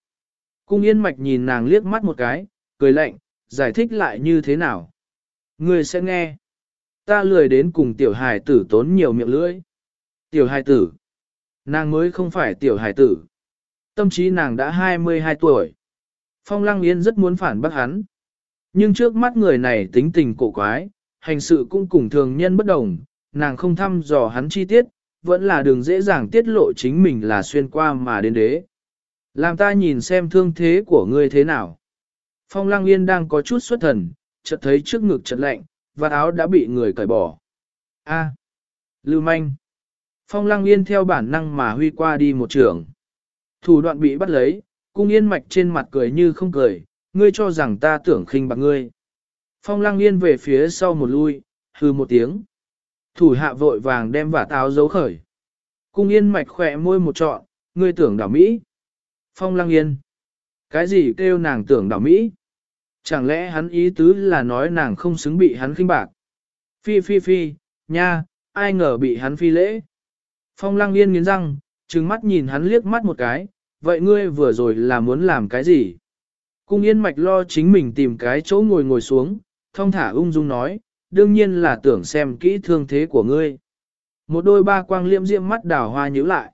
Cung yên mạch nhìn nàng liếc mắt một cái, cười lạnh, giải thích lại như thế nào. Ngươi sẽ nghe. Ta lười đến cùng tiểu hài tử tốn nhiều miệng lưỡi. Tiểu hài tử. Nàng mới không phải tiểu hài tử. Tâm trí nàng đã 22 tuổi. Phong Lăng Yên rất muốn phản bác hắn. Nhưng trước mắt người này tính tình cổ quái, hành sự cũng cùng thường nhân bất đồng, nàng không thăm dò hắn chi tiết, vẫn là đường dễ dàng tiết lộ chính mình là xuyên qua mà đến đế. Làm ta nhìn xem thương thế của ngươi thế nào. Phong Lăng Yên đang có chút xuất thần, chợt thấy trước ngực chợt lạnh, và áo đã bị người cởi bỏ. A, Lưu Manh. Phong Lăng Yên theo bản năng mà huy qua đi một trường. Thủ đoạn bị bắt lấy, cung yên mạch trên mặt cười như không cười, ngươi cho rằng ta tưởng khinh bạc ngươi. Phong Lăng Yên về phía sau một lui, hư một tiếng. Thủ hạ vội vàng đem vả táo giấu khởi. Cung yên mạch khỏe môi một trọn, ngươi tưởng đảo Mỹ. Phong Lăng Yên. Cái gì kêu nàng tưởng đảo Mỹ? Chẳng lẽ hắn ý tứ là nói nàng không xứng bị hắn khinh bạc? Phi phi phi, nha, ai ngờ bị hắn phi lễ. Phong Lăng Yên nghiến răng, trừng mắt nhìn hắn liếc mắt một cái, vậy ngươi vừa rồi là muốn làm cái gì? Cung Yên Mạch lo chính mình tìm cái chỗ ngồi ngồi xuống, thong thả ung dung nói, đương nhiên là tưởng xem kỹ thương thế của ngươi. Một đôi ba quang liễm diễm mắt đào hoa nhíu lại.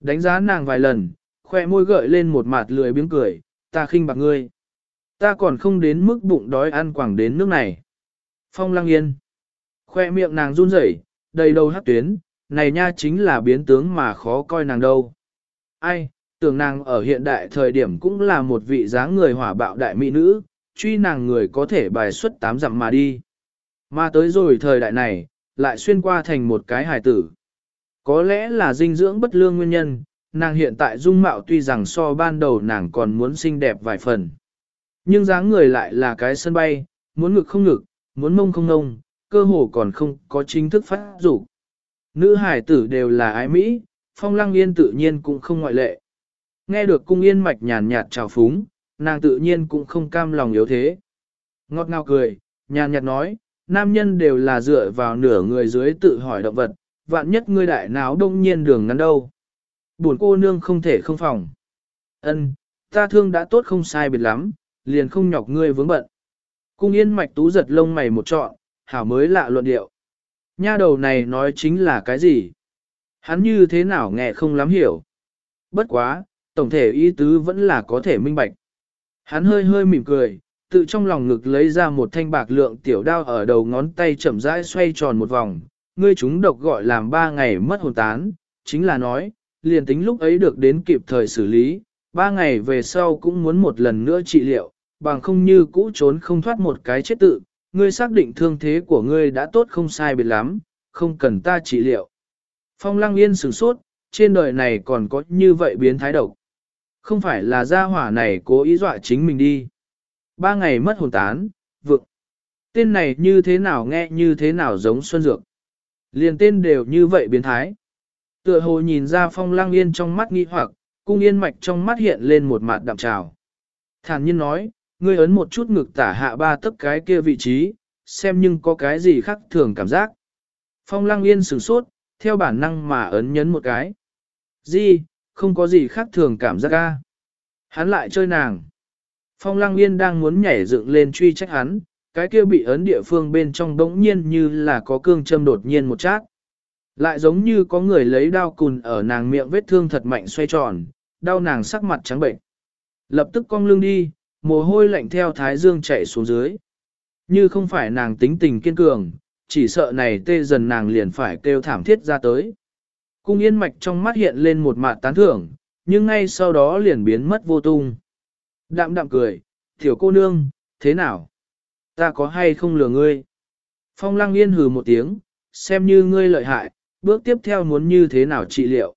Đánh giá nàng vài lần, khoe môi gợi lên một mặt lười biếng cười, ta khinh bạc ngươi. Ta còn không đến mức bụng đói ăn quảng đến nước này. Phong lăng yên. Khoe miệng nàng run rẩy, đầy đầu hát tuyến, này nha chính là biến tướng mà khó coi nàng đâu. Ai, tưởng nàng ở hiện đại thời điểm cũng là một vị dáng người hỏa bạo đại mỹ nữ, truy nàng người có thể bài xuất tám dặm mà đi. Mà tới rồi thời đại này, lại xuyên qua thành một cái hài tử. Có lẽ là dinh dưỡng bất lương nguyên nhân, nàng hiện tại dung mạo tuy rằng so ban đầu nàng còn muốn xinh đẹp vài phần. Nhưng dáng người lại là cái sân bay, muốn ngực không ngực, muốn mông không ngông, cơ hồ còn không có chính thức phát dục Nữ hải tử đều là ái Mỹ, phong lăng yên tự nhiên cũng không ngoại lệ. Nghe được cung yên mạch nhàn nhạt trào phúng, nàng tự nhiên cũng không cam lòng yếu thế. Ngọt ngào cười, nhàn nhạt nói, nam nhân đều là dựa vào nửa người dưới tự hỏi động vật, vạn nhất ngươi đại náo đông nhiên đường ngắn đâu. Buồn cô nương không thể không phòng. Ân, ta thương đã tốt không sai biệt lắm, liền không nhọc ngươi vướng bận. Cung yên mạch tú giật lông mày một trọn, hảo mới lạ luận điệu. Nha đầu này nói chính là cái gì? Hắn như thế nào nghe không lắm hiểu. Bất quá, tổng thể ý tứ vẫn là có thể minh bạch. Hắn hơi hơi mỉm cười, tự trong lòng ngực lấy ra một thanh bạc lượng tiểu đao ở đầu ngón tay chậm rãi xoay tròn một vòng. Ngươi chúng độc gọi làm ba ngày mất hồn tán, chính là nói, liền tính lúc ấy được đến kịp thời xử lý, ba ngày về sau cũng muốn một lần nữa trị liệu, bằng không như cũ trốn không thoát một cái chết tự, ngươi xác định thương thế của ngươi đã tốt không sai biệt lắm, không cần ta trị liệu. Phong lăng yên sửng sốt, trên đời này còn có như vậy biến thái độc. Không phải là gia hỏa này cố ý dọa chính mình đi. Ba ngày mất hồn tán, vượng. Tên này như thế nào nghe như thế nào giống Xuân Dược. Liền tên đều như vậy biến thái. Tựa hồ nhìn ra phong lang yên trong mắt nghi hoặc, cung yên mạch trong mắt hiện lên một mặt đạm trào. Thản nhiên nói, ngươi ấn một chút ngực tả hạ ba tấc cái kia vị trí, xem nhưng có cái gì khác thường cảm giác. Phong lang yên sửng sốt, theo bản năng mà ấn nhấn một cái. Gì, không có gì khác thường cảm giác ca. Hắn lại chơi nàng. Phong lăng yên đang muốn nhảy dựng lên truy trách hắn, cái kia bị ấn địa phương bên trong đống nhiên như là có cương châm đột nhiên một chát. Lại giống như có người lấy đao cùn ở nàng miệng vết thương thật mạnh xoay tròn, đau nàng sắc mặt trắng bệnh. Lập tức cong lưng đi, mồ hôi lạnh theo thái dương chạy xuống dưới. Như không phải nàng tính tình kiên cường, chỉ sợ này tê dần nàng liền phải kêu thảm thiết ra tới. Cung yên mạch trong mắt hiện lên một mạt tán thưởng, nhưng ngay sau đó liền biến mất vô tung. Đạm đạm cười, tiểu cô nương, thế nào? Ta có hay không lừa ngươi? Phong lăng yên hừ một tiếng, xem như ngươi lợi hại, bước tiếp theo muốn như thế nào trị liệu.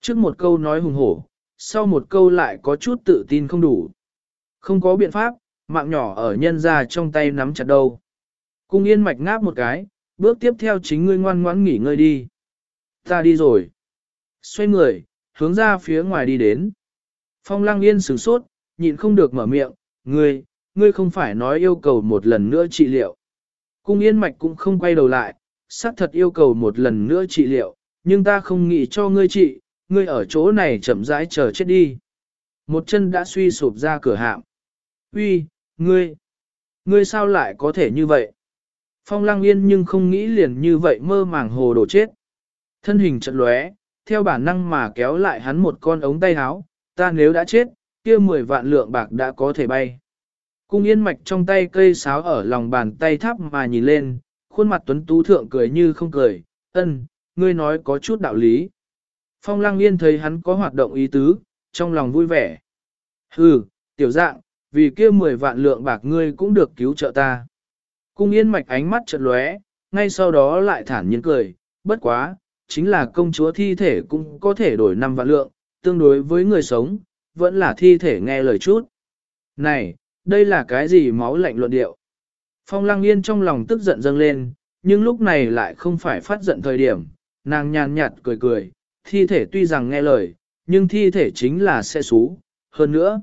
Trước một câu nói hùng hổ, sau một câu lại có chút tự tin không đủ. Không có biện pháp, mạng nhỏ ở nhân ra trong tay nắm chặt đâu. Cung yên mạch ngáp một cái, bước tiếp theo chính ngươi ngoan ngoãn nghỉ ngơi đi. Ta đi rồi. Xoay người, hướng ra phía ngoài đi đến. Phong lăng yên sửng sốt, nhịn không được mở miệng, ngươi, ngươi không phải nói yêu cầu một lần nữa trị liệu. Cung yên mạch cũng không quay đầu lại, xác thật yêu cầu một lần nữa trị liệu, nhưng ta không nghĩ cho ngươi trị, ngươi ở chỗ này chậm rãi chờ chết đi. Một chân đã suy sụp ra cửa hạm. Uy, ngươi, ngươi sao lại có thể như vậy? Phong lăng yên nhưng không nghĩ liền như vậy mơ màng hồ đồ chết. Thân hình trận lóe, theo bản năng mà kéo lại hắn một con ống tay áo, ta nếu đã chết, kia 10 vạn lượng bạc đã có thể bay. Cung yên mạch trong tay cây sáo ở lòng bàn tay thắp mà nhìn lên, khuôn mặt tuấn tú thượng cười như không cười, ân, ngươi nói có chút đạo lý. Phong lăng yên thấy hắn có hoạt động ý tứ, trong lòng vui vẻ. Hừ, tiểu dạng, vì kia 10 vạn lượng bạc ngươi cũng được cứu trợ ta. Cung yên mạch ánh mắt chợt lóe, ngay sau đó lại thản nhiên cười, bất quá, chính là công chúa thi thể cũng có thể đổi năm vạn lượng, tương đối với người sống, vẫn là thi thể nghe lời chút. Này, đây là cái gì máu lạnh luận điệu? Phong lăng yên trong lòng tức giận dâng lên, nhưng lúc này lại không phải phát giận thời điểm, nàng nhàn nhạt cười cười, thi thể tuy rằng nghe lời, nhưng thi thể chính là xe xú, hơn nữa.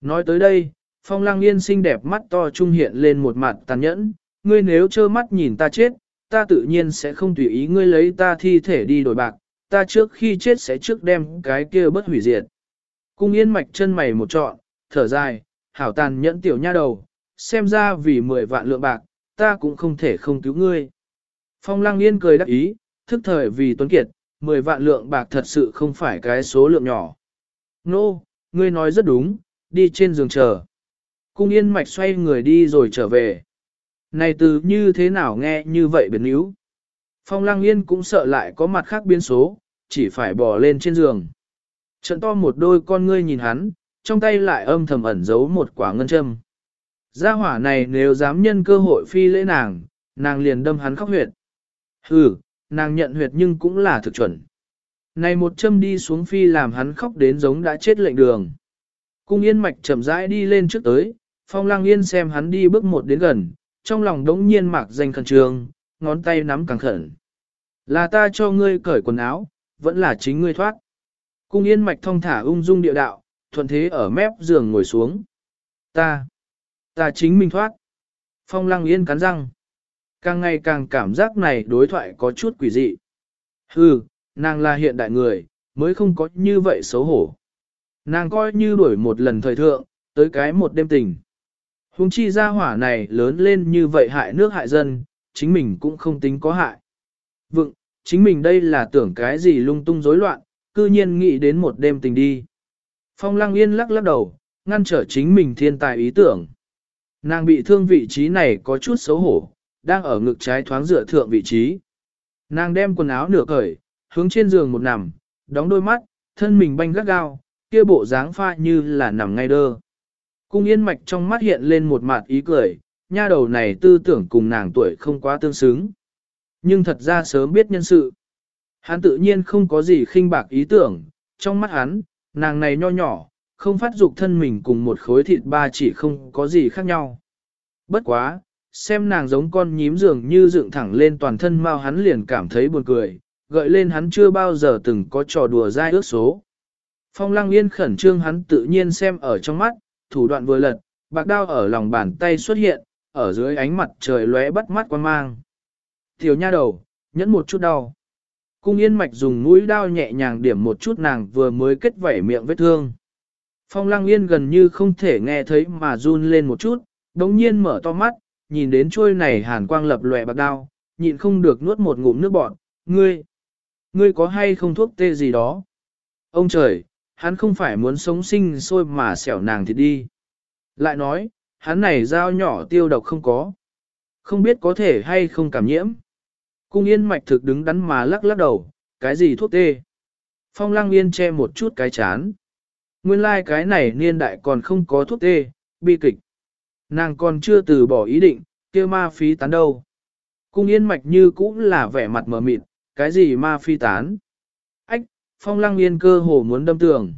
Nói tới đây, phong lăng yên xinh đẹp mắt to trung hiện lên một mặt tàn nhẫn, ngươi nếu trơ mắt nhìn ta chết, ta tự nhiên sẽ không tùy ý ngươi lấy ta thi thể đi đổi bạc, ta trước khi chết sẽ trước đem cái kia bất hủy diệt. Cung yên mạch chân mày một trọn, thở dài, hảo tàn nhẫn tiểu nha đầu, xem ra vì 10 vạn lượng bạc, ta cũng không thể không cứu ngươi. Phong lăng yên cười đắc ý, thức thời vì tuấn kiệt, 10 vạn lượng bạc thật sự không phải cái số lượng nhỏ. Nô, no, ngươi nói rất đúng, đi trên giường chờ. Cung yên mạch xoay người đi rồi trở về. Này từ như thế nào nghe như vậy biến yếu. Phong lăng yên cũng sợ lại có mặt khác biến số, chỉ phải bỏ lên trên giường. Trận to một đôi con ngươi nhìn hắn, trong tay lại âm thầm ẩn giấu một quả ngân châm. Gia hỏa này nếu dám nhân cơ hội phi lễ nàng, nàng liền đâm hắn khóc huyệt. Hừ, nàng nhận huyệt nhưng cũng là thực chuẩn. Này một châm đi xuống phi làm hắn khóc đến giống đã chết lệnh đường. Cung yên mạch chậm rãi đi lên trước tới, phong lăng yên xem hắn đi bước một đến gần, trong lòng đống nhiên mạc danh khẩn trương, ngón tay nắm càng khẩn. Là ta cho ngươi cởi quần áo, vẫn là chính ngươi thoát. Cung yên mạch thong thả ung dung địa đạo, thuận thế ở mép giường ngồi xuống. Ta, ta chính mình thoát. Phong lăng yên cắn răng. Càng ngày càng cảm giác này đối thoại có chút quỷ dị. Hừ, nàng là hiện đại người, mới không có như vậy xấu hổ. Nàng coi như đuổi một lần thời thượng, tới cái một đêm tình. Hùng chi gia hỏa này lớn lên như vậy hại nước hại dân, chính mình cũng không tính có hại. Vựng, chính mình đây là tưởng cái gì lung tung rối loạn, cư nhiên nghĩ đến một đêm tình đi. Phong lăng yên lắc lắc đầu, ngăn trở chính mình thiên tài ý tưởng. Nàng bị thương vị trí này có chút xấu hổ, đang ở ngực trái thoáng dựa thượng vị trí. Nàng đem quần áo nửa cởi, hướng trên giường một nằm, đóng đôi mắt, thân mình banh gắt gao, kia bộ dáng pha như là nằm ngay đơ. Cung yên mạch trong mắt hiện lên một mặt ý cười, nha đầu này tư tưởng cùng nàng tuổi không quá tương xứng. Nhưng thật ra sớm biết nhân sự. Hắn tự nhiên không có gì khinh bạc ý tưởng, trong mắt hắn, nàng này nho nhỏ, không phát dục thân mình cùng một khối thịt ba chỉ không có gì khác nhau. Bất quá, xem nàng giống con nhím dường như dựng thẳng lên toàn thân mau hắn liền cảm thấy buồn cười, gợi lên hắn chưa bao giờ từng có trò đùa dai ước số. Phong lăng yên khẩn trương hắn tự nhiên xem ở trong mắt, thủ đoạn vừa lật, bạc đao ở lòng bàn tay xuất hiện, ở dưới ánh mặt trời lóe bắt mắt quan mang. Tiểu nha đầu, nhẫn một chút đau. Cung yên mạch dùng mũi đao nhẹ nhàng điểm một chút nàng vừa mới kết vảy miệng vết thương. Phong lăng yên gần như không thể nghe thấy mà run lên một chút, đống nhiên mở to mắt, nhìn đến chuôi này hàn quang lập lòe bạc đao, nhịn không được nuốt một ngụm nước bọt, ngươi, ngươi có hay không thuốc tê gì đó? Ông trời, hắn không phải muốn sống sinh sôi mà xẻo nàng thì đi. Lại nói, hắn này dao nhỏ tiêu độc không có. Không biết có thể hay không cảm nhiễm. Cung yên mạch thực đứng đắn mà lắc lắc đầu, cái gì thuốc tê? Phong lăng yên che một chút cái chán. Nguyên lai like cái này niên đại còn không có thuốc tê, bi kịch. Nàng còn chưa từ bỏ ý định, kia ma phí tán đâu. Cung yên mạch như cũng là vẻ mặt mờ mịt, cái gì ma phi tán? Phong lăng yên cơ hồ muốn đâm tường.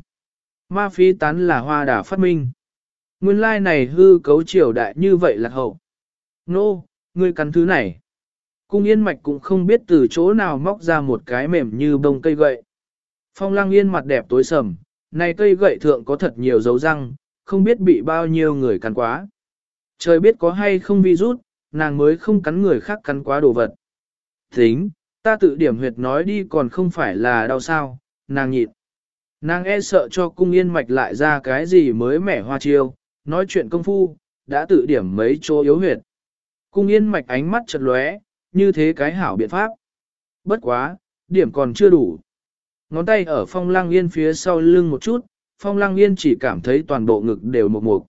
Ma phi tán là hoa đà phát minh. Nguyên lai này hư cấu triều đại như vậy là hậu. Nô, no, ngươi cắn thứ này. Cung yên mạch cũng không biết từ chỗ nào móc ra một cái mềm như bông cây gậy. Phong lăng yên mặt đẹp tối sầm, này cây gậy thượng có thật nhiều dấu răng, không biết bị bao nhiêu người cắn quá. Trời biết có hay không vi rút, nàng mới không cắn người khác cắn quá đồ vật. Tính, ta tự điểm huyệt nói đi còn không phải là đau sao, nàng nhịn. Nàng e sợ cho cung yên mạch lại ra cái gì mới mẻ hoa chiêu, nói chuyện công phu, đã tự điểm mấy chỗ yếu huyệt. Cung yên mạch ánh mắt chật lóe, như thế cái hảo biện pháp. Bất quá, điểm còn chưa đủ. Ngón tay ở phong lang yên phía sau lưng một chút, phong lang yên chỉ cảm thấy toàn bộ ngực đều một mục.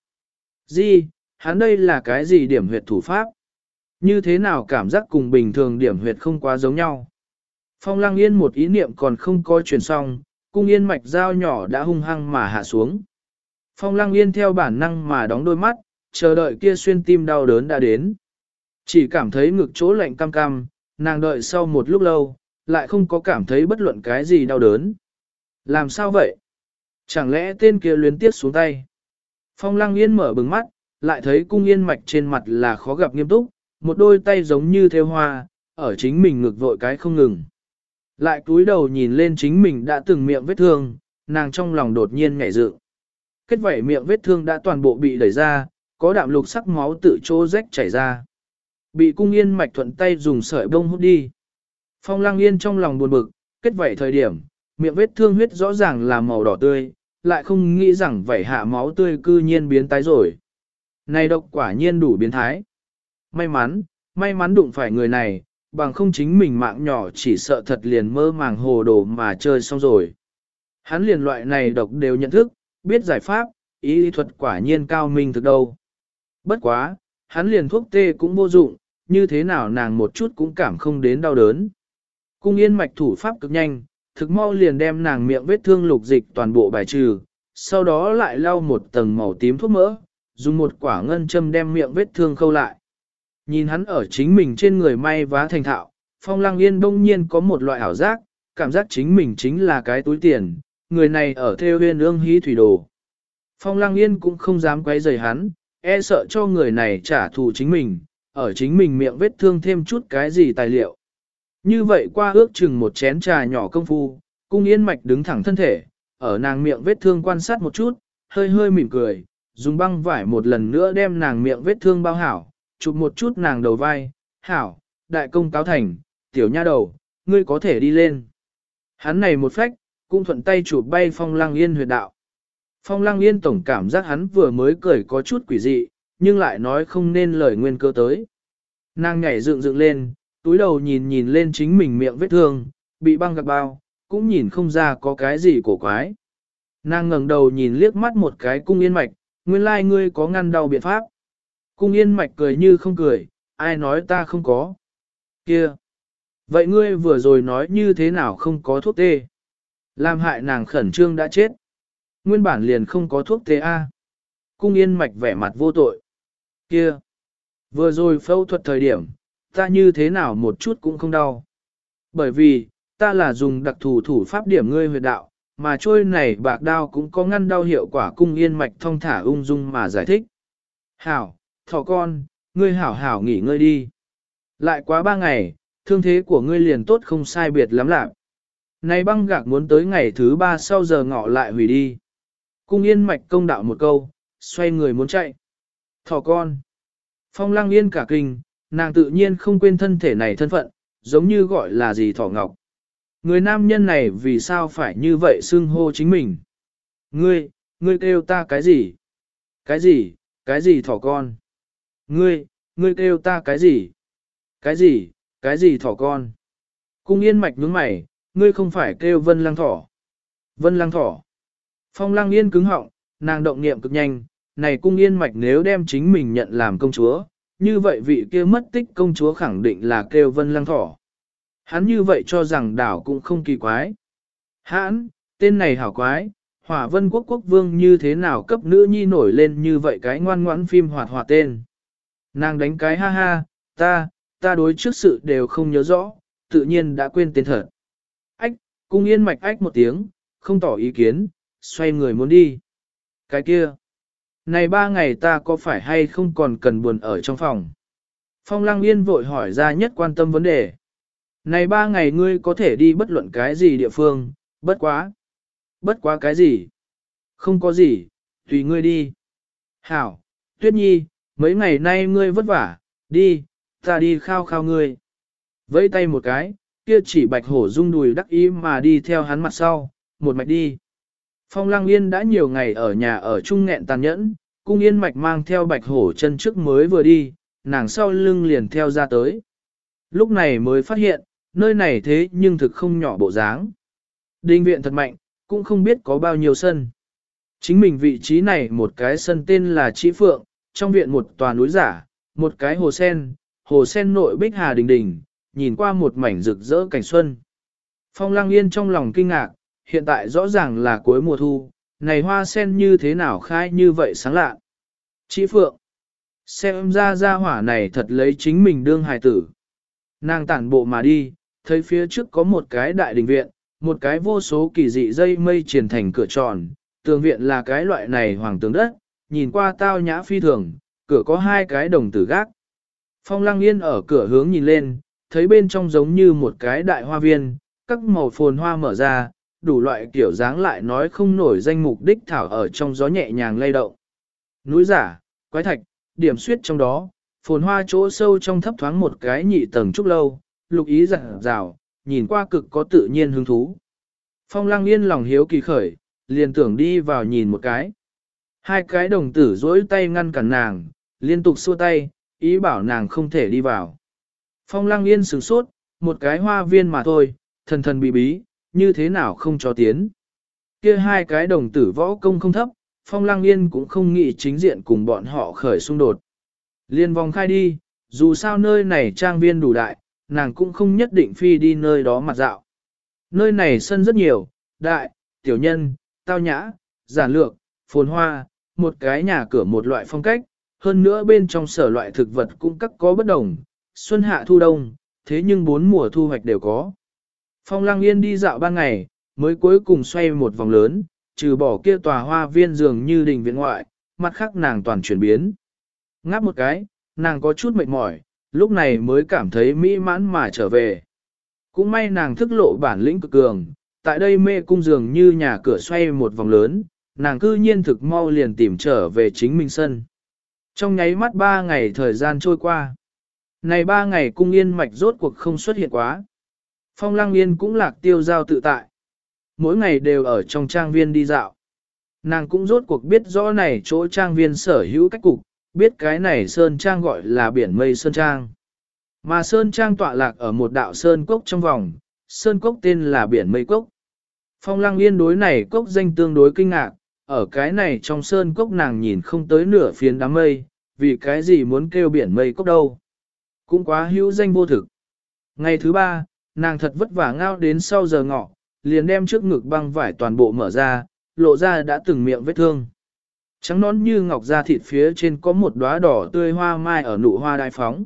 Di, hắn đây là cái gì điểm huyệt thủ pháp? Như thế nào cảm giác cùng bình thường điểm huyệt không quá giống nhau? Phong lăng yên một ý niệm còn không có truyền xong, cung yên mạch dao nhỏ đã hung hăng mà hạ xuống. Phong lăng yên theo bản năng mà đóng đôi mắt, chờ đợi kia xuyên tim đau đớn đã đến. Chỉ cảm thấy ngực chỗ lạnh cam cam, nàng đợi sau một lúc lâu, lại không có cảm thấy bất luận cái gì đau đớn. Làm sao vậy? Chẳng lẽ tên kia luyến tiếp xuống tay? Phong lăng yên mở bừng mắt, lại thấy cung yên mạch trên mặt là khó gặp nghiêm túc, một đôi tay giống như theo hoa, ở chính mình ngực vội cái không ngừng. Lại cúi đầu nhìn lên chính mình đã từng miệng vết thương, nàng trong lòng đột nhiên ngảy dự. Kết vảy miệng vết thương đã toàn bộ bị đẩy ra, có đạm lục sắc máu tự chỗ rách chảy ra. Bị cung yên mạch thuận tay dùng sợi bông hút đi. Phong lăng yên trong lòng buồn bực, kết vảy thời điểm, miệng vết thương huyết rõ ràng là màu đỏ tươi, lại không nghĩ rằng vảy hạ máu tươi cư nhiên biến tái rồi. Này độc quả nhiên đủ biến thái. May mắn, may mắn đụng phải người này, bằng không chính mình mạng nhỏ chỉ sợ thật liền mơ màng hồ đồ mà chơi xong rồi. Hắn liền loại này độc đều nhận thức, biết giải pháp, ý thuật quả nhiên cao minh thực đâu. Bất quá, hắn liền thuốc tê cũng vô dụng, như thế nào nàng một chút cũng cảm không đến đau đớn. Cung yên mạch thủ pháp cực nhanh, thực mau liền đem nàng miệng vết thương lục dịch toàn bộ bài trừ, sau đó lại lau một tầng màu tím thuốc mỡ, dùng một quả ngân châm đem miệng vết thương khâu lại. Nhìn hắn ở chính mình trên người may vá thành thạo, phong lăng yên bỗng nhiên có một loại ảo giác, cảm giác chính mình chính là cái túi tiền, người này ở theo huyên ương hí thủy đồ. Phong lăng yên cũng không dám quay rời hắn, e sợ cho người này trả thù chính mình, ở chính mình miệng vết thương thêm chút cái gì tài liệu. Như vậy qua ước chừng một chén trà nhỏ công phu, cung yên mạch đứng thẳng thân thể, ở nàng miệng vết thương quan sát một chút, hơi hơi mỉm cười, dùng băng vải một lần nữa đem nàng miệng vết thương bao hảo, chụp một chút nàng đầu vai, hảo, đại công cáo thành, tiểu nha đầu, ngươi có thể đi lên. Hắn này một phách, cũng thuận tay chụp bay phong lăng yên huyệt đạo. Phong lăng yên tổng cảm giác hắn vừa mới cười có chút quỷ dị, nhưng lại nói không nên lời nguyên cơ tới. Nàng nhảy dựng dựng lên, túi đầu nhìn nhìn lên chính mình miệng vết thương, bị băng gạc bao, cũng nhìn không ra có cái gì cổ quái. Nàng ngẩng đầu nhìn liếc mắt một cái cung yên mạch, nguyên lai like ngươi có ngăn đau biện pháp. Cung yên mạch cười như không cười, ai nói ta không có. Kia! Vậy ngươi vừa rồi nói như thế nào không có thuốc tê? Làm hại nàng khẩn trương đã chết. Nguyên bản liền không có thuốc tê A. Cung yên mạch vẻ mặt vô tội. Kia! Vừa rồi phẫu thuật thời điểm, ta như thế nào một chút cũng không đau. Bởi vì, ta là dùng đặc thù thủ pháp điểm ngươi huyệt đạo, mà trôi này bạc đao cũng có ngăn đau hiệu quả cung yên mạch thông thả ung dung mà giải thích. Hảo, thỏ con, ngươi hảo hảo nghỉ ngơi đi. Lại quá ba ngày, thương thế của ngươi liền tốt không sai biệt lắm lạc. Này băng gạc muốn tới ngày thứ ba sau giờ ngọ lại hủy đi. Cung yên mạch công đạo một câu, xoay người muốn chạy. Thỏ con. Phong lăng yên cả kinh, nàng tự nhiên không quên thân thể này thân phận, giống như gọi là gì thỏ ngọc. Người nam nhân này vì sao phải như vậy xưng hô chính mình? Ngươi, ngươi kêu ta cái gì? Cái gì, cái gì thỏ con? Ngươi, ngươi kêu ta cái gì? Cái gì, cái gì thỏ con? Cung yên mạch nhướng mày, ngươi không phải kêu vân lăng thỏ. Vân lăng thỏ. Phong lăng yên cứng họng, nàng động niệm cực nhanh, này cung yên mạch nếu đem chính mình nhận làm công chúa, như vậy vị kia mất tích công chúa khẳng định là kêu vân lăng thỏ. Hắn như vậy cho rằng đảo cũng không kỳ quái. Hãn, tên này hảo quái, hỏa vân quốc quốc vương như thế nào cấp nữ nhi nổi lên như vậy cái ngoan ngoãn phim hoạt hòa tên. Nàng đánh cái ha ha, ta, ta đối trước sự đều không nhớ rõ, tự nhiên đã quên tên thật. Ách, cung yên mạch ách một tiếng, không tỏ ý kiến, xoay người muốn đi. Cái kia, này ba ngày ta có phải hay không còn cần buồn ở trong phòng? Phong lăng yên vội hỏi ra nhất quan tâm vấn đề. Này ba ngày ngươi có thể đi bất luận cái gì địa phương, bất quá. Bất quá cái gì? Không có gì, tùy ngươi đi. Hảo, Tuyết Nhi, mấy ngày nay ngươi vất vả, đi, ta đi khao khao ngươi. Vẫy tay một cái, kia chỉ bạch hổ rung đùi đắc ý mà đi theo hắn mặt sau, một mạch đi. Phong Lăng Yên đã nhiều ngày ở nhà ở trung nghẹn tàn nhẫn, cung yên mạch mang theo bạch hổ chân trước mới vừa đi, nàng sau lưng liền theo ra tới. Lúc này mới phát hiện, nơi này thế nhưng thực không nhỏ bộ dáng. Đinh viện thật mạnh, cũng không biết có bao nhiêu sân. Chính mình vị trí này một cái sân tên là Trí Phượng, trong viện một tòa núi giả, một cái hồ sen, hồ sen nội bích hà đình đình, nhìn qua một mảnh rực rỡ cảnh xuân. Phong Lăng Yên trong lòng kinh ngạc, hiện tại rõ ràng là cuối mùa thu, này hoa sen như thế nào khai như vậy sáng lạ. Chị Phượng, xem ra ra hỏa này thật lấy chính mình đương hài tử. Nàng tản bộ mà đi, thấy phía trước có một cái đại đình viện, một cái vô số kỳ dị dây mây triển thành cửa tròn, tường viện là cái loại này hoàng tường đất, nhìn qua tao nhã phi thường, cửa có hai cái đồng tử gác. Phong lăng yên ở cửa hướng nhìn lên, thấy bên trong giống như một cái đại hoa viên, các màu phồn hoa mở ra, đủ loại kiểu dáng lại nói không nổi danh mục đích thảo ở trong gió nhẹ nhàng lay động. Núi giả, quái thạch, điểm suyết trong đó, phồn hoa chỗ sâu trong thấp thoáng một cái nhị tầng trúc lâu, lục ý rạng rào, nhìn qua cực có tự nhiên hứng thú. Phong lăng yên lòng hiếu kỳ khởi, liền tưởng đi vào nhìn một cái. Hai cái đồng tử dối tay ngăn cản nàng, liên tục xua tay, ý bảo nàng không thể đi vào. Phong lăng yên sửng sốt, một cái hoa viên mà thôi, thần thần bí bí, như thế nào không cho tiến. Kia hai cái đồng tử võ công không thấp, phong lăng yên cũng không nghĩ chính diện cùng bọn họ khởi xung đột. Liên vòng khai đi, dù sao nơi này trang viên đủ đại, nàng cũng không nhất định phi đi nơi đó mặt dạo. Nơi này sân rất nhiều, đại, tiểu nhân, tao nhã, giản lược, phồn hoa, một cái nhà cửa một loại phong cách, hơn nữa bên trong sở loại thực vật cũng các có bất đồng, xuân hạ thu đông, thế nhưng bốn mùa thu hoạch đều có. Phong Lăng Yên đi dạo ban ngày, mới cuối cùng xoay một vòng lớn, trừ bỏ kia tòa hoa viên dường như đình viện ngoại, mặt khác nàng toàn chuyển biến. Ngáp một cái, nàng có chút mệt mỏi, lúc này mới cảm thấy mỹ mãn mà trở về. Cũng may nàng thức lộ bản lĩnh cực cường, tại đây mê cung dường như nhà cửa xoay một vòng lớn, nàng cư nhiên thực mau liền tìm trở về chính mình sân. Trong nháy mắt ba ngày thời gian trôi qua. Này ba ngày cung yên mạch rốt cuộc không xuất hiện quá. Phong Lăng Yên cũng lạc tiêu giao tự tại. Mỗi ngày đều ở trong trang viên đi dạo. Nàng cũng rốt cuộc biết rõ này chỗ trang viên sở hữu cách cục, biết cái này Sơn Trang gọi là biển mây Sơn Trang. Mà Sơn Trang tọa lạc ở một đạo Sơn Cốc trong vòng, Sơn Cốc tên là biển mây Cốc. Phong Lăng Yên đối này Cốc danh tương đối kinh ngạc, ở cái này trong Sơn Cốc nàng nhìn không tới nửa phiến đám mây, vì cái gì muốn kêu biển mây Cốc đâu. Cũng quá hữu danh vô thực. Ngày thứ ba, Nàng thật vất vả ngao đến sau giờ ngọ, liền đem trước ngực băng vải toàn bộ mở ra, lộ ra đã từng miệng vết thương. Trắng nón như ngọc da thịt phía trên có một đóa đỏ tươi hoa mai ở nụ hoa đại phóng.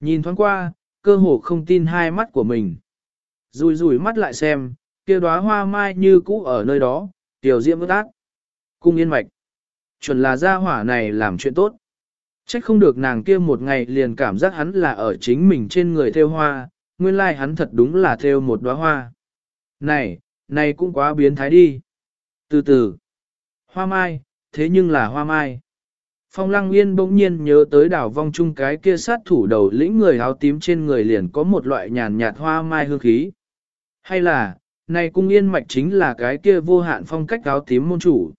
Nhìn thoáng qua, cơ hồ không tin hai mắt của mình. Rùi rùi mắt lại xem, kia đóa hoa mai như cũ ở nơi đó, tiểu diễm ước ác. Cung yên mạch. Chuẩn là gia hỏa này làm chuyện tốt. Trách không được nàng kia một ngày liền cảm giác hắn là ở chính mình trên người theo hoa, nguyên lai like hắn thật đúng là theo một đóa hoa. Này, này cũng quá biến thái đi. Từ từ, hoa mai, thế nhưng là hoa mai. Phong lăng yên bỗng nhiên nhớ tới đảo vong chung cái kia sát thủ đầu lĩnh người áo tím trên người liền có một loại nhàn nhạt hoa mai hương khí. Hay là, này cung yên mạch chính là cái kia vô hạn phong cách áo tím môn chủ.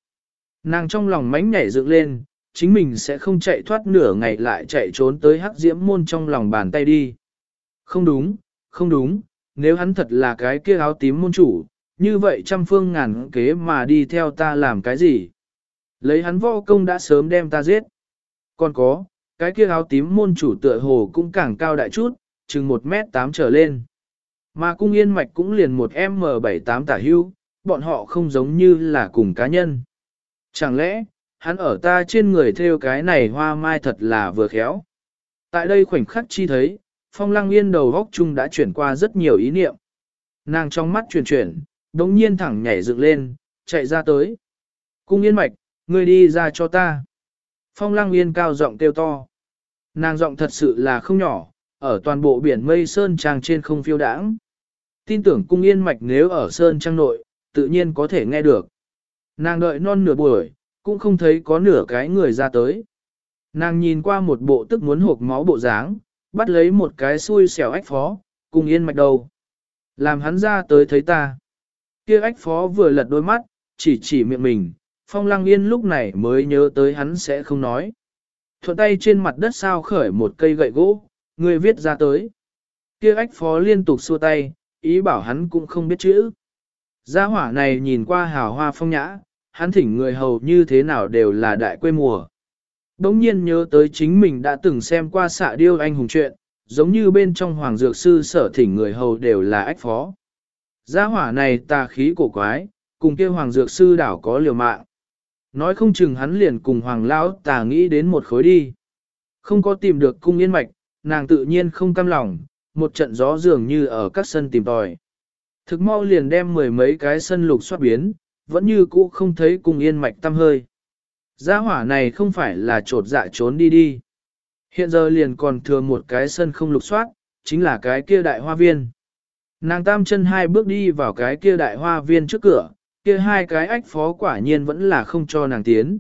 Nàng trong lòng mánh nhảy dựng lên, chính mình sẽ không chạy thoát nửa ngày lại chạy trốn tới hắc diễm môn trong lòng bàn tay đi. Không đúng, không đúng, nếu hắn thật là cái kia áo tím môn chủ, như vậy trăm phương ngàn kế mà đi theo ta làm cái gì? Lấy hắn võ công đã sớm đem ta giết. Còn có, cái kia áo tím môn chủ tựa hồ cũng càng cao đại chút, chừng 1 mét 8 trở lên. Mà cung yên mạch cũng liền một M78 tả hưu, bọn họ không giống như là cùng cá nhân. Chẳng lẽ, hắn ở ta trên người theo cái này hoa mai thật là vừa khéo. Tại đây khoảnh khắc chi thấy, phong lăng yên đầu góc chung đã chuyển qua rất nhiều ý niệm. Nàng trong mắt chuyển chuyển, đống nhiên thẳng nhảy dựng lên, chạy ra tới. Cung yên mạch, ngươi đi ra cho ta. Phong lăng yên cao giọng kêu to. Nàng giọng thật sự là không nhỏ, ở toàn bộ biển mây sơn trang trên không phiêu đãng. Tin tưởng cung yên mạch nếu ở sơn trang nội, tự nhiên có thể nghe được. Nàng đợi non nửa buổi, cũng không thấy có nửa cái người ra tới. Nàng nhìn qua một bộ tức muốn hộp máu bộ dáng, bắt lấy một cái xui xẻo ách phó, cùng yên mạch đầu. Làm hắn ra tới thấy ta. Kia ách phó vừa lật đôi mắt, chỉ chỉ miệng mình, phong lăng yên lúc này mới nhớ tới hắn sẽ không nói. Thuận tay trên mặt đất sao khởi một cây gậy gỗ, người viết ra tới. Kia ách phó liên tục xua tay, ý bảo hắn cũng không biết chữ. Gia hỏa này nhìn qua hào hoa phong nhã, hắn thỉnh người hầu như thế nào đều là đại quê mùa. Đống nhiên nhớ tới chính mình đã từng xem qua xạ điêu anh hùng chuyện, giống như bên trong hoàng dược sư sở thỉnh người hầu đều là ách phó. Gia hỏa này tà khí cổ quái, cùng kia hoàng dược sư đảo có liều mạng. Nói không chừng hắn liền cùng hoàng lão tà nghĩ đến một khối đi. Không có tìm được cung yên mạch, nàng tự nhiên không cam lòng, một trận gió dường như ở các sân tìm tòi. Thực mau liền đem mười mấy cái sân lục soát biến, vẫn như cũ không thấy cùng yên mạch tâm hơi. Gia hỏa này không phải là trột dạ trốn đi đi. Hiện giờ liền còn thừa một cái sân không lục soát, chính là cái kia đại hoa viên. Nàng tam chân hai bước đi vào cái kia đại hoa viên trước cửa, kia hai cái ách phó quả nhiên vẫn là không cho nàng tiến.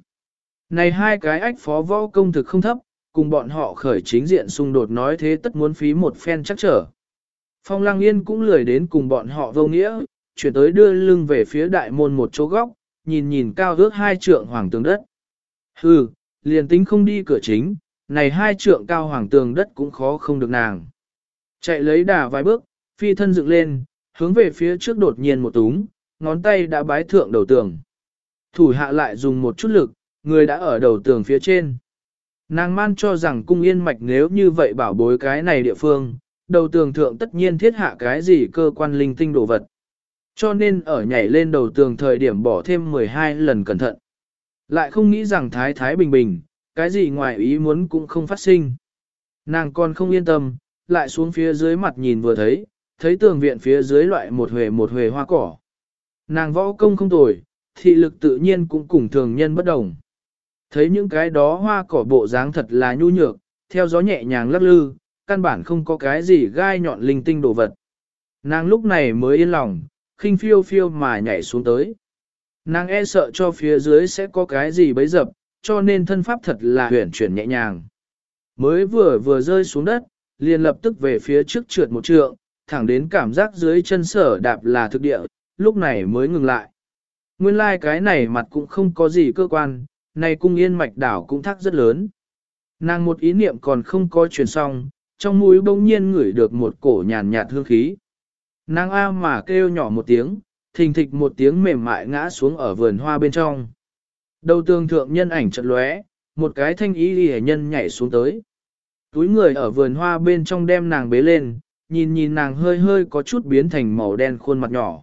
Này hai cái ách phó võ công thực không thấp, cùng bọn họ khởi chính diện xung đột nói thế tất muốn phí một phen chắc trở. Phong Lăng Yên cũng lười đến cùng bọn họ vô nghĩa, chuyển tới đưa lưng về phía đại môn một chỗ góc, nhìn nhìn cao ước hai trượng hoàng tường đất. Hừ, liền tính không đi cửa chính, này hai trượng cao hoàng tường đất cũng khó không được nàng. Chạy lấy đà vài bước, phi thân dựng lên, hướng về phía trước đột nhiên một túng, ngón tay đã bái thượng đầu tường. Thủ hạ lại dùng một chút lực, người đã ở đầu tường phía trên. Nàng man cho rằng cung yên mạch nếu như vậy bảo bối cái này địa phương, đầu tường thượng tất nhiên thiết hạ cái gì cơ quan linh tinh đồ vật. Cho nên ở nhảy lên đầu tường thời điểm bỏ thêm 12 lần cẩn thận. Lại không nghĩ rằng thái thái bình bình, cái gì ngoài ý muốn cũng không phát sinh. Nàng còn không yên tâm, lại xuống phía dưới mặt nhìn vừa thấy, thấy tường viện phía dưới loại một huề một huề hoa cỏ. Nàng võ công không tồi, thị lực tự nhiên cũng cùng thường nhân bất đồng. Thấy những cái đó hoa cỏ bộ dáng thật là nhu nhược, theo gió nhẹ nhàng lắc lư, căn bản không có cái gì gai nhọn linh tinh đồ vật. Nàng lúc này mới yên lòng, khinh phiêu phiêu mà nhảy xuống tới. Nàng e sợ cho phía dưới sẽ có cái gì bấy dập, cho nên thân pháp thật là huyển chuyển nhẹ nhàng. Mới vừa vừa rơi xuống đất, liền lập tức về phía trước trượt một trượng, thẳng đến cảm giác dưới chân sở đạp là thực địa, lúc này mới ngừng lại. Nguyên lai like cái này mặt cũng không có gì cơ quan, này cung yên mạch đảo cũng thắc rất lớn. Nàng một ý niệm còn không có truyền xong, trong mũi bỗng nhiên ngửi được một cổ nhàn nhạt hương khí. Nàng A mà kêu nhỏ một tiếng, thình thịch một tiếng mềm mại ngã xuống ở vườn hoa bên trong. Đầu tường thượng nhân ảnh chợt lóe, một cái thanh ý ghi nhân nhảy xuống tới. Túi người ở vườn hoa bên trong đem nàng bế lên, nhìn nhìn nàng hơi hơi có chút biến thành màu đen khuôn mặt nhỏ.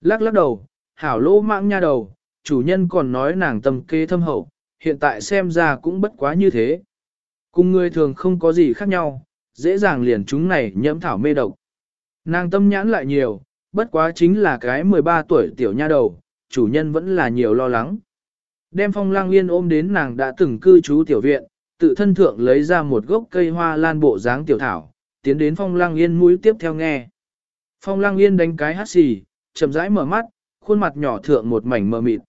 Lắc lắc đầu, hảo lỗ mạng nha đầu, chủ nhân còn nói nàng tâm kê thâm hậu, hiện tại xem ra cũng bất quá như thế. Cùng người thường không có gì khác nhau, dễ dàng liền chúng này nhẫm thảo mê độc. Nàng tâm nhãn lại nhiều, bất quá chính là cái 13 tuổi tiểu nha đầu, chủ nhân vẫn là nhiều lo lắng. Đem phong lang yên ôm đến nàng đã từng cư trú tiểu viện, tự thân thượng lấy ra một gốc cây hoa lan bộ dáng tiểu thảo, tiến đến phong lang yên mũi tiếp theo nghe. Phong lang yên đánh cái hát xì, chậm rãi mở mắt, khuôn mặt nhỏ thượng một mảnh mờ mịt.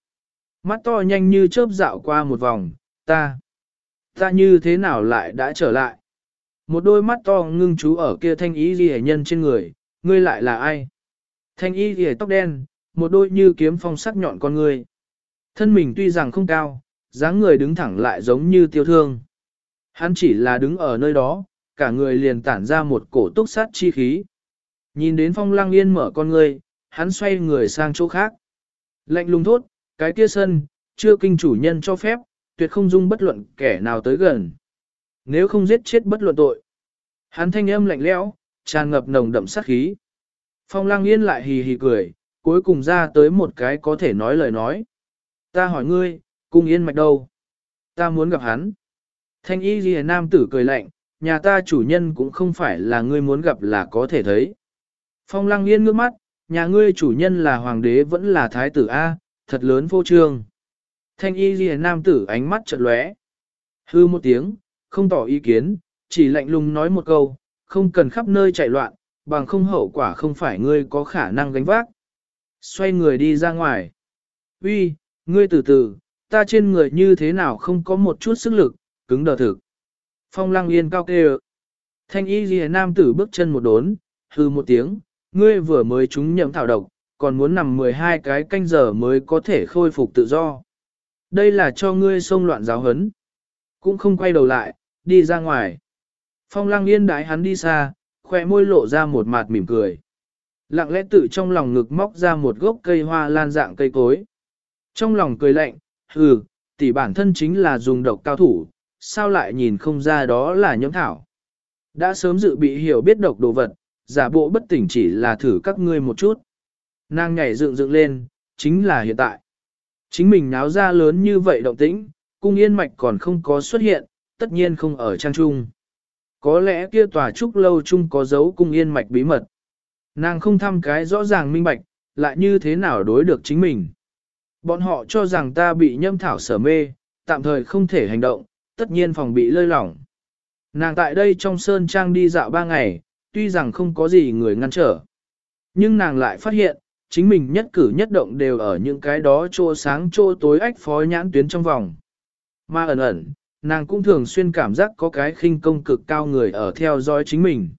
Mắt to nhanh như chớp dạo qua một vòng, ta, ta như thế nào lại đã trở lại? Một đôi mắt to ngưng chú ở kia thanh ý ghi nhân trên người, ngươi lại là ai? Thanh y ghi tóc đen, một đôi như kiếm phong sắc nhọn con người. Thân mình tuy rằng không cao, dáng người đứng thẳng lại giống như tiêu thương. Hắn chỉ là đứng ở nơi đó, cả người liền tản ra một cổ túc sát chi khí. Nhìn đến phong lăng yên mở con người, hắn xoay người sang chỗ khác. Lạnh lùng thốt, cái kia sân, chưa kinh chủ nhân cho phép, tuyệt không dung bất luận kẻ nào tới gần. Nếu không giết chết bất luận tội. Hắn thanh âm lạnh lẽo, tràn ngập nồng đậm sát khí. Phong lang yên lại hì hì cười, cuối cùng ra tới một cái có thể nói lời nói. Ta hỏi ngươi, cung yên mạch đâu? Ta muốn gặp hắn. Thanh y ghi nam tử cười lạnh, nhà ta chủ nhân cũng không phải là ngươi muốn gặp là có thể thấy. Phong lang yên ngước mắt, nhà ngươi chủ nhân là hoàng đế vẫn là thái tử A, thật lớn vô trương. Thanh y ghi nam tử ánh mắt chợt lóe. Hư một tiếng, không tỏ ý kiến, chỉ lạnh lùng nói một câu, không cần khắp nơi chạy loạn, bằng không hậu quả không phải ngươi có khả năng gánh vác. Xoay người đi ra ngoài. Uy, ngươi từ từ, ta trên người như thế nào không có một chút sức lực, cứng đờ thực. Phong lăng yên cao kêu. Thanh y ghi nam tử bước chân một đốn, hư một tiếng, ngươi vừa mới trúng nhậm thảo độc, còn muốn nằm 12 cái canh giờ mới có thể khôi phục tự do. Đây là cho ngươi xông loạn giáo hấn. Cũng không quay đầu lại, đi ra ngoài. Phong lăng yên đái hắn đi xa, khoe môi lộ ra một mặt mỉm cười. Lặng lẽ tự trong lòng ngực móc ra một gốc cây hoa lan dạng cây cối. Trong lòng cười lạnh, hừ, tỷ bản thân chính là dùng độc cao thủ, sao lại nhìn không ra đó là nhóm thảo. Đã sớm dự bị hiểu biết độc đồ vật, giả bộ bất tỉnh chỉ là thử các ngươi một chút. Nàng nhảy dựng dựng lên, chính là hiện tại. Chính mình náo ra lớn như vậy động tĩnh, cung yên mạch còn không có xuất hiện, tất nhiên không ở trang trung. Có lẽ kia tòa trúc lâu chung có dấu cung yên mạch bí mật. Nàng không thăm cái rõ ràng minh bạch, lại như thế nào đối được chính mình. Bọn họ cho rằng ta bị nhâm thảo sở mê, tạm thời không thể hành động, tất nhiên phòng bị lơi lỏng. Nàng tại đây trong sơn trang đi dạo ba ngày, tuy rằng không có gì người ngăn trở. Nhưng nàng lại phát hiện, chính mình nhất cử nhất động đều ở những cái đó trô sáng trô tối ách phó nhãn tuyến trong vòng. Mà ẩn ẩn, nàng cũng thường xuyên cảm giác có cái khinh công cực cao người ở theo dõi chính mình.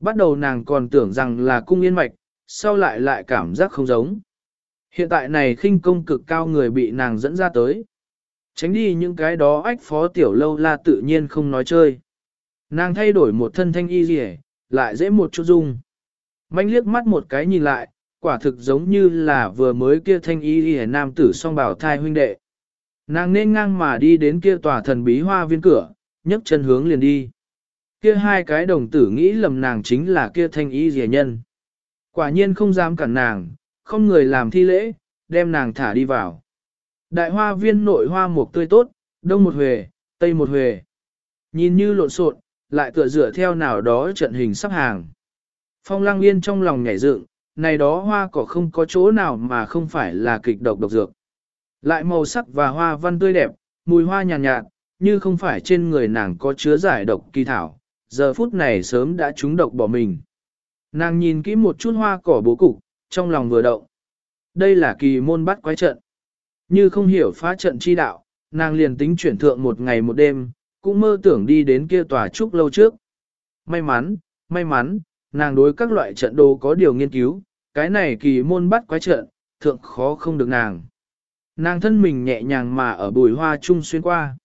Bắt đầu nàng còn tưởng rằng là cung yên mạch, sau lại lại cảm giác không giống. Hiện tại này khinh công cực cao người bị nàng dẫn ra tới. Tránh đi những cái đó ách phó tiểu lâu la tự nhiên không nói chơi. Nàng thay đổi một thân thanh y rỉ, lại dễ một chút dung. Manh liếc mắt một cái nhìn lại, quả thực giống như là vừa mới kia thanh y rỉ nam tử song bảo thai huynh đệ. Nàng nên ngang mà đi đến kia tòa thần bí hoa viên cửa, nhấc chân hướng liền đi. Kia hai cái đồng tử nghĩ lầm nàng chính là kia thanh y rẻ nhân. Quả nhiên không dám cản nàng, không người làm thi lễ, đem nàng thả đi vào. Đại hoa viên nội hoa mục tươi tốt, đông một huề, tây một huề. Nhìn như lộn xộn, lại tựa dựa theo nào đó trận hình sắp hàng. Phong lăng yên trong lòng nhảy dựng, này đó hoa cỏ không có chỗ nào mà không phải là kịch độc độc dược. Lại màu sắc và hoa văn tươi đẹp, mùi hoa nhàn nhạt, nhạt, như không phải trên người nàng có chứa giải độc kỳ thảo, giờ phút này sớm đã trúng độc bỏ mình. Nàng nhìn kỹ một chút hoa cỏ bố cục, trong lòng vừa động. Đây là kỳ môn bắt quái trận. Như không hiểu phá trận chi đạo, nàng liền tính chuyển thượng một ngày một đêm, cũng mơ tưởng đi đến kia tòa trúc lâu trước. May mắn, may mắn, nàng đối các loại trận đồ có điều nghiên cứu, cái này kỳ môn bắt quái trận, thượng khó không được nàng. Nàng thân mình nhẹ nhàng mà ở bùi hoa chung xuyên qua.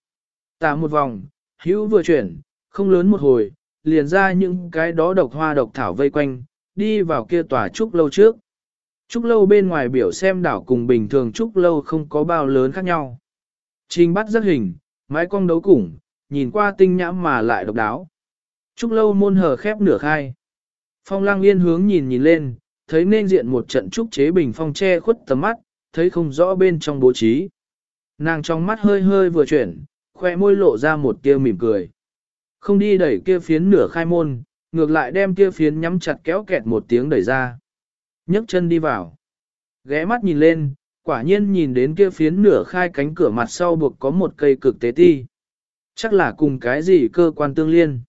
Tạ một vòng, hữu vừa chuyển, không lớn một hồi, liền ra những cái đó độc hoa độc thảo vây quanh, đi vào kia tòa trúc lâu trước. Trúc lâu bên ngoài biểu xem đảo cùng bình thường trúc lâu không có bao lớn khác nhau. Trình bắt rất hình, mái cong đấu củng, nhìn qua tinh nhãm mà lại độc đáo. Trúc lâu môn hở khép nửa khai. Phong lang yên hướng nhìn nhìn lên, thấy nên diện một trận trúc chế bình phong che khuất tầm mắt, thấy không rõ bên trong bố trí. Nàng trong mắt hơi hơi vừa chuyển, khoe môi lộ ra một tia mỉm cười. Không đi đẩy kia phiến nửa khai môn, ngược lại đem kia phiến nhắm chặt kéo kẹt một tiếng đẩy ra. nhấc chân đi vào. Ghé mắt nhìn lên, quả nhiên nhìn đến kia phiến nửa khai cánh cửa mặt sau buộc có một cây cực tế ti. Chắc là cùng cái gì cơ quan tương liên.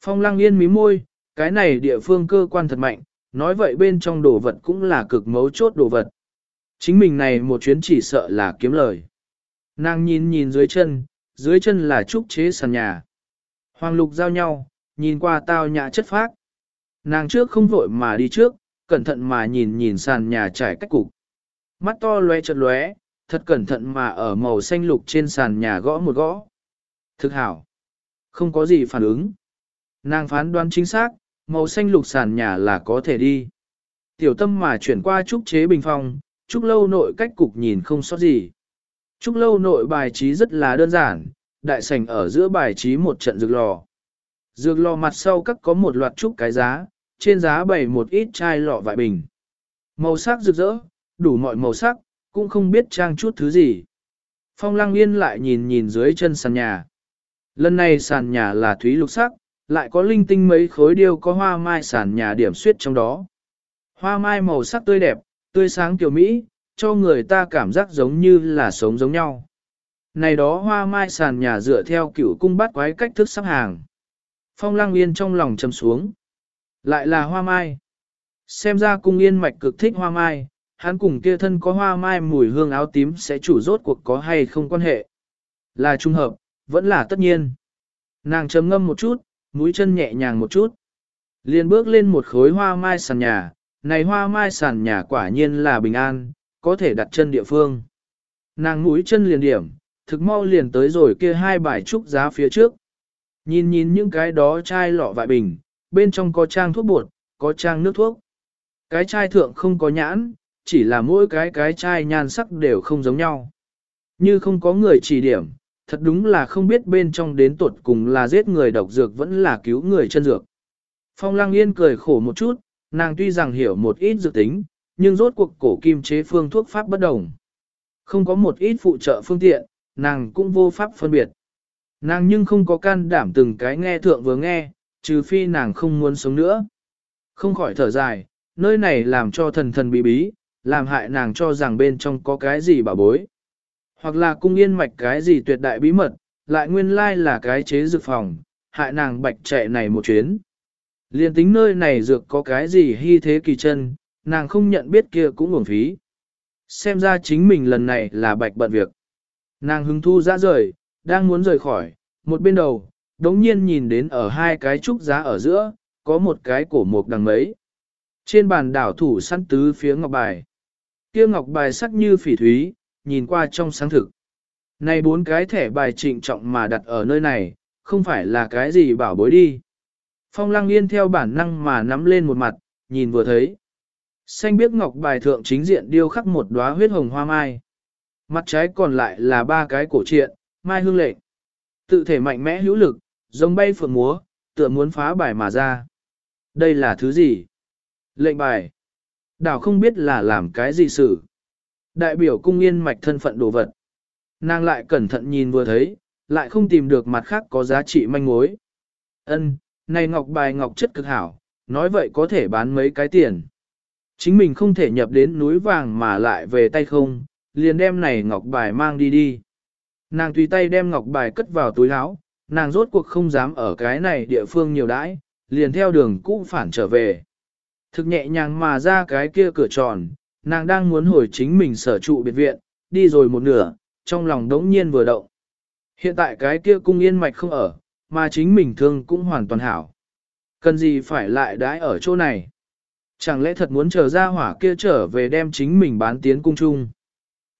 Phong lăng yên mí môi, cái này địa phương cơ quan thật mạnh, nói vậy bên trong đồ vật cũng là cực mấu chốt đồ vật. Chính mình này một chuyến chỉ sợ là kiếm lời. Nàng nhìn nhìn dưới chân, dưới chân là trúc chế sàn nhà. Hoàng lục giao nhau, nhìn qua tao nhã chất phác. Nàng trước không vội mà đi trước, cẩn thận mà nhìn nhìn sàn nhà trải cách cục. Mắt to lóe chật lóe, thật cẩn thận mà ở màu xanh lục trên sàn nhà gõ một gõ. Thực hảo. Không có gì phản ứng. Nàng phán đoán chính xác, màu xanh lục sàn nhà là có thể đi. Tiểu tâm mà chuyển qua trúc chế bình phòng trúc lâu nội cách cục nhìn không sót gì. Trúc lâu nội bài trí rất là đơn giản, đại sảnh ở giữa bài trí một trận dược lò. Dược lò mặt sau các có một loạt trúc cái giá, trên giá bày một ít chai lọ vại bình. Màu sắc rực rỡ, đủ mọi màu sắc, cũng không biết trang chút thứ gì. Phong lăng yên lại nhìn nhìn dưới chân sàn nhà. Lần này sàn nhà là thúy lục sắc, lại có linh tinh mấy khối điêu có hoa mai sàn nhà điểm suyết trong đó. Hoa mai màu sắc tươi đẹp, tươi sáng kiểu Mỹ, cho người ta cảm giác giống như là sống giống nhau. Này đó hoa mai sàn nhà dựa theo cựu cung bắt quái cách thức sắp hàng. Phong lăng yên trong lòng chầm xuống. Lại là hoa mai. Xem ra cung yên mạch cực thích hoa mai, hắn cùng kia thân có hoa mai mùi hương áo tím sẽ chủ rốt cuộc có hay không quan hệ. Là trung hợp, vẫn là tất nhiên. Nàng chấm ngâm một chút, mũi chân nhẹ nhàng một chút. liền bước lên một khối hoa mai sàn nhà, này hoa mai sàn nhà quả nhiên là bình an, có thể đặt chân địa phương. Nàng mũi chân liền điểm, thực mau liền tới rồi kia hai bài trúc giá phía trước. Nhìn nhìn những cái đó chai lọ vại bình, bên trong có trang thuốc bột, có trang nước thuốc. Cái chai thượng không có nhãn, chỉ là mỗi cái cái chai nhan sắc đều không giống nhau. Như không có người chỉ điểm, thật đúng là không biết bên trong đến tuột cùng là giết người độc dược vẫn là cứu người chân dược. Phong Lăng Yên cười khổ một chút, nàng tuy rằng hiểu một ít dự tính, nhưng rốt cuộc cổ kim chế phương thuốc pháp bất đồng. Không có một ít phụ trợ phương tiện, nàng cũng vô pháp phân biệt. Nàng nhưng không có can đảm từng cái nghe thượng vừa nghe, trừ phi nàng không muốn sống nữa. Không khỏi thở dài, nơi này làm cho thần thần bí bí, làm hại nàng cho rằng bên trong có cái gì bảo bối. Hoặc là cung yên mạch cái gì tuyệt đại bí mật, lại nguyên lai là cái chế dược phòng, hại nàng bạch chạy này một chuyến. Liên tính nơi này dược có cái gì hy thế kỳ chân, nàng không nhận biết kia cũng uổng phí. Xem ra chính mình lần này là bạch bận việc. Nàng hứng thu ra rời, đang muốn rời khỏi, một bên đầu, đống nhiên nhìn đến ở hai cái trúc giá ở giữa, có một cái cổ mục đằng mấy. Trên bàn đảo thủ săn tứ phía ngọc bài. Kia ngọc bài sắc như phỉ thúy, nhìn qua trong sáng thực. Này bốn cái thẻ bài trịnh trọng mà đặt ở nơi này, không phải là cái gì bảo bối đi. Phong lăng yên theo bản năng mà nắm lên một mặt, nhìn vừa thấy. Xanh biếc ngọc bài thượng chính diện điêu khắc một đóa huyết hồng hoa mai. Mặt trái còn lại là ba cái cổ triện, mai hương lệnh. Tự thể mạnh mẽ hữu lực, giống bay phượng múa, tựa muốn phá bài mà ra. Đây là thứ gì? Lệnh bài. Đảo không biết là làm cái gì xử. Đại biểu cung yên mạch thân phận đồ vật. Nàng lại cẩn thận nhìn vừa thấy, lại không tìm được mặt khác có giá trị manh mối. Ân, này ngọc bài ngọc chất cực hảo, nói vậy có thể bán mấy cái tiền. Chính mình không thể nhập đến núi vàng mà lại về tay không, liền đem này ngọc bài mang đi đi. Nàng tùy tay đem ngọc bài cất vào túi áo, nàng rốt cuộc không dám ở cái này địa phương nhiều đãi, liền theo đường cũ phản trở về. Thực nhẹ nhàng mà ra cái kia cửa tròn, nàng đang muốn hồi chính mình sở trụ biệt viện, đi rồi một nửa, trong lòng đống nhiên vừa động. Hiện tại cái kia cung yên mạch không ở, mà chính mình thương cũng hoàn toàn hảo. Cần gì phải lại đãi ở chỗ này? Chẳng lẽ thật muốn chờ ra hỏa kia trở về đem chính mình bán tiến cung chung?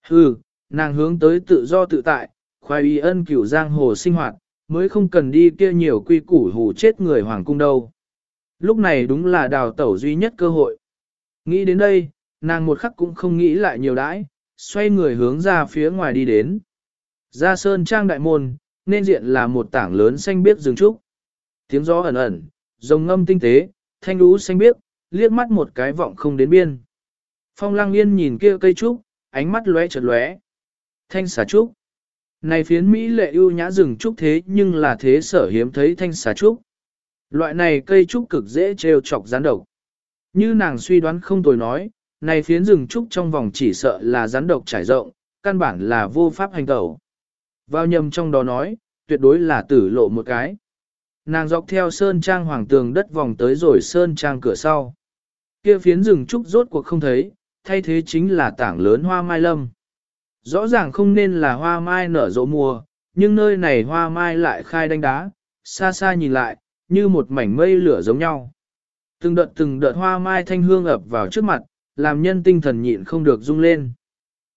Hừ, nàng hướng tới tự do tự tại, khoai y ân cửu giang hồ sinh hoạt, mới không cần đi kia nhiều quy củ hù chết người hoàng cung đâu. Lúc này đúng là đào tẩu duy nhất cơ hội. Nghĩ đến đây, nàng một khắc cũng không nghĩ lại nhiều đãi, xoay người hướng ra phía ngoài đi đến. Ra sơn trang đại môn, nên diện là một tảng lớn xanh biếc rừng trúc. Tiếng gió ẩn ẩn, rồng ngâm tinh tế, thanh lũ xanh biếc, liếc mắt một cái vọng không đến biên. Phong lăng yên nhìn kia cây trúc, ánh mắt lóe chợt lóe. Thanh xà trúc. Này phiến Mỹ lệ ưu nhã rừng trúc thế nhưng là thế sở hiếm thấy thanh xà trúc. Loại này cây trúc cực dễ trêu chọc rắn độc. Như nàng suy đoán không tồi nói, này phiến rừng trúc trong vòng chỉ sợ là rắn độc trải rộng, căn bản là vô pháp hành tẩu. Vào nhầm trong đó nói, tuyệt đối là tử lộ một cái. Nàng dọc theo sơn trang hoàng tường đất vòng tới rồi sơn trang cửa sau. Kia phiến rừng trúc rốt cuộc không thấy, thay thế chính là tảng lớn hoa mai lâm. Rõ ràng không nên là hoa mai nở rộ mùa, nhưng nơi này hoa mai lại khai đánh đá, xa xa nhìn lại, như một mảnh mây lửa giống nhau. Từng đợt từng đợt hoa mai thanh hương ập vào trước mặt, làm nhân tinh thần nhịn không được rung lên.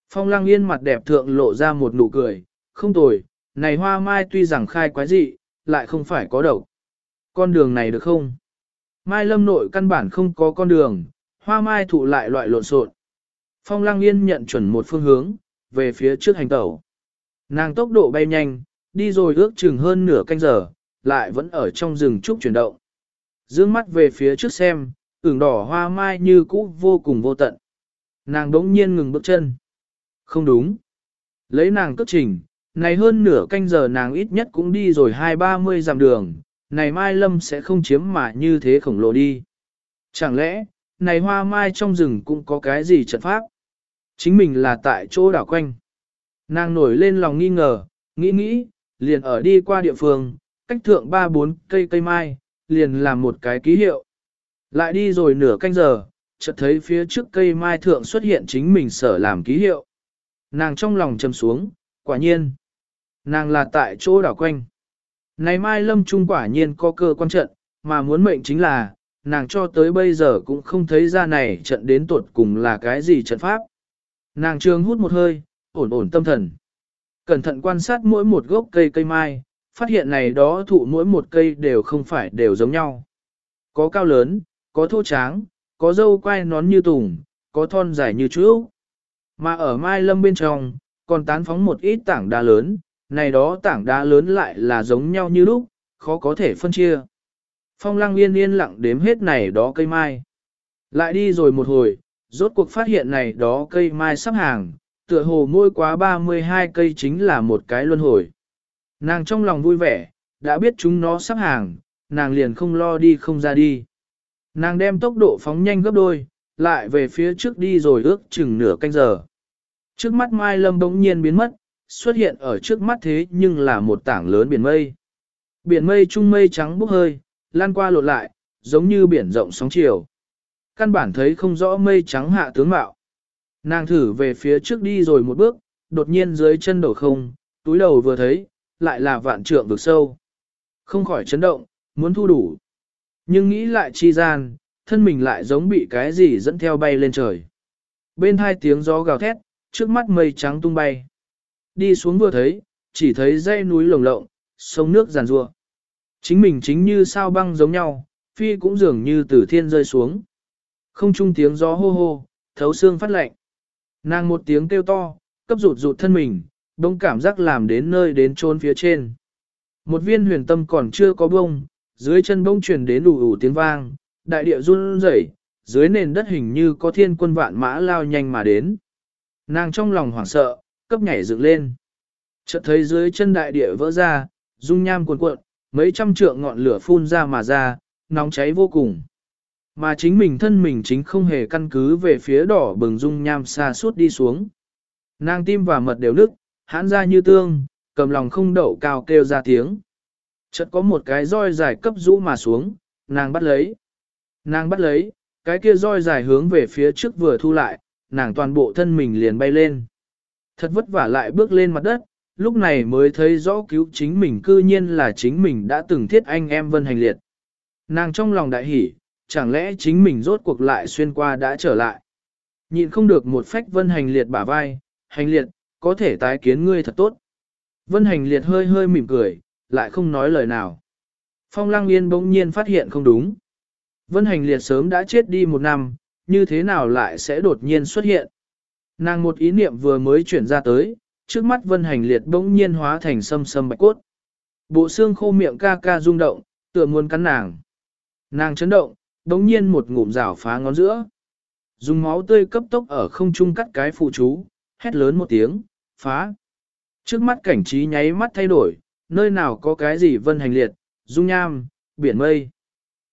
Phong lăng yên mặt đẹp thượng lộ ra một nụ cười, không tồi, này hoa mai tuy rằng khai quái dị, lại không phải có độc. Con đường này được không? Mai lâm nội căn bản không có con đường, hoa mai thụ lại loại lộn xộn. Phong lăng yên nhận chuẩn một phương hướng, về phía trước hành tẩu. Nàng tốc độ bay nhanh, đi rồi ước chừng hơn nửa canh giờ, lại vẫn ở trong rừng trúc chuyển động. Dương mắt về phía trước xem, ửng đỏ hoa mai như cũ vô cùng vô tận. Nàng đống nhiên ngừng bước chân. Không đúng. Lấy nàng cất trình, này hơn nửa canh giờ nàng ít nhất cũng đi rồi hai ba mươi dặm đường, này mai lâm sẽ không chiếm mà như thế khổng lồ đi. Chẳng lẽ, này hoa mai trong rừng cũng có cái gì trận pháp? Chính mình là tại chỗ đảo quanh. Nàng nổi lên lòng nghi ngờ, nghĩ nghĩ, liền ở đi qua địa phương, cách thượng ba bốn cây cây mai, liền làm một cái ký hiệu. Lại đi rồi nửa canh giờ, chợt thấy phía trước cây mai thượng xuất hiện chính mình sở làm ký hiệu. Nàng trong lòng trầm xuống, quả nhiên. Nàng là tại chỗ đảo quanh. Này mai lâm trung quả nhiên có cơ quan trận, mà muốn mệnh chính là, nàng cho tới bây giờ cũng không thấy ra này trận đến tuột cùng là cái gì trận pháp. Nàng trường hút một hơi, ổn ổn tâm thần. Cẩn thận quan sát mỗi một gốc cây cây mai, phát hiện này đó thụ mỗi một cây đều không phải đều giống nhau. Có cao lớn, có thô tráng, có dâu quai nón như tùng, có thon dài như chú. Mà ở mai lâm bên trong, còn tán phóng một ít tảng đá lớn, này đó tảng đá lớn lại là giống nhau như lúc, khó có thể phân chia. Phong lăng yên yên lặng đếm hết này đó cây mai. Lại đi rồi một hồi, rốt cuộc phát hiện này đó cây mai sắp hàng, tựa hồ môi quá 32 cây chính là một cái luân hồi. Nàng trong lòng vui vẻ, đã biết chúng nó sắp hàng, nàng liền không lo đi không ra đi. Nàng đem tốc độ phóng nhanh gấp đôi, lại về phía trước đi rồi ước chừng nửa canh giờ. Trước mắt Mai Lâm bỗng nhiên biến mất, xuất hiện ở trước mắt thế nhưng là một tảng lớn biển mây. Biển mây trung mây trắng bốc hơi, lan qua lột lại, giống như biển rộng sóng chiều. Căn bản thấy không rõ mây trắng hạ tướng mạo. Nàng thử về phía trước đi rồi một bước, đột nhiên dưới chân đổ không, túi đầu vừa thấy, lại là vạn trượng vực sâu. Không khỏi chấn động, muốn thu đủ. Nhưng nghĩ lại chi gian, thân mình lại giống bị cái gì dẫn theo bay lên trời. Bên hai tiếng gió gào thét, trước mắt mây trắng tung bay. Đi xuống vừa thấy, chỉ thấy dãy núi lồng lộng, sông nước giàn rua. Chính mình chính như sao băng giống nhau, phi cũng dường như từ thiên rơi xuống. Không chung tiếng gió hô hô, thấu xương phát lạnh. Nàng một tiếng kêu to, cấp rụt rụt thân mình, đông cảm giác làm đến nơi đến trôn phía trên. Một viên huyền tâm còn chưa có bông, dưới chân bông truyền đến đủ ủ tiếng vang, đại địa run rẩy, dưới nền đất hình như có thiên quân vạn mã lao nhanh mà đến. Nàng trong lòng hoảng sợ, cấp nhảy dựng lên. Chợt thấy dưới chân đại địa vỡ ra, dung nham cuồn cuộn, mấy trăm trượng ngọn lửa phun ra mà ra, nóng cháy vô cùng. Mà chính mình thân mình chính không hề căn cứ về phía đỏ bừng dung nham xa suốt đi xuống. Nàng tim và mật đều nức, hãn ra như tương, cầm lòng không đậu cao kêu ra tiếng. Chợt có một cái roi dài cấp rũ mà xuống, nàng bắt lấy. Nàng bắt lấy, cái kia roi dài hướng về phía trước vừa thu lại, nàng toàn bộ thân mình liền bay lên. Thật vất vả lại bước lên mặt đất, lúc này mới thấy rõ cứu chính mình cư nhiên là chính mình đã từng thiết anh em vân hành liệt. Nàng trong lòng đại hỉ, chẳng lẽ chính mình rốt cuộc lại xuyên qua đã trở lại. Nhịn không được một phách vân hành liệt bả vai, hành liệt, có thể tái kiến ngươi thật tốt. Vân hành liệt hơi hơi mỉm cười, lại không nói lời nào. Phong lăng yên bỗng nhiên phát hiện không đúng. Vân hành liệt sớm đã chết đi một năm, như thế nào lại sẽ đột nhiên xuất hiện. Nàng một ý niệm vừa mới chuyển ra tới, trước mắt vân hành liệt bỗng nhiên hóa thành sâm sâm bạch cốt. Bộ xương khô miệng ca ca rung động, tựa muốn cắn nàng. Nàng chấn động, bỗng nhiên một ngụm rào phá ngón giữa. Dùng máu tươi cấp tốc ở không trung cắt cái phụ chú, hét lớn một tiếng, phá. Trước mắt cảnh trí nháy mắt thay đổi, nơi nào có cái gì vân hành liệt, dung nham, biển mây.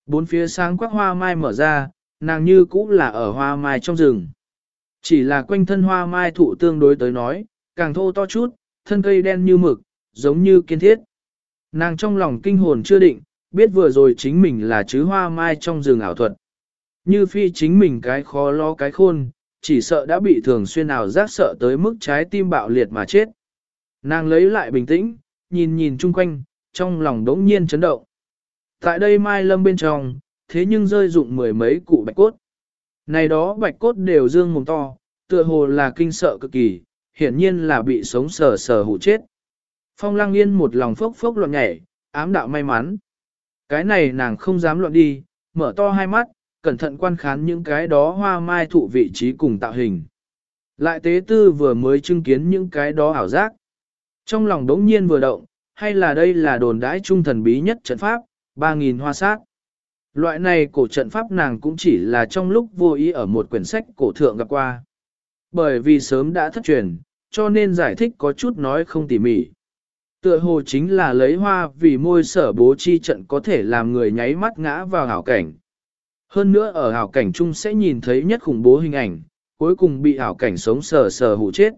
Bốn phía sáng quắc hoa mai mở ra, nàng như cũ là ở hoa mai trong rừng. Chỉ là quanh thân hoa mai thụ tương đối tới nói, càng thô to chút, thân cây đen như mực, giống như kiên thiết. Nàng trong lòng kinh hồn chưa định, biết vừa rồi chính mình là chứ hoa mai trong rừng ảo thuật. Như phi chính mình cái khó lo cái khôn, chỉ sợ đã bị thường xuyên ảo giác sợ tới mức trái tim bạo liệt mà chết. Nàng lấy lại bình tĩnh, nhìn nhìn chung quanh, trong lòng đống nhiên chấn động. Tại đây mai lâm bên trong, thế nhưng rơi dụng mười mấy cụ bạch cốt. Này đó bạch cốt đều dương mồm to, tựa hồ là kinh sợ cực kỳ, hiển nhiên là bị sống sờ sờ hụ chết. Phong lăng yên một lòng phốc phốc loạn nhảy, ám đạo may mắn. Cái này nàng không dám loạn đi, mở to hai mắt, cẩn thận quan khán những cái đó hoa mai thụ vị trí cùng tạo hình. Lại tế tư vừa mới chứng kiến những cái đó ảo giác. Trong lòng đống nhiên vừa động, hay là đây là đồn đãi trung thần bí nhất trận pháp, 3.000 hoa sát. Loại này cổ trận pháp nàng cũng chỉ là trong lúc vô ý ở một quyển sách cổ thượng gặp qua. Bởi vì sớm đã thất truyền, cho nên giải thích có chút nói không tỉ mỉ. Tựa hồ chính là lấy hoa vì môi sở bố chi trận có thể làm người nháy mắt ngã vào hảo cảnh. Hơn nữa ở hảo cảnh chung sẽ nhìn thấy nhất khủng bố hình ảnh, cuối cùng bị hảo cảnh sống sờ sờ hụ chết.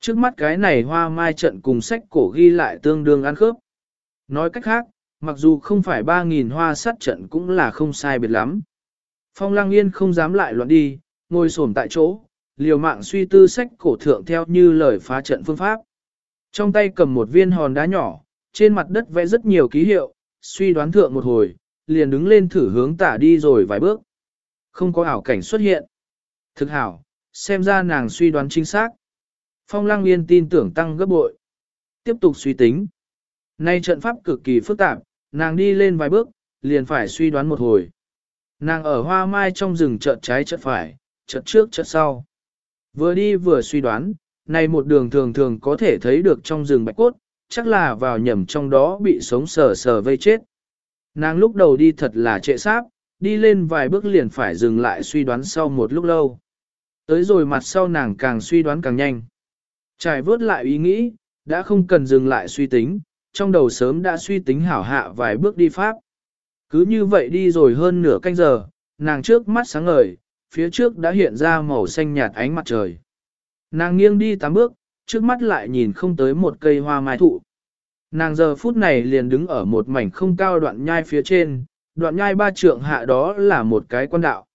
Trước mắt cái này hoa mai trận cùng sách cổ ghi lại tương đương ăn khớp. Nói cách khác, mặc dù không phải 3.000 hoa sát trận cũng là không sai biệt lắm. Phong Lang Yên không dám lại loạn đi, ngồi xổm tại chỗ, liều mạng suy tư sách cổ thượng theo như lời phá trận phương pháp. Trong tay cầm một viên hòn đá nhỏ, trên mặt đất vẽ rất nhiều ký hiệu, suy đoán thượng một hồi, liền đứng lên thử hướng tả đi rồi vài bước. Không có ảo cảnh xuất hiện. Thực hảo, xem ra nàng suy đoán chính xác. Phong Lăng Yên tin tưởng tăng gấp bội. Tiếp tục suy tính. Nay trận pháp cực kỳ phức tạp, nàng đi lên vài bước, liền phải suy đoán một hồi. Nàng ở hoa mai trong rừng chợt trái chợt phải, chợt trước chợt sau. Vừa đi vừa suy đoán, này một đường thường thường có thể thấy được trong rừng bạch cốt, chắc là vào nhầm trong đó bị sống sờ sờ vây chết. Nàng lúc đầu đi thật là trệ sáp, đi lên vài bước liền phải dừng lại suy đoán sau một lúc lâu. Tới rồi mặt sau nàng càng suy đoán càng nhanh. Trải vớt lại ý nghĩ, đã không cần dừng lại suy tính, trong đầu sớm đã suy tính hảo hạ vài bước đi pháp. Cứ như vậy đi rồi hơn nửa canh giờ, nàng trước mắt sáng ngời, phía trước đã hiện ra màu xanh nhạt ánh mặt trời. Nàng nghiêng đi tám bước, trước mắt lại nhìn không tới một cây hoa mai thụ. Nàng giờ phút này liền đứng ở một mảnh không cao đoạn nhai phía trên, đoạn nhai ba trượng hạ đó là một cái quan đạo.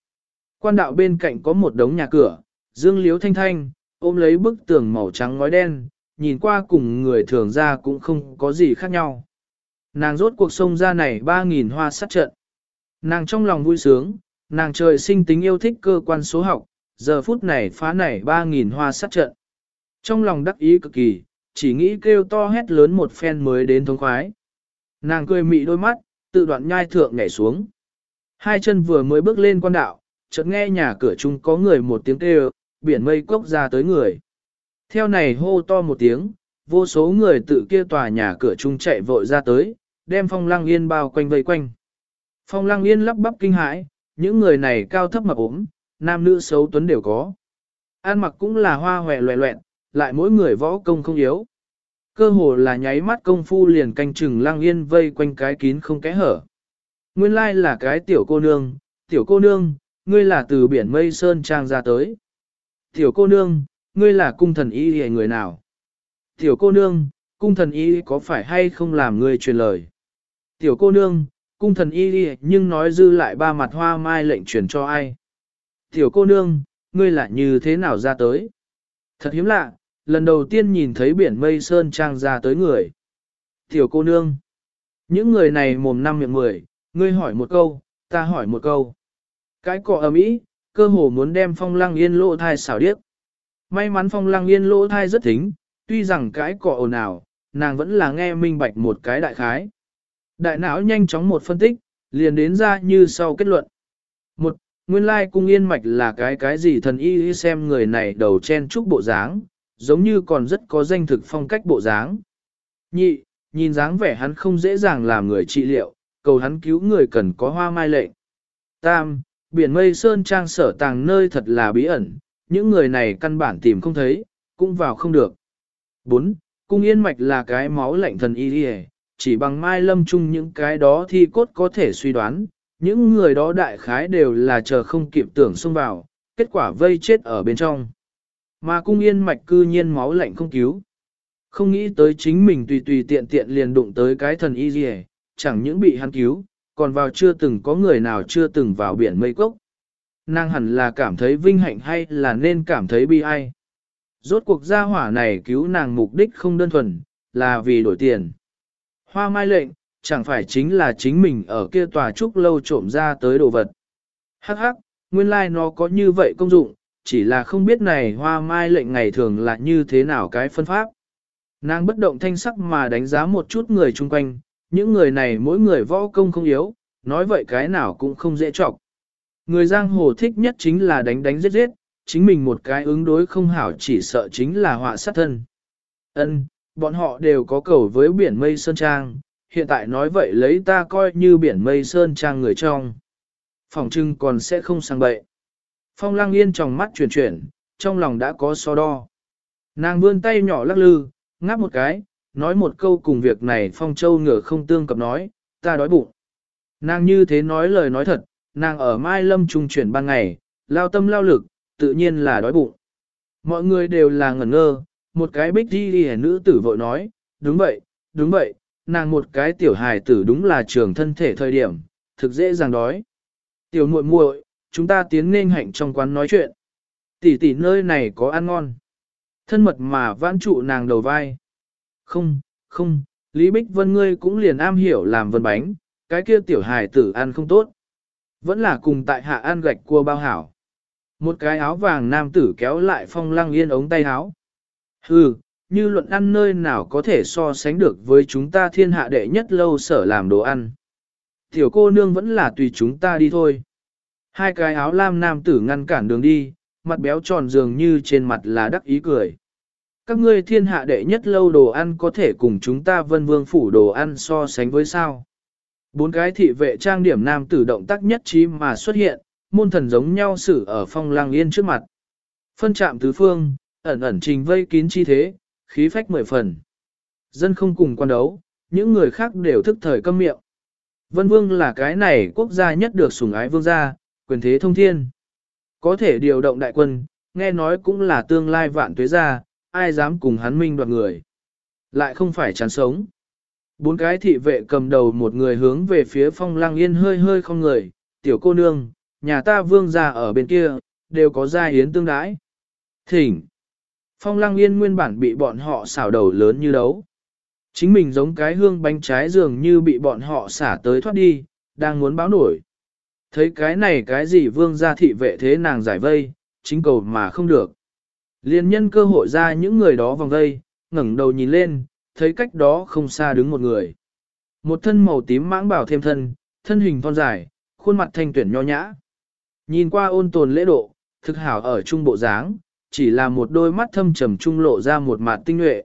Quan đạo bên cạnh có một đống nhà cửa, dương liếu thanh thanh, ôm lấy bức tường màu trắng ngói đen, nhìn qua cùng người thường ra cũng không có gì khác nhau. Nàng rốt cuộc sông ra này ba nghìn hoa sát trận. Nàng trong lòng vui sướng, nàng trời sinh tính yêu thích cơ quan số học, giờ phút này phá này ba nghìn hoa sát trận. Trong lòng đắc ý cực kỳ, chỉ nghĩ kêu to hét lớn một phen mới đến thống khoái. Nàng cười mị đôi mắt, tự đoạn nhai thượng nhảy xuống. Hai chân vừa mới bước lên quan đạo, chợt nghe nhà cửa chung có người một tiếng kêu, biển mây cốc ra tới người. Theo này hô to một tiếng, vô số người tự kia tòa nhà cửa chung chạy vội ra tới, đem phong lăng yên bao quanh vây quanh. Phong lăng yên lắp bắp kinh hãi, những người này cao thấp mập ốm, nam nữ xấu tuấn đều có. An mặc cũng là hoa hòe loẹ loẹn, lại mỗi người võ công không yếu. Cơ hồ là nháy mắt công phu liền canh chừng lăng yên vây quanh cái kín không kẽ hở. Nguyên lai là cái tiểu cô nương, tiểu cô nương, ngươi là từ biển mây sơn trang ra tới. Tiểu cô nương, ngươi là cung thần y hề người nào? Tiểu cô nương, cung thần y có phải hay không làm ngươi truyền lời? Tiểu cô nương, cung thần y nhưng nói dư lại ba mặt hoa mai lệnh truyền cho ai? Tiểu cô nương, ngươi là như thế nào ra tới? Thật hiếm lạ, lần đầu tiên nhìn thấy biển mây sơn trang ra tới người. Tiểu cô nương, những người này mồm năm miệng mười, ngươi hỏi một câu, ta hỏi một câu. Cái cọ ầm ĩ, cơ hồ muốn đem phong lăng yên lộ thai xảo điếc. May mắn phong lăng yên lỗ thai rất thính, tuy rằng cái cọ ồn ào, nàng vẫn là nghe minh bạch một cái đại khái. Đại não nhanh chóng một phân tích, liền đến ra như sau kết luận. Một, nguyên lai cung yên mạch là cái cái gì thần y xem người này đầu chen trúc bộ dáng, giống như còn rất có danh thực phong cách bộ dáng. Nhị, nhìn dáng vẻ hắn không dễ dàng làm người trị liệu, cầu hắn cứu người cần có hoa mai lệnh. Tam, biển mây sơn trang sở tàng nơi thật là bí ẩn, những người này căn bản tìm không thấy, cũng vào không được. 4. Cung yên mạch là cái máu lạnh thần y đi chỉ bằng mai lâm chung những cái đó thì cốt có thể suy đoán, những người đó đại khái đều là chờ không kịp tưởng xông vào, kết quả vây chết ở bên trong. Mà cung yên mạch cư nhiên máu lạnh không cứu. Không nghĩ tới chính mình tùy tùy tiện tiện liền đụng tới cái thần y gì chẳng những bị hắn cứu, còn vào chưa từng có người nào chưa từng vào biển mây cốc. Nàng hẳn là cảm thấy vinh hạnh hay là nên cảm thấy bi ai. Rốt cuộc gia hỏa này cứu nàng mục đích không đơn thuần, là vì đổi tiền. Hoa mai lệnh, chẳng phải chính là chính mình ở kia tòa trúc lâu trộm ra tới đồ vật. Hắc hắc, nguyên lai like nó có như vậy công dụng, chỉ là không biết này hoa mai lệnh ngày thường là như thế nào cái phân pháp. Nàng bất động thanh sắc mà đánh giá một chút người chung quanh, những người này mỗi người võ công không yếu, nói vậy cái nào cũng không dễ chọc. Người giang hồ thích nhất chính là đánh đánh giết giết, chính mình một cái ứng đối không hảo chỉ sợ chính là họa sát thân. Ân, bọn họ đều có cầu với biển mây sơn trang, hiện tại nói vậy lấy ta coi như biển mây sơn trang người trong. Phòng trưng còn sẽ không sang bậy. Phong lang yên trong mắt chuyển chuyển, trong lòng đã có so đo. Nàng vươn tay nhỏ lắc lư, ngáp một cái, nói một câu cùng việc này phong châu ngửa không tương cập nói, ta đói bụng. Nàng như thế nói lời nói thật, nàng ở Mai Lâm trung chuyển ban ngày, lao tâm lao lực, tự nhiên là đói bụng. Mọi người đều là ngẩn ngơ, một cái bích đi đi nữ tử vội nói, đúng vậy, đúng vậy, nàng một cái tiểu hài tử đúng là trường thân thể thời điểm, thực dễ dàng đói. Tiểu muội muội, chúng ta tiến nên hạnh trong quán nói chuyện. Tỷ tỷ nơi này có ăn ngon. Thân mật mà vãn trụ nàng đầu vai. Không, không, Lý Bích Vân ngươi cũng liền am hiểu làm vân bánh, cái kia tiểu hài tử ăn không tốt. Vẫn là cùng tại hạ An gạch cua bao hảo. Một cái áo vàng nam tử kéo lại phong lăng yên ống tay áo. Hừ, như luận ăn nơi nào có thể so sánh được với chúng ta thiên hạ đệ nhất lâu sở làm đồ ăn. Tiểu cô nương vẫn là tùy chúng ta đi thôi. Hai cái áo lam nam tử ngăn cản đường đi, mặt béo tròn dường như trên mặt là đắc ý cười. Các ngươi thiên hạ đệ nhất lâu đồ ăn có thể cùng chúng ta vân vương phủ đồ ăn so sánh với sao. Bốn cái thị vệ trang điểm nam tử động tác nhất trí mà xuất hiện, môn thần giống nhau xử ở phong lang yên trước mặt. Phân chạm tứ phương, ẩn ẩn trình vây kín chi thế, khí phách mười phần. Dân không cùng quan đấu, những người khác đều thức thời câm miệng. Vân vương là cái này quốc gia nhất được sủng ái vương gia, quyền thế thông thiên. Có thể điều động đại quân, nghe nói cũng là tương lai vạn tuế gia, ai dám cùng hắn minh đoạt người. Lại không phải chán sống. Bốn cái thị vệ cầm đầu một người hướng về phía phong lang yên hơi hơi không người, tiểu cô nương, nhà ta vương gia ở bên kia, đều có gia yến tương đãi. Thỉnh. Phong lang yên nguyên bản bị bọn họ xảo đầu lớn như đấu. Chính mình giống cái hương bánh trái dường như bị bọn họ xả tới thoát đi, đang muốn báo nổi. Thấy cái này cái gì vương gia thị vệ thế nàng giải vây, chính cầu mà không được. Liên nhân cơ hội ra những người đó vòng vây, ngẩng đầu nhìn lên, thấy cách đó không xa đứng một người. Một thân màu tím mãng bảo thêm thân, thân hình thon dài, khuôn mặt thanh tuyển nho nhã. Nhìn qua ôn tồn lễ độ, thực hảo ở trung bộ dáng, chỉ là một đôi mắt thâm trầm trung lộ ra một mặt tinh nhuệ.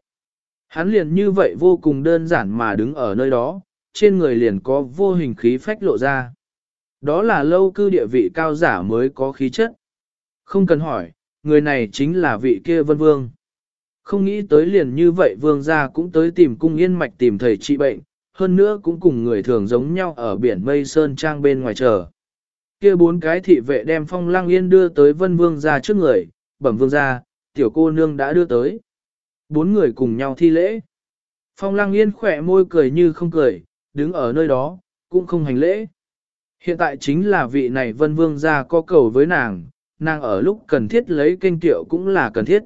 Hắn liền như vậy vô cùng đơn giản mà đứng ở nơi đó, trên người liền có vô hình khí phách lộ ra. Đó là lâu cư địa vị cao giả mới có khí chất. Không cần hỏi, người này chính là vị kia vân vương. Không nghĩ tới liền như vậy vương gia cũng tới tìm cung yên mạch tìm thầy trị bệnh, hơn nữa cũng cùng người thường giống nhau ở biển mây sơn trang bên ngoài chờ. Kia bốn cái thị vệ đem phong lang yên đưa tới vân vương gia trước người, bẩm vương gia, tiểu cô nương đã đưa tới. Bốn người cùng nhau thi lễ. Phong lang yên khỏe môi cười như không cười, đứng ở nơi đó, cũng không hành lễ. Hiện tại chính là vị này vân vương gia có cầu với nàng, nàng ở lúc cần thiết lấy kênh tiệu cũng là cần thiết.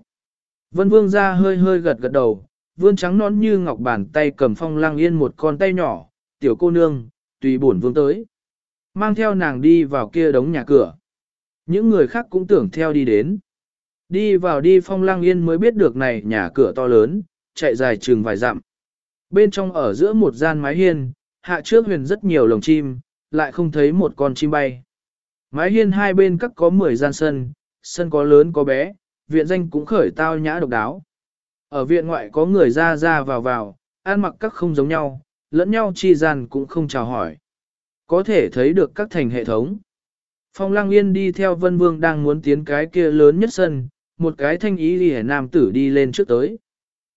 Vân vương ra hơi hơi gật gật đầu, vươn trắng nón như ngọc bàn tay cầm phong lang yên một con tay nhỏ, tiểu cô nương, tùy bổn vương tới. Mang theo nàng đi vào kia đống nhà cửa. Những người khác cũng tưởng theo đi đến. Đi vào đi phong lang yên mới biết được này nhà cửa to lớn, chạy dài trường vài dặm. Bên trong ở giữa một gian mái hiên, hạ trước huyền rất nhiều lồng chim, lại không thấy một con chim bay. Mái hiên hai bên các có 10 gian sân, sân có lớn có bé, viện danh cũng khởi tao nhã độc đáo. Ở viện ngoại có người ra ra vào vào, ăn mặc các không giống nhau, lẫn nhau chi gian cũng không chào hỏi. Có thể thấy được các thành hệ thống. Phong Lăng Yên đi theo Vân Vương đang muốn tiến cái kia lớn nhất sân, một cái thanh ý lìa nam tử đi lên trước tới.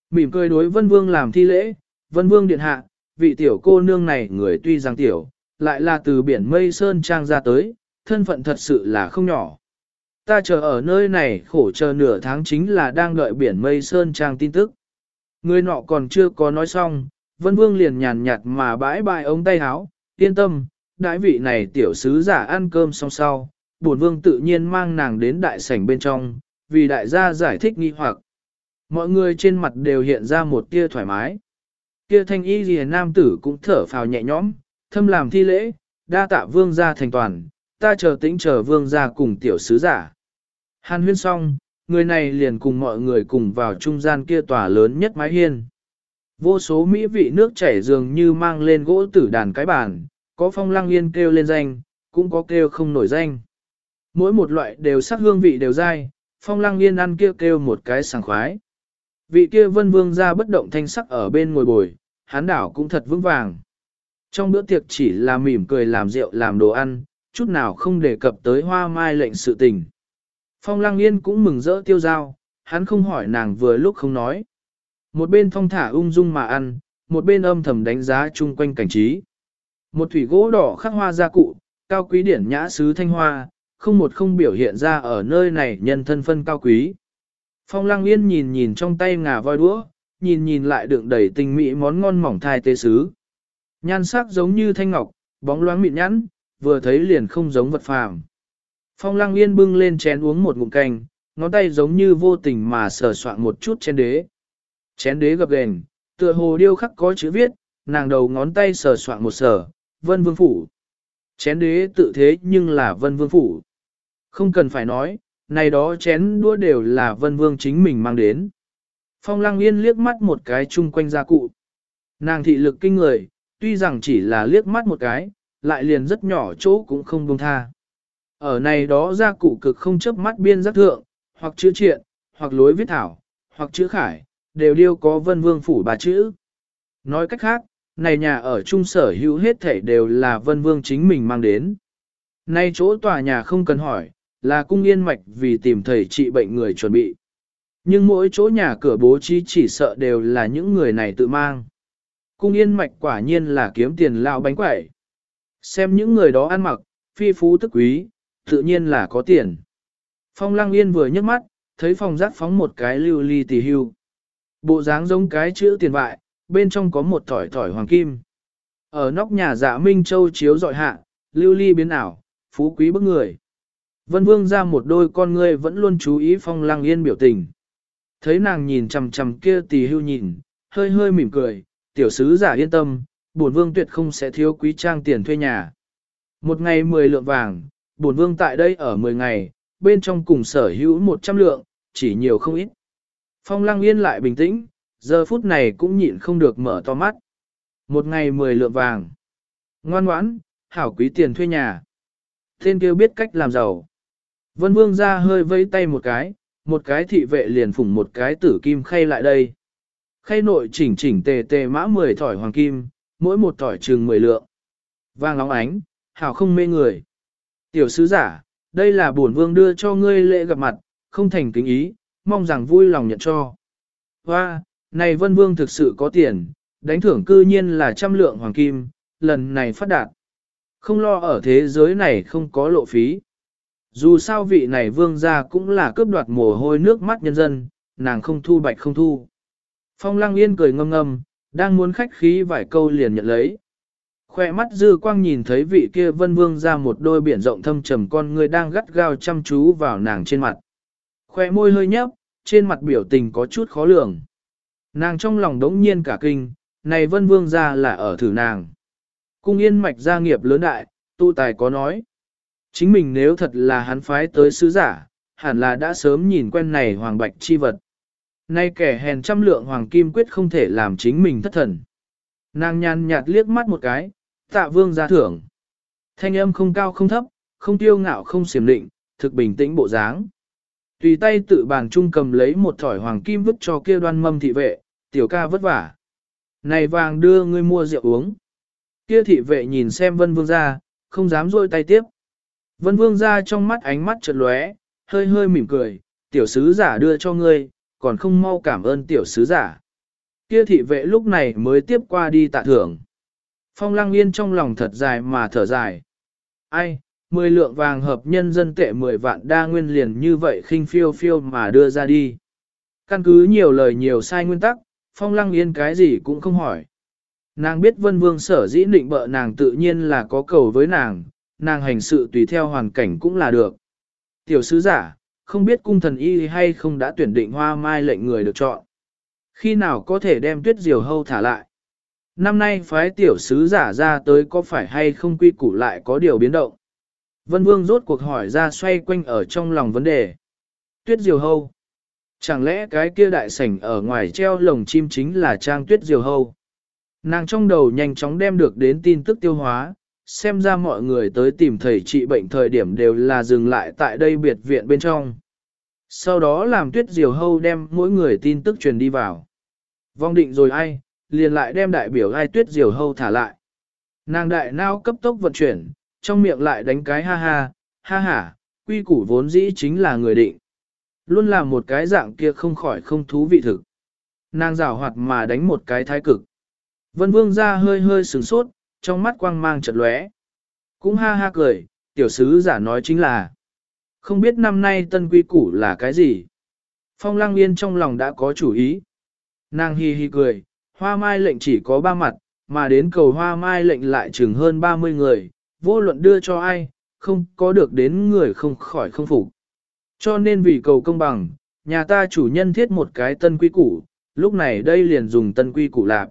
Mỉm cười đối vân vương làm thi lễ, vân vương điện hạ, vị tiểu cô nương này người tuy rằng tiểu, lại là từ biển mây sơn trang ra tới, thân phận thật sự là không nhỏ. Ta chờ ở nơi này khổ chờ nửa tháng chính là đang đợi biển mây sơn trang tin tức. Người nọ còn chưa có nói xong, vân vương liền nhàn nhạt mà bãi bãi ống tay áo, yên tâm, đại vị này tiểu sứ giả ăn cơm xong sau, bổn vương tự nhiên mang nàng đến đại sảnh bên trong, vì đại gia giải thích nghi hoặc. Mọi người trên mặt đều hiện ra một tia thoải mái. Kia thanh y ghi nam tử cũng thở phào nhẹ nhõm, thâm làm thi lễ, đa tạ vương gia thành toàn, ta chờ tĩnh chờ vương gia cùng tiểu sứ giả. Hàn huyên xong, người này liền cùng mọi người cùng vào trung gian kia tòa lớn nhất mái hiên. Vô số mỹ vị nước chảy dường như mang lên gỗ tử đàn cái bàn, có phong lăng yên kêu lên danh, cũng có kêu không nổi danh. Mỗi một loại đều sắc hương vị đều dai, phong lăng yên ăn kêu kêu một cái sảng khoái. Vị kia vân vương ra bất động thanh sắc ở bên ngồi bồi, hán đảo cũng thật vững vàng. Trong bữa tiệc chỉ là mỉm cười làm rượu làm đồ ăn, chút nào không đề cập tới hoa mai lệnh sự tình. Phong lăng yên cũng mừng rỡ tiêu giao, hắn không hỏi nàng vừa lúc không nói. Một bên phong thả ung dung mà ăn, một bên âm thầm đánh giá chung quanh cảnh trí. Một thủy gỗ đỏ khắc hoa gia cụ, cao quý điển nhã sứ thanh hoa, không một không biểu hiện ra ở nơi này nhân thân phân cao quý. Phong lăng yên nhìn nhìn trong tay ngà voi đũa, nhìn nhìn lại đựng đầy tình mỹ món ngon mỏng thai tê sứ. Nhan sắc giống như thanh ngọc, bóng loáng mịn nhẵn, vừa thấy liền không giống vật phàm. Phong lăng yên bưng lên chén uống một ngụm canh, ngón tay giống như vô tình mà sờ soạn một chút chén đế. Chén đế gập gềnh, tựa hồ điêu khắc có chữ viết, nàng đầu ngón tay sờ soạn một sờ, vân vương phủ. Chén đế tự thế nhưng là vân vương phủ. Không cần phải nói, này đó chén đũa đều là vân vương chính mình mang đến. Phong lăng yên liếc mắt một cái chung quanh gia cụ. Nàng thị lực kinh người, tuy rằng chỉ là liếc mắt một cái, lại liền rất nhỏ chỗ cũng không buông tha. Ở này đó gia cụ cực không chấp mắt biên giác thượng, hoặc chữ triện, hoặc lối viết thảo, hoặc chữ khải, đều điêu có vân vương phủ bà chữ. Nói cách khác, này nhà ở trung sở hữu hết thể đều là vân vương chính mình mang đến. Nay chỗ tòa nhà không cần hỏi, là cung yên mạch vì tìm thầy trị bệnh người chuẩn bị. Nhưng mỗi chỗ nhà cửa bố trí chỉ sợ đều là những người này tự mang. Cung yên mạch quả nhiên là kiếm tiền lao bánh quẩy. Xem những người đó ăn mặc, phi phú tức quý, tự nhiên là có tiền. Phong lăng yên vừa nhấc mắt, thấy phòng giác phóng một cái lưu ly tỷ hưu. Bộ dáng giống cái chữ tiền vại, bên trong có một thỏi thỏi hoàng kim. Ở nóc nhà dạ Minh Châu chiếu dọi hạ, lưu ly biến ảo, phú quý bức người. Vân Vương ra một đôi con ngươi vẫn luôn chú ý phong lăng yên biểu tình. Thấy nàng nhìn chằm chằm kia tỳ hưu nhìn, hơi hơi mỉm cười, tiểu sứ giả yên tâm, bổn vương tuyệt không sẽ thiếu quý trang tiền thuê nhà. Một ngày 10 lượng vàng, bổn vương tại đây ở 10 ngày, bên trong cùng sở hữu 100 lượng, chỉ nhiều không ít. Phong lăng yên lại bình tĩnh, giờ phút này cũng nhịn không được mở to mắt. Một ngày 10 lượng vàng. Ngoan ngoãn, hảo quý tiền thuê nhà. Tên kêu biết cách làm giàu. Vân vương ra hơi vây tay một cái, một cái thị vệ liền phủng một cái tử kim khay lại đây. Khay nội chỉnh chỉnh tề tề mã 10 thỏi hoàng kim, mỗi một tỏi chừng 10 lượng. Vàng óng ánh, hảo không mê người. Tiểu sứ giả, đây là bổn vương đưa cho ngươi lễ gặp mặt, không thành kính ý, mong rằng vui lòng nhận cho. Hoa, này vân vương thực sự có tiền, đánh thưởng cư nhiên là trăm lượng hoàng kim, lần này phát đạt. Không lo ở thế giới này không có lộ phí. Dù sao vị này vương gia cũng là cướp đoạt mồ hôi nước mắt nhân dân, nàng không thu bạch không thu. Phong lăng yên cười ngâm ngâm, đang muốn khách khí vài câu liền nhận lấy. Khoe mắt dư quang nhìn thấy vị kia vân vương ra một đôi biển rộng thâm trầm con người đang gắt gao chăm chú vào nàng trên mặt. Khoe môi hơi nhấp, trên mặt biểu tình có chút khó lường. Nàng trong lòng đống nhiên cả kinh, này vân vương ra là ở thử nàng. Cung yên mạch gia nghiệp lớn đại, tu tài có nói. Chính mình nếu thật là hắn phái tới sứ giả, hẳn là đã sớm nhìn quen này hoàng bạch chi vật. Nay kẻ hèn trăm lượng hoàng kim quyết không thể làm chính mình thất thần. Nàng nhàn nhạt liếc mắt một cái, tạ vương ra thưởng. Thanh âm không cao không thấp, không tiêu ngạo không xiểm định, thực bình tĩnh bộ dáng. Tùy tay tự bàn trung cầm lấy một thỏi hoàng kim vứt cho kia đoan mâm thị vệ, tiểu ca vất vả. Này vàng đưa ngươi mua rượu uống. Kia thị vệ nhìn xem vân vương ra, không dám rôi tay tiếp. Vân vương ra trong mắt ánh mắt chợt lóe, hơi hơi mỉm cười, tiểu sứ giả đưa cho ngươi, còn không mau cảm ơn tiểu sứ giả. Kia thị vệ lúc này mới tiếp qua đi tạ thưởng. Phong lăng yên trong lòng thật dài mà thở dài. Ai, mười lượng vàng hợp nhân dân tệ mười vạn đa nguyên liền như vậy khinh phiêu phiêu mà đưa ra đi. Căn cứ nhiều lời nhiều sai nguyên tắc, phong lăng yên cái gì cũng không hỏi. Nàng biết vân vương sở dĩ định bợ nàng tự nhiên là có cầu với nàng, nàng hành sự tùy theo hoàn cảnh cũng là được. Tiểu sứ giả, không biết cung thần y hay không đã tuyển định hoa mai lệnh người được chọn. Khi nào có thể đem tuyết diều hâu thả lại? Năm nay phái tiểu sứ giả ra tới có phải hay không quy củ lại có điều biến động? Vân Vương rốt cuộc hỏi ra xoay quanh ở trong lòng vấn đề. Tuyết diều hâu. Chẳng lẽ cái kia đại sảnh ở ngoài treo lồng chim chính là trang tuyết diều hâu? Nàng trong đầu nhanh chóng đem được đến tin tức tiêu hóa, xem ra mọi người tới tìm thầy trị bệnh thời điểm đều là dừng lại tại đây biệt viện bên trong. Sau đó làm tuyết diều hâu đem mỗi người tin tức truyền đi vào. Vong định rồi ai, liền lại đem đại biểu ai tuyết diều hâu thả lại. Nàng đại nao cấp tốc vận chuyển, trong miệng lại đánh cái ha ha, ha ha, quy củ vốn dĩ chính là người định. Luôn là một cái dạng kia không khỏi không thú vị thực. Nàng rào hoạt mà đánh một cái thái cực. Vân vương ra hơi hơi sửng sốt, trong mắt quang mang chợt lóe. Cũng ha ha cười, tiểu sứ giả nói chính là. Không biết năm nay tân quy củ là cái gì. Phong lăng yên trong lòng đã có chủ ý. Nàng hi hi cười, hoa mai lệnh chỉ có ba mặt, mà đến cầu hoa mai lệnh lại chừng hơn 30 người, vô luận đưa cho ai, không có được đến người không khỏi không phục. Cho nên vì cầu công bằng, nhà ta chủ nhân thiết một cái tân quy củ, lúc này đây liền dùng tân quy củ lạp.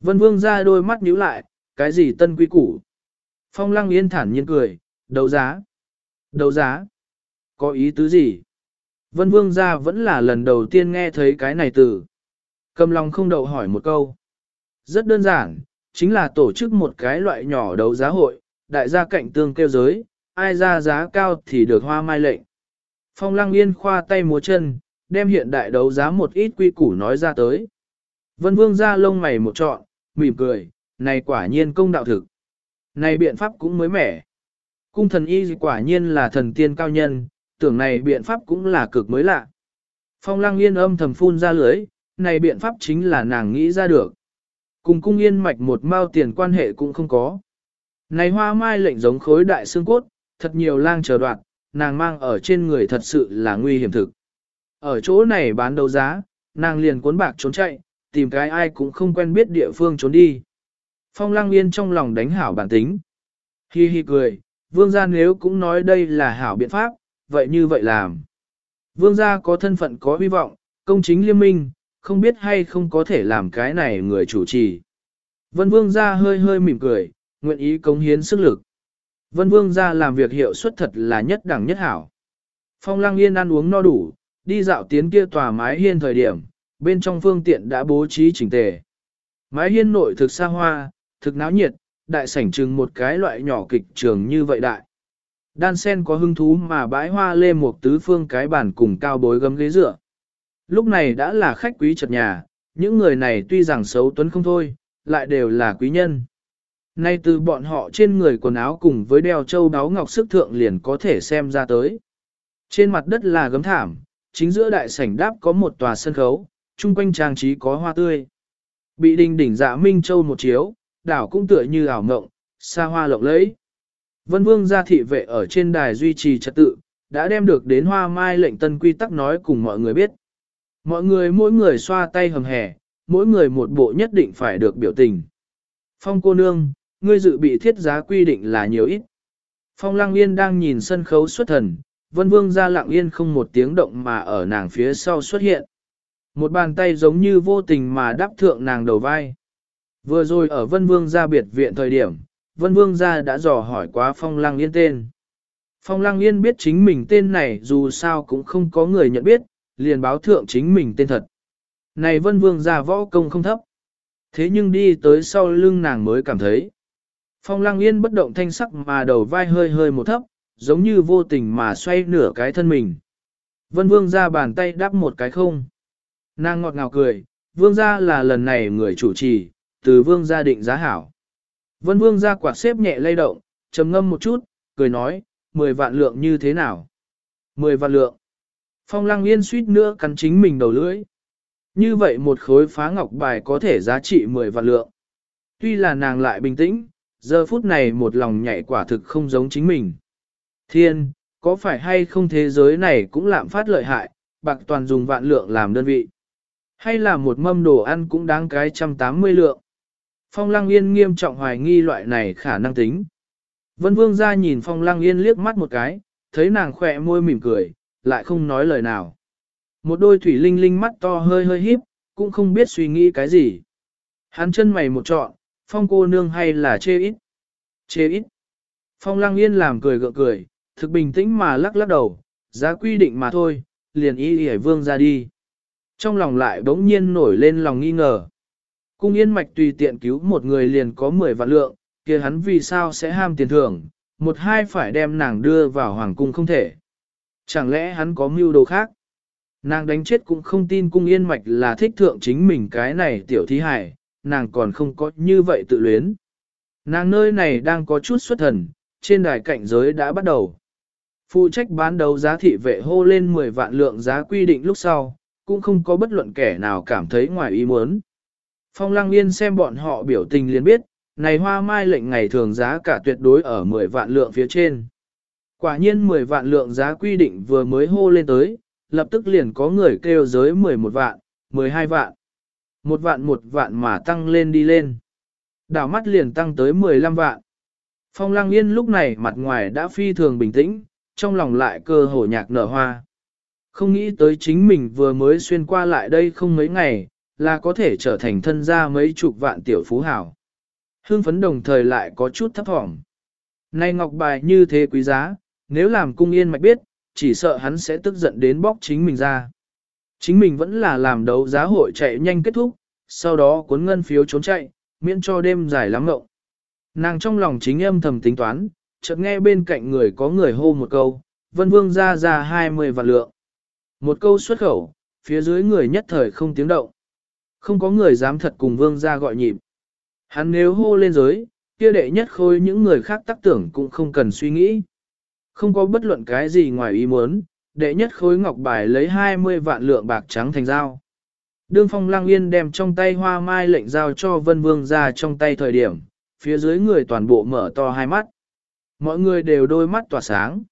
Vân Vương ra đôi mắt nhíu lại, cái gì tân quy củ? Phong Lăng Yên thản nhiên cười, đấu giá. Đấu giá? Có ý tứ gì? Vân Vương gia vẫn là lần đầu tiên nghe thấy cái này từ. Cầm lòng không đậu hỏi một câu. Rất đơn giản, chính là tổ chức một cái loại nhỏ đấu giá hội, đại gia cạnh tương kêu giới, ai ra giá cao thì được hoa mai lệnh. Phong Lăng Yên khoa tay múa chân, đem hiện đại đấu giá một ít quy củ nói ra tới. Vân Vương ra lông mày một trọn, mỉm cười, này quả nhiên công đạo thực. Này biện pháp cũng mới mẻ. Cung thần y quả nhiên là thần tiên cao nhân, tưởng này biện pháp cũng là cực mới lạ. Phong lăng yên âm thầm phun ra lưới, này biện pháp chính là nàng nghĩ ra được. Cùng cung yên mạch một mao tiền quan hệ cũng không có. Này hoa mai lệnh giống khối đại xương cốt, thật nhiều lang chờ đoạt, nàng mang ở trên người thật sự là nguy hiểm thực. Ở chỗ này bán đấu giá, nàng liền cuốn bạc trốn chạy, tìm cái ai cũng không quen biết địa phương trốn đi. Phong lăng yên trong lòng đánh hảo bản tính. Hi hi cười, vương gia nếu cũng nói đây là hảo biện pháp, vậy như vậy làm. Vương gia có thân phận có hy vọng, công chính liêm minh, không biết hay không có thể làm cái này người chủ trì. Vân vương gia hơi hơi mỉm cười, nguyện ý cống hiến sức lực. Vân vương gia làm việc hiệu suất thật là nhất đẳng nhất hảo. Phong lăng yên ăn uống no đủ, đi dạo tiến kia tòa mái hiên thời điểm, bên trong phương tiện đã bố trí chỉnh tề. Mái hiên nội thực xa hoa, thực náo nhiệt, đại sảnh trưng một cái loại nhỏ kịch trường như vậy đại. Đan sen có hứng thú mà bãi hoa lê một tứ phương cái bàn cùng cao bối gấm ghế dựa. Lúc này đã là khách quý chật nhà, những người này tuy rằng xấu tuấn không thôi, lại đều là quý nhân. Nay từ bọn họ trên người quần áo cùng với đeo châu đáo ngọc sức thượng liền có thể xem ra tới. Trên mặt đất là gấm thảm, chính giữa đại sảnh đáp có một tòa sân khấu, chung quanh trang trí có hoa tươi. Bị đình đỉnh dạ Minh Châu một chiếu, đảo cũng tựa như ảo mộng, xa hoa lộng lẫy. Vân Vương gia thị vệ ở trên đài duy trì trật tự, đã đem được đến hoa mai lệnh tân quy tắc nói cùng mọi người biết. Mọi người mỗi người xoa tay hầm hẻ, mỗi người một bộ nhất định phải được biểu tình. Phong cô nương, ngươi dự bị thiết giá quy định là nhiều ít. Phong lăng yên đang nhìn sân khấu xuất thần, vân vương ra lặng yên không một tiếng động mà ở nàng phía sau xuất hiện. Một bàn tay giống như vô tình mà đáp thượng nàng đầu vai. Vừa rồi ở Vân Vương gia biệt viện thời điểm, Vân Vương gia đã dò hỏi quá Phong Lăng Yên tên. Phong Lăng Yên biết chính mình tên này dù sao cũng không có người nhận biết, liền báo thượng chính mình tên thật. Này Vân Vương gia võ công không thấp. Thế nhưng đi tới sau lưng nàng mới cảm thấy. Phong Lăng Yên bất động thanh sắc mà đầu vai hơi hơi một thấp, giống như vô tình mà xoay nửa cái thân mình. Vân Vương ra bàn tay đắp một cái không. Nàng ngọt ngào cười, Vương gia là lần này người chủ trì, từ vương gia định giá hảo. Vân vương gia quạt xếp nhẹ lay động, trầm ngâm một chút, cười nói, 10 vạn lượng như thế nào? 10 vạn lượng. Phong lăng yên suýt nữa cắn chính mình đầu lưỡi. Như vậy một khối phá ngọc bài có thể giá trị 10 vạn lượng. Tuy là nàng lại bình tĩnh, giờ phút này một lòng nhảy quả thực không giống chính mình. Thiên, có phải hay không thế giới này cũng lạm phát lợi hại, bạc toàn dùng vạn lượng làm đơn vị. Hay là một mâm đồ ăn cũng đáng cái trăm tám mươi lượng. Phong Lăng Yên nghiêm trọng hoài nghi loại này khả năng tính. Vân Vương ra nhìn Phong Lăng Yên liếc mắt một cái, thấy nàng khỏe môi mỉm cười, lại không nói lời nào. Một đôi thủy linh linh mắt to hơi hơi híp, cũng không biết suy nghĩ cái gì. Hắn chân mày một trọn, Phong cô nương hay là chê ít? Chê ít. Phong Lăng Yên làm cười gượng cười, thực bình tĩnh mà lắc lắc đầu, giá quy định mà thôi, liền y hề vương ra đi. Trong lòng lại bỗng nhiên nổi lên lòng nghi ngờ. Cung yên mạch tùy tiện cứu một người liền có 10 vạn lượng, kia hắn vì sao sẽ ham tiền thưởng, một hai phải đem nàng đưa vào hoàng cung không thể. Chẳng lẽ hắn có mưu đồ khác? Nàng đánh chết cũng không tin cung yên mạch là thích thượng chính mình cái này tiểu thí hải, nàng còn không có như vậy tự luyến. Nàng nơi này đang có chút xuất thần, trên đài cạnh giới đã bắt đầu. Phụ trách bán đấu giá thị vệ hô lên 10 vạn lượng giá quy định lúc sau, cũng không có bất luận kẻ nào cảm thấy ngoài ý muốn. Phong Lăng Yên xem bọn họ biểu tình liền biết, này hoa mai lệnh ngày thường giá cả tuyệt đối ở 10 vạn lượng phía trên. Quả nhiên 10 vạn lượng giá quy định vừa mới hô lên tới, lập tức liền có người kêu giới 11 vạn, 12 vạn. Một vạn một vạn mà tăng lên đi lên. Đảo mắt liền tăng tới 15 vạn. Phong Lăng Yên lúc này mặt ngoài đã phi thường bình tĩnh, trong lòng lại cơ hồ nhạc nở hoa. Không nghĩ tới chính mình vừa mới xuyên qua lại đây không mấy ngày, là có thể trở thành thân gia mấy chục vạn tiểu phú hảo. Hương phấn đồng thời lại có chút thấp thỏm. Nay ngọc bài như thế quý giá, nếu làm cung yên mạch biết, chỉ sợ hắn sẽ tức giận đến bóc chính mình ra. Chính mình vẫn là làm đấu giá hội chạy nhanh kết thúc, sau đó cuốn ngân phiếu trốn chạy, miễn cho đêm dài lắm ngộng. Nàng trong lòng chính âm thầm tính toán, chợt nghe bên cạnh người có người hô một câu, vân vương ra ra 20 vạn lượng. Một câu xuất khẩu, phía dưới người nhất thời không tiếng động. Không có người dám thật cùng vương ra gọi nhịp. Hắn nếu hô lên giới, kia đệ nhất khôi những người khác tác tưởng cũng không cần suy nghĩ. Không có bất luận cái gì ngoài ý muốn, đệ nhất khối ngọc bài lấy 20 vạn lượng bạc trắng thành dao. Đương phong lang yên đem trong tay hoa mai lệnh giao cho vân vương ra trong tay thời điểm, phía dưới người toàn bộ mở to hai mắt. Mọi người đều đôi mắt tỏa sáng.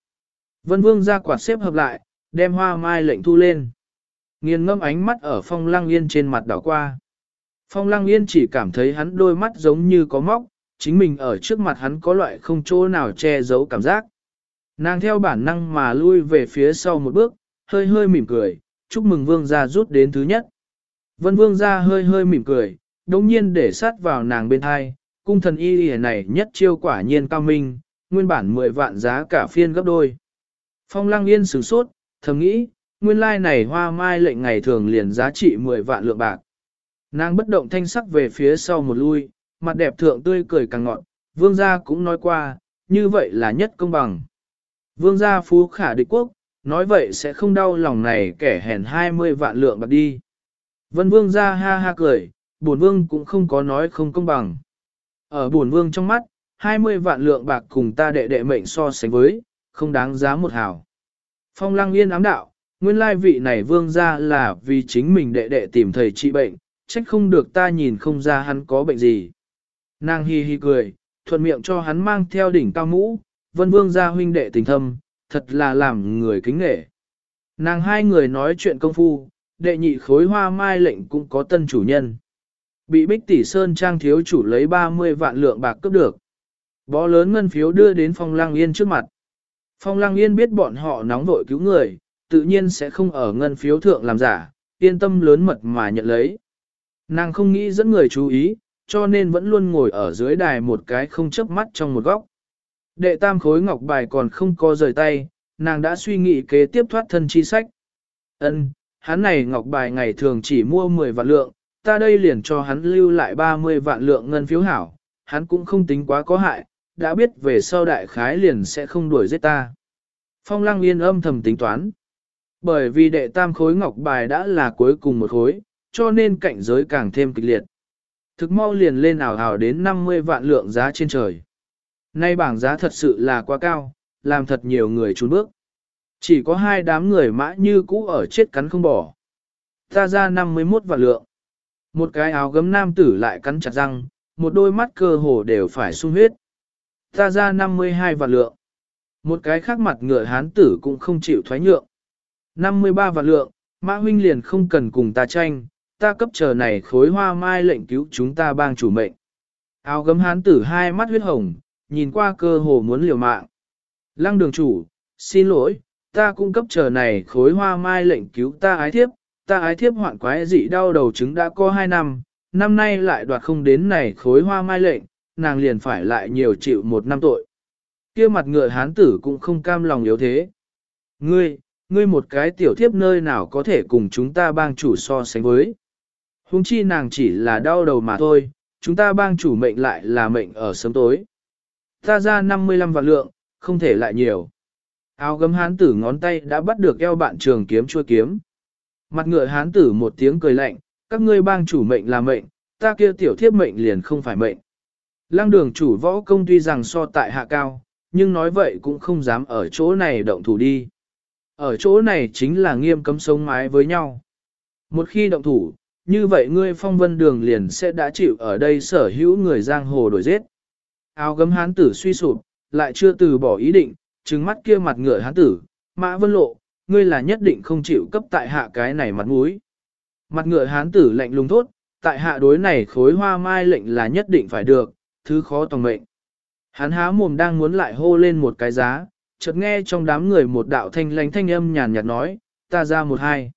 Vân vương ra quạt xếp hợp lại, đem hoa mai lệnh thu lên. Nghiền ngâm ánh mắt ở phong lăng yên trên mặt đảo qua. Phong lăng yên chỉ cảm thấy hắn đôi mắt giống như có móc, chính mình ở trước mặt hắn có loại không chỗ nào che giấu cảm giác. Nàng theo bản năng mà lui về phía sau một bước, hơi hơi mỉm cười, chúc mừng vương gia rút đến thứ nhất. Vân vương gia hơi hơi mỉm cười, đồng nhiên để sát vào nàng bên hai, cung thần y y này nhất chiêu quả nhiên cao minh, nguyên bản 10 vạn giá cả phiên gấp đôi. Phong lăng yên sửng sốt, thầm nghĩ, nguyên lai này hoa mai lệnh ngày thường liền giá trị 10 vạn lượng bạc. Nàng bất động thanh sắc về phía sau một lui, mặt đẹp thượng tươi cười càng ngọn, vương gia cũng nói qua, như vậy là nhất công bằng. Vương gia phú khả địch quốc, nói vậy sẽ không đau lòng này kẻ hèn 20 vạn lượng bạc đi. Vân vương gia ha ha cười, bổn vương cũng không có nói không công bằng. Ở bổn vương trong mắt, 20 vạn lượng bạc cùng ta đệ đệ mệnh so sánh với, không đáng giá một hào. Phong lăng yên ám đạo, nguyên lai vị này vương ra là vì chính mình đệ đệ tìm thầy trị bệnh, trách không được ta nhìn không ra hắn có bệnh gì. Nàng hi hi cười, thuận miệng cho hắn mang theo đỉnh cao mũ, vân vương gia huynh đệ tình thâm, thật là làm người kính nghệ. Nàng hai người nói chuyện công phu, đệ nhị khối hoa mai lệnh cũng có tân chủ nhân. Bị bích tỷ sơn trang thiếu chủ lấy 30 vạn lượng bạc cướp được. Bó lớn ngân phiếu đưa đến phong lang yên trước mặt. Phong lang yên biết bọn họ nóng vội cứu người, tự nhiên sẽ không ở ngân phiếu thượng làm giả, yên tâm lớn mật mà nhận lấy. Nàng không nghĩ dẫn người chú ý, cho nên vẫn luôn ngồi ở dưới đài một cái không chớp mắt trong một góc. Đệ tam khối ngọc bài còn không có rời tay, nàng đã suy nghĩ kế tiếp thoát thân chi sách. Ân, hắn này ngọc bài ngày thường chỉ mua 10 vạn lượng, ta đây liền cho hắn lưu lại 30 vạn lượng ngân phiếu hảo, hắn cũng không tính quá có hại, đã biết về sau đại khái liền sẽ không đuổi giết ta. Phong lăng yên âm thầm tính toán. Bởi vì đệ tam khối ngọc bài đã là cuối cùng một khối, cho nên cạnh giới càng thêm kịch liệt. Thực mau liền lên ảo hào đến 50 vạn lượng giá trên trời. Nay bảng giá thật sự là quá cao, làm thật nhiều người trốn bước. Chỉ có hai đám người mã như cũ ở chết cắn không bỏ. Ta ra 51 vạn lượng. Một cái áo gấm nam tử lại cắn chặt răng, một đôi mắt cơ hồ đều phải sung huyết. Ta ra 52 vạn lượng. Một cái khác mặt ngựa hán tử cũng không chịu thoái nhượng. 53 và lượng, mã huynh liền không cần cùng ta tranh, ta cấp chờ này khối hoa mai lệnh cứu chúng ta bang chủ mệnh. Áo gấm hán tử hai mắt huyết hồng, nhìn qua cơ hồ muốn liều mạng. Lăng đường chủ, xin lỗi, ta cung cấp chờ này khối hoa mai lệnh cứu ta ái thiếp, ta ái thiếp hoạn quái dị đau đầu chứng đã có hai năm, năm nay lại đoạt không đến này khối hoa mai lệnh, nàng liền phải lại nhiều chịu một năm tội. kia mặt ngựa hán tử cũng không cam lòng yếu thế. Ngươi, ngươi một cái tiểu thiếp nơi nào có thể cùng chúng ta bang chủ so sánh với. Hùng chi nàng chỉ là đau đầu mà thôi, chúng ta bang chủ mệnh lại là mệnh ở sớm tối. Ta ra 55 vạn lượng, không thể lại nhiều. Áo gấm hán tử ngón tay đã bắt được eo bạn trường kiếm chua kiếm. Mặt ngựa hán tử một tiếng cười lạnh, các ngươi bang chủ mệnh là mệnh, ta kia tiểu thiếp mệnh liền không phải mệnh. Lăng đường chủ võ công tuy rằng so tại hạ cao, nhưng nói vậy cũng không dám ở chỗ này động thủ đi. Ở chỗ này chính là nghiêm cấm sống mái với nhau. Một khi động thủ, như vậy ngươi phong vân đường liền sẽ đã chịu ở đây sở hữu người giang hồ đổi giết. Áo gấm hán tử suy sụp, lại chưa từ bỏ ý định, trừng mắt kia mặt ngựa hán tử, mã vân lộ, ngươi là nhất định không chịu cấp tại hạ cái này mặt mũi. Mặt ngựa hán tử lạnh lùng thốt, tại hạ đối này khối hoa mai lệnh là nhất định phải được, thứ khó tòng mệnh. Hắn há mồm đang muốn lại hô lên một cái giá, chợt nghe trong đám người một đạo thanh lánh thanh âm nhàn nhạt nói, ta ra một hai.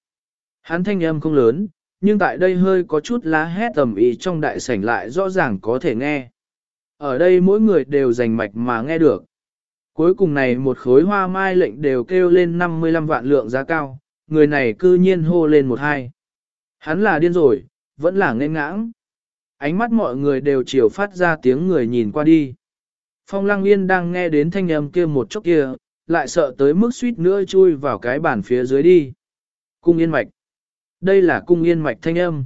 Hắn thanh âm không lớn, nhưng tại đây hơi có chút lá hét tầm ý trong đại sảnh lại rõ ràng có thể nghe. Ở đây mỗi người đều rành mạch mà nghe được. Cuối cùng này một khối hoa mai lệnh đều kêu lên 55 vạn lượng giá cao, người này cư nhiên hô lên một hai. Hắn là điên rồi, vẫn là ngây ngãng. Ánh mắt mọi người đều chiều phát ra tiếng người nhìn qua đi. Phong Lăng Yên đang nghe đến thanh âm kia một chốc kia, lại sợ tới mức suýt nữa chui vào cái bàn phía dưới đi. Cung Yên Mạch. Đây là Cung Yên Mạch thanh âm.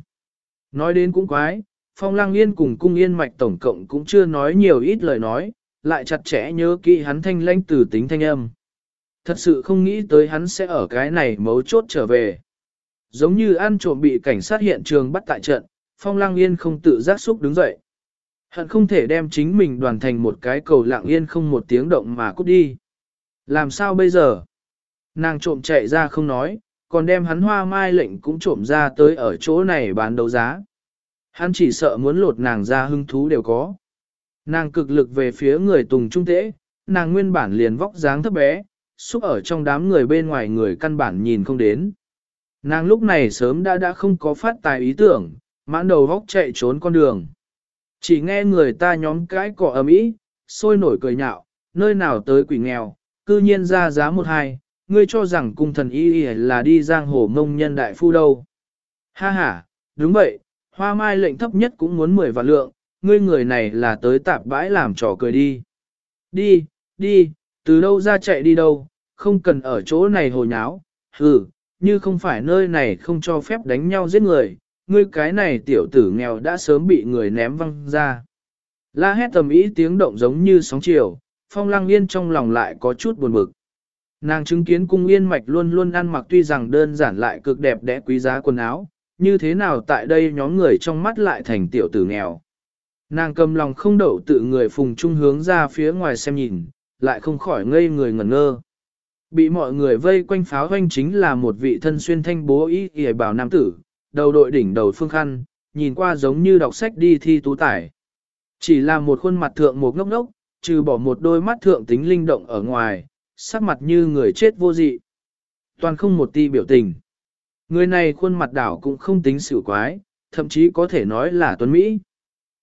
Nói đến cũng quái, Phong Lăng Yên cùng Cung Yên Mạch tổng cộng cũng chưa nói nhiều ít lời nói, lại chặt chẽ nhớ kỹ hắn thanh lãnh từ tính thanh âm. Thật sự không nghĩ tới hắn sẽ ở cái này mấu chốt trở về. Giống như ăn trộm bị cảnh sát hiện trường bắt tại trận, Phong Lăng Yên không tự giác xúc đứng dậy. Hận không thể đem chính mình đoàn thành một cái cầu lặng yên không một tiếng động mà cút đi. Làm sao bây giờ? Nàng trộm chạy ra không nói, còn đem hắn hoa mai lệnh cũng trộm ra tới ở chỗ này bán đấu giá. Hắn chỉ sợ muốn lột nàng ra hưng thú đều có. Nàng cực lực về phía người tùng trung tễ, nàng nguyên bản liền vóc dáng thấp bé, xúc ở trong đám người bên ngoài người căn bản nhìn không đến. Nàng lúc này sớm đã đã không có phát tài ý tưởng, mãn đầu vóc chạy trốn con đường. Chỉ nghe người ta nhóm cái cỏ ầm ĩ, sôi nổi cười nhạo, nơi nào tới quỷ nghèo, cư nhiên ra giá một hai, ngươi cho rằng cung thần y y là đi giang hồ mông nhân đại phu đâu. Ha ha, đúng vậy, hoa mai lệnh thấp nhất cũng muốn 10 vạn lượng, ngươi người này là tới tạp bãi làm trò cười đi. Đi, đi, từ đâu ra chạy đi đâu, không cần ở chỗ này hồ nháo, hừ, như không phải nơi này không cho phép đánh nhau giết người, ngươi cái này tiểu tử nghèo đã sớm bị người ném văng ra. La hét tầm ý tiếng động giống như sóng chiều, phong lăng yên trong lòng lại có chút buồn bực. Nàng chứng kiến cung yên mạch luôn luôn ăn mặc tuy rằng đơn giản lại cực đẹp đẽ quý giá quần áo, như thế nào tại đây nhóm người trong mắt lại thành tiểu tử nghèo. Nàng cầm lòng không đậu tự người phùng trung hướng ra phía ngoài xem nhìn, lại không khỏi ngây người ngẩn ngơ. Bị mọi người vây quanh pháo hoanh chính là một vị thân xuyên thanh bố ý hề bảo nam tử, đầu đội đỉnh đầu phương khăn, nhìn qua giống như đọc sách đi thi tú tải. Chỉ là một khuôn mặt thượng một ngốc ngốc, trừ bỏ một đôi mắt thượng tính linh động ở ngoài, sắc mặt như người chết vô dị. Toàn không một ti biểu tình. Người này khuôn mặt đảo cũng không tính xỉu quái, thậm chí có thể nói là tuấn Mỹ.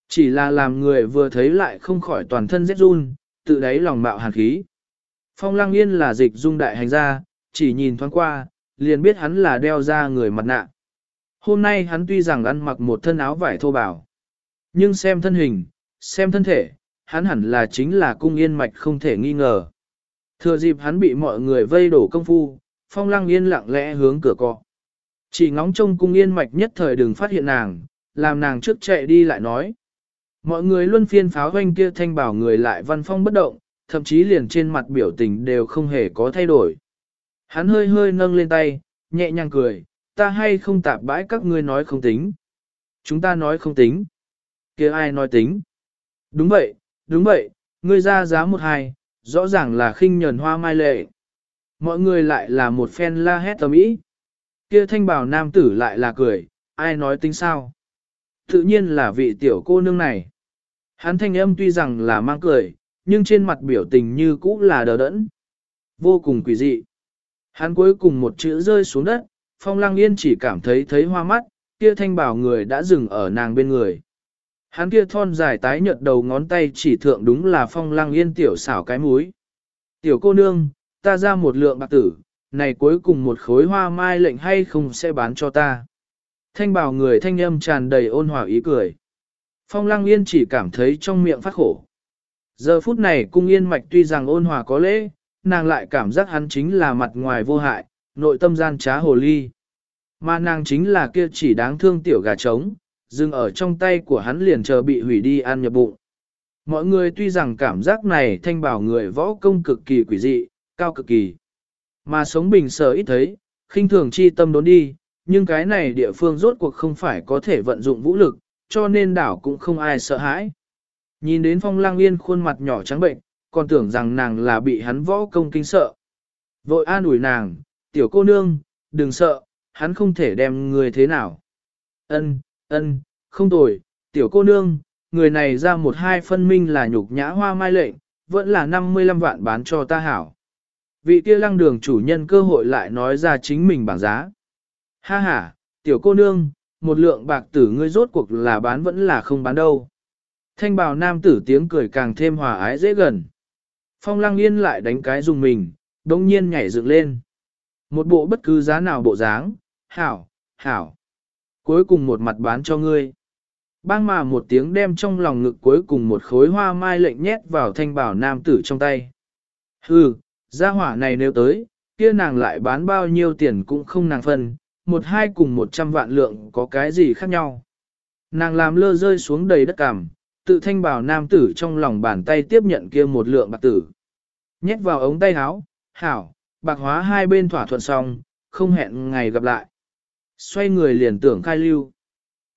Chỉ là làm người vừa thấy lại không khỏi toàn thân rét run, tự đáy lòng mạo hàn khí. Phong lăng yên là dịch dung đại hành gia, chỉ nhìn thoáng qua, liền biết hắn là đeo ra người mặt nạ. Hôm nay hắn tuy rằng ăn mặc một thân áo vải thô bảo, nhưng xem thân hình, xem thân thể, hắn hẳn là chính là cung yên mạch không thể nghi ngờ. Thừa dịp hắn bị mọi người vây đổ công phu, phong lăng yên lặng lẽ hướng cửa cọ. Chỉ ngóng trông cung yên mạch nhất thời đừng phát hiện nàng, làm nàng trước chạy đi lại nói. Mọi người luân phiên pháo hoanh kia thanh bảo người lại văn phong bất động, thậm chí liền trên mặt biểu tình đều không hề có thay đổi. Hắn hơi hơi nâng lên tay, nhẹ nhàng cười, ta hay không tạp bãi các ngươi nói không tính. Chúng ta nói không tính. kia ai nói tính? Đúng vậy, đúng vậy, ngươi ra giá một hai, rõ ràng là khinh nhờn hoa mai lệ. Mọi người lại là một phen la hét tầm ý. Kia thanh bảo nam tử lại là cười, ai nói tính sao? Tự nhiên là vị tiểu cô nương này. Hắn thanh âm tuy rằng là mang cười, nhưng trên mặt biểu tình như cũ là đờ đẫn. Vô cùng quỷ dị. Hắn cuối cùng một chữ rơi xuống đất, phong lăng yên chỉ cảm thấy thấy hoa mắt, kia thanh bảo người đã dừng ở nàng bên người. Hắn kia thon dài tái nhợt đầu ngón tay chỉ thượng đúng là phong lăng yên tiểu xảo cái múi. Tiểu cô nương, ta ra một lượng bạc tử, này cuối cùng một khối hoa mai lệnh hay không sẽ bán cho ta. Thanh bảo người thanh âm tràn đầy ôn hòa ý cười. Phong lăng yên chỉ cảm thấy trong miệng phát khổ. Giờ phút này cung yên mạch tuy rằng ôn hòa có lễ, nàng lại cảm giác hắn chính là mặt ngoài vô hại, nội tâm gian trá hồ ly. Mà nàng chính là kia chỉ đáng thương tiểu gà trống, dừng ở trong tay của hắn liền chờ bị hủy đi ăn nhập bụng. Mọi người tuy rằng cảm giác này thanh bảo người võ công cực kỳ quỷ dị, cao cực kỳ. Mà sống bình sở ít thấy, khinh thường chi tâm đốn đi, nhưng cái này địa phương rốt cuộc không phải có thể vận dụng vũ lực, cho nên đảo cũng không ai sợ hãi. Nhìn đến phong lang yên khuôn mặt nhỏ trắng bệnh, còn tưởng rằng nàng là bị hắn võ công kinh sợ. Vội an ủi nàng, tiểu cô nương, đừng sợ, hắn không thể đem người thế nào. Ân, ân, không tồi, tiểu cô nương, người này ra một hai phân minh là nhục nhã hoa mai lệnh, vẫn là 55 vạn bán cho ta hảo. Vị kia lăng đường chủ nhân cơ hội lại nói ra chính mình bảng giá. Ha ha, tiểu cô nương, một lượng bạc tử ngươi rốt cuộc là bán vẫn là không bán đâu. Thanh bào nam tử tiếng cười càng thêm hòa ái dễ gần. Phong lăng yên lại đánh cái dùng mình, đông nhiên nhảy dựng lên. Một bộ bất cứ giá nào bộ dáng, hảo, hảo. Cuối cùng một mặt bán cho ngươi. Bang mà một tiếng đem trong lòng ngực cuối cùng một khối hoa mai lệnh nhét vào thanh bảo nam tử trong tay. Hừ, gia hỏa này nếu tới, kia nàng lại bán bao nhiêu tiền cũng không nàng phân, một hai cùng một trăm vạn lượng có cái gì khác nhau. Nàng làm lơ rơi xuống đầy đất cảm, tự thanh bảo nam tử trong lòng bàn tay tiếp nhận kia một lượng bạc tử. Nhét vào ống tay áo, hảo, bạc hóa hai bên thỏa thuận xong, không hẹn ngày gặp lại. Xoay người liền tưởng khai lưu.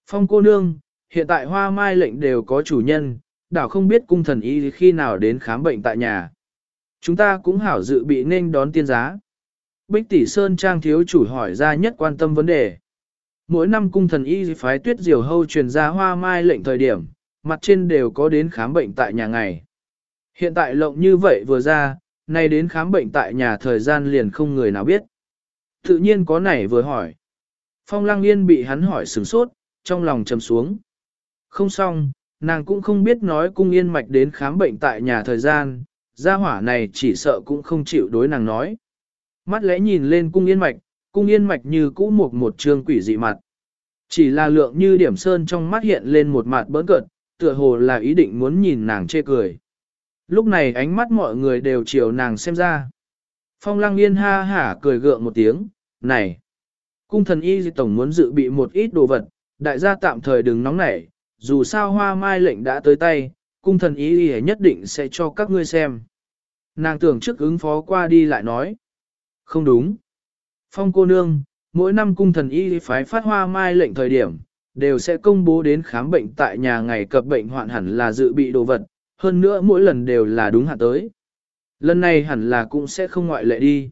Phong cô nương, hiện tại hoa mai lệnh đều có chủ nhân, đảo không biết cung thần y khi nào đến khám bệnh tại nhà. Chúng ta cũng hảo dự bị nên đón tiên giá. Bích tỷ Sơn Trang thiếu chủ hỏi ra nhất quan tâm vấn đề. Mỗi năm cung thần y phái tuyết diều hâu truyền ra hoa mai lệnh thời điểm, mặt trên đều có đến khám bệnh tại nhà ngày. Hiện tại lộng như vậy vừa ra, nay đến khám bệnh tại nhà thời gian liền không người nào biết. Tự nhiên có nảy vừa hỏi. Phong Lăng Yên bị hắn hỏi sửng sốt, trong lòng trầm xuống. Không xong, nàng cũng không biết nói cung yên mạch đến khám bệnh tại nhà thời gian, gia hỏa này chỉ sợ cũng không chịu đối nàng nói. Mắt lẽ nhìn lên cung yên mạch, cung yên mạch như cũ một một trương quỷ dị mặt. Chỉ là lượng như điểm sơn trong mắt hiện lên một mặt bỡn cợt, tựa hồ là ý định muốn nhìn nàng chê cười. Lúc này ánh mắt mọi người đều chiều nàng xem ra. Phong lăng yên ha hả cười gượng một tiếng, này. Cung thần y di tổng muốn dự bị một ít đồ vật, đại gia tạm thời đừng nóng nảy, dù sao hoa mai lệnh đã tới tay, cung thần y di nhất định sẽ cho các ngươi xem. Nàng tưởng trước ứng phó qua đi lại nói. Không đúng. Phong cô nương, mỗi năm cung thần y phái phát hoa mai lệnh thời điểm, đều sẽ công bố đến khám bệnh tại nhà ngày cập bệnh hoạn hẳn là dự bị đồ vật, hơn nữa mỗi lần đều là đúng hạn tới. Lần này hẳn là cũng sẽ không ngoại lệ đi.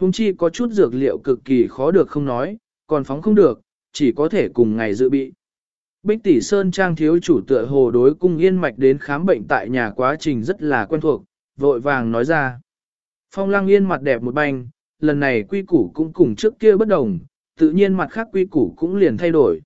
Hùng chi có chút dược liệu cực kỳ khó được không nói, còn phóng không được, chỉ có thể cùng ngày dự bị. Bích tỷ Sơn Trang thiếu chủ tựa hồ đối cung yên mạch đến khám bệnh tại nhà quá trình rất là quen thuộc, vội vàng nói ra. Phong lăng yên mặt đẹp một banh, lần này quy củ cũng cùng trước kia bất đồng, tự nhiên mặt khác quy củ cũng liền thay đổi.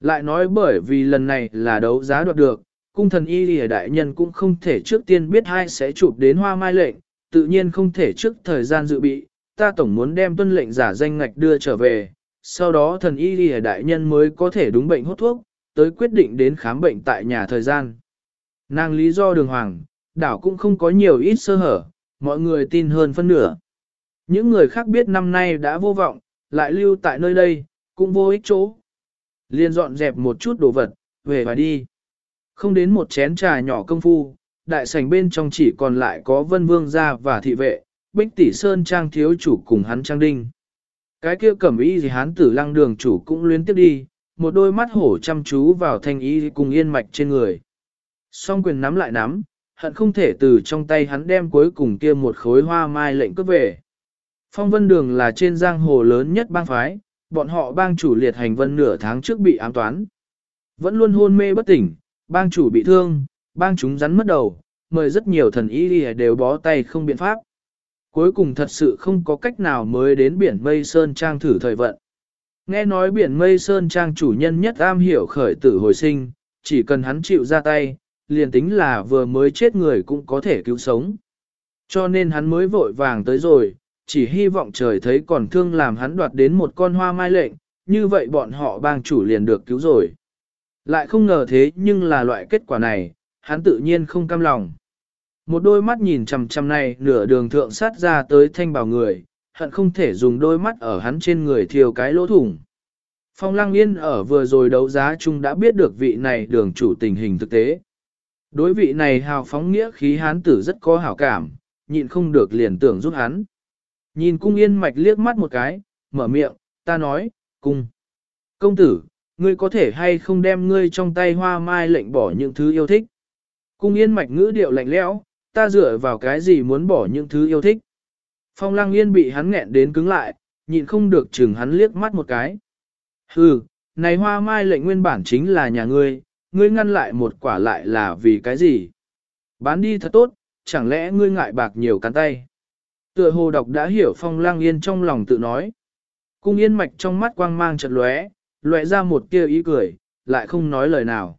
Lại nói bởi vì lần này là đấu giá đoạt được, cung thần y lìa đại nhân cũng không thể trước tiên biết hai sẽ chụp đến hoa mai lệnh, tự nhiên không thể trước thời gian dự bị, ta tổng muốn đem tuân lệnh giả danh ngạch đưa trở về, sau đó thần y lìa đại nhân mới có thể đúng bệnh hốt thuốc, tới quyết định đến khám bệnh tại nhà thời gian. Nàng lý do đường hoàng, đảo cũng không có nhiều ít sơ hở, mọi người tin hơn phân nửa. Những người khác biết năm nay đã vô vọng, lại lưu tại nơi đây, cũng vô ích chỗ. Liên dọn dẹp một chút đồ vật, về và đi. Không đến một chén trà nhỏ công phu, đại sảnh bên trong chỉ còn lại có vân vương gia và thị vệ, bích tỷ sơn trang thiếu chủ cùng hắn trang đinh. Cái kia cẩm y gì hán tử lăng đường chủ cũng luyến tiếp đi, một đôi mắt hổ chăm chú vào thanh y cùng yên mạch trên người. Song quyền nắm lại nắm, hận không thể từ trong tay hắn đem cuối cùng kia một khối hoa mai lệnh cướp về. Phong vân đường là trên giang hồ lớn nhất bang phái, bọn họ bang chủ liệt hành vân nửa tháng trước bị ám toán. Vẫn luôn hôn mê bất tỉnh, bang chủ bị thương, bang chúng rắn mất đầu, mời rất nhiều thần y đều bó tay không biện pháp. Cuối cùng thật sự không có cách nào mới đến biển Mây Sơn Trang thử thời vận. Nghe nói biển Mây Sơn Trang chủ nhân nhất am hiểu khởi tử hồi sinh, chỉ cần hắn chịu ra tay, liền tính là vừa mới chết người cũng có thể cứu sống. Cho nên hắn mới vội vàng tới rồi, chỉ hy vọng trời thấy còn thương làm hắn đoạt đến một con hoa mai lệnh, như vậy bọn họ bang chủ liền được cứu rồi. Lại không ngờ thế nhưng là loại kết quả này, hắn tự nhiên không cam lòng. Một đôi mắt nhìn chằm chằm này nửa đường thượng sát ra tới thanh bảo người, hận không thể dùng đôi mắt ở hắn trên người thiêu cái lỗ thủng. Phong Lăng Yên ở vừa rồi đấu giá chung đã biết được vị này đường chủ tình hình thực tế. Đối vị này hào phóng nghĩa khí hán tử rất có hảo cảm, nhịn không được liền tưởng giúp hắn. Nhìn cung yên mạch liếc mắt một cái, mở miệng, ta nói, cung. Công tử, ngươi có thể hay không đem ngươi trong tay hoa mai lệnh bỏ những thứ yêu thích. Cung yên mạch ngữ điệu lạnh lẽo, ta dựa vào cái gì muốn bỏ những thứ yêu thích. Phong lăng yên bị hắn nghẹn đến cứng lại, nhịn không được chừng hắn liếc mắt một cái. Hừ, này hoa mai lệnh nguyên bản chính là nhà ngươi, ngươi ngăn lại một quả lại là vì cái gì? Bán đi thật tốt, chẳng lẽ ngươi ngại bạc nhiều cắn tay? Tựa hồ đọc đã hiểu phong lang yên trong lòng tự nói. Cung yên mạch trong mắt quang mang chợt lóe, lóe ra một tia ý cười, lại không nói lời nào.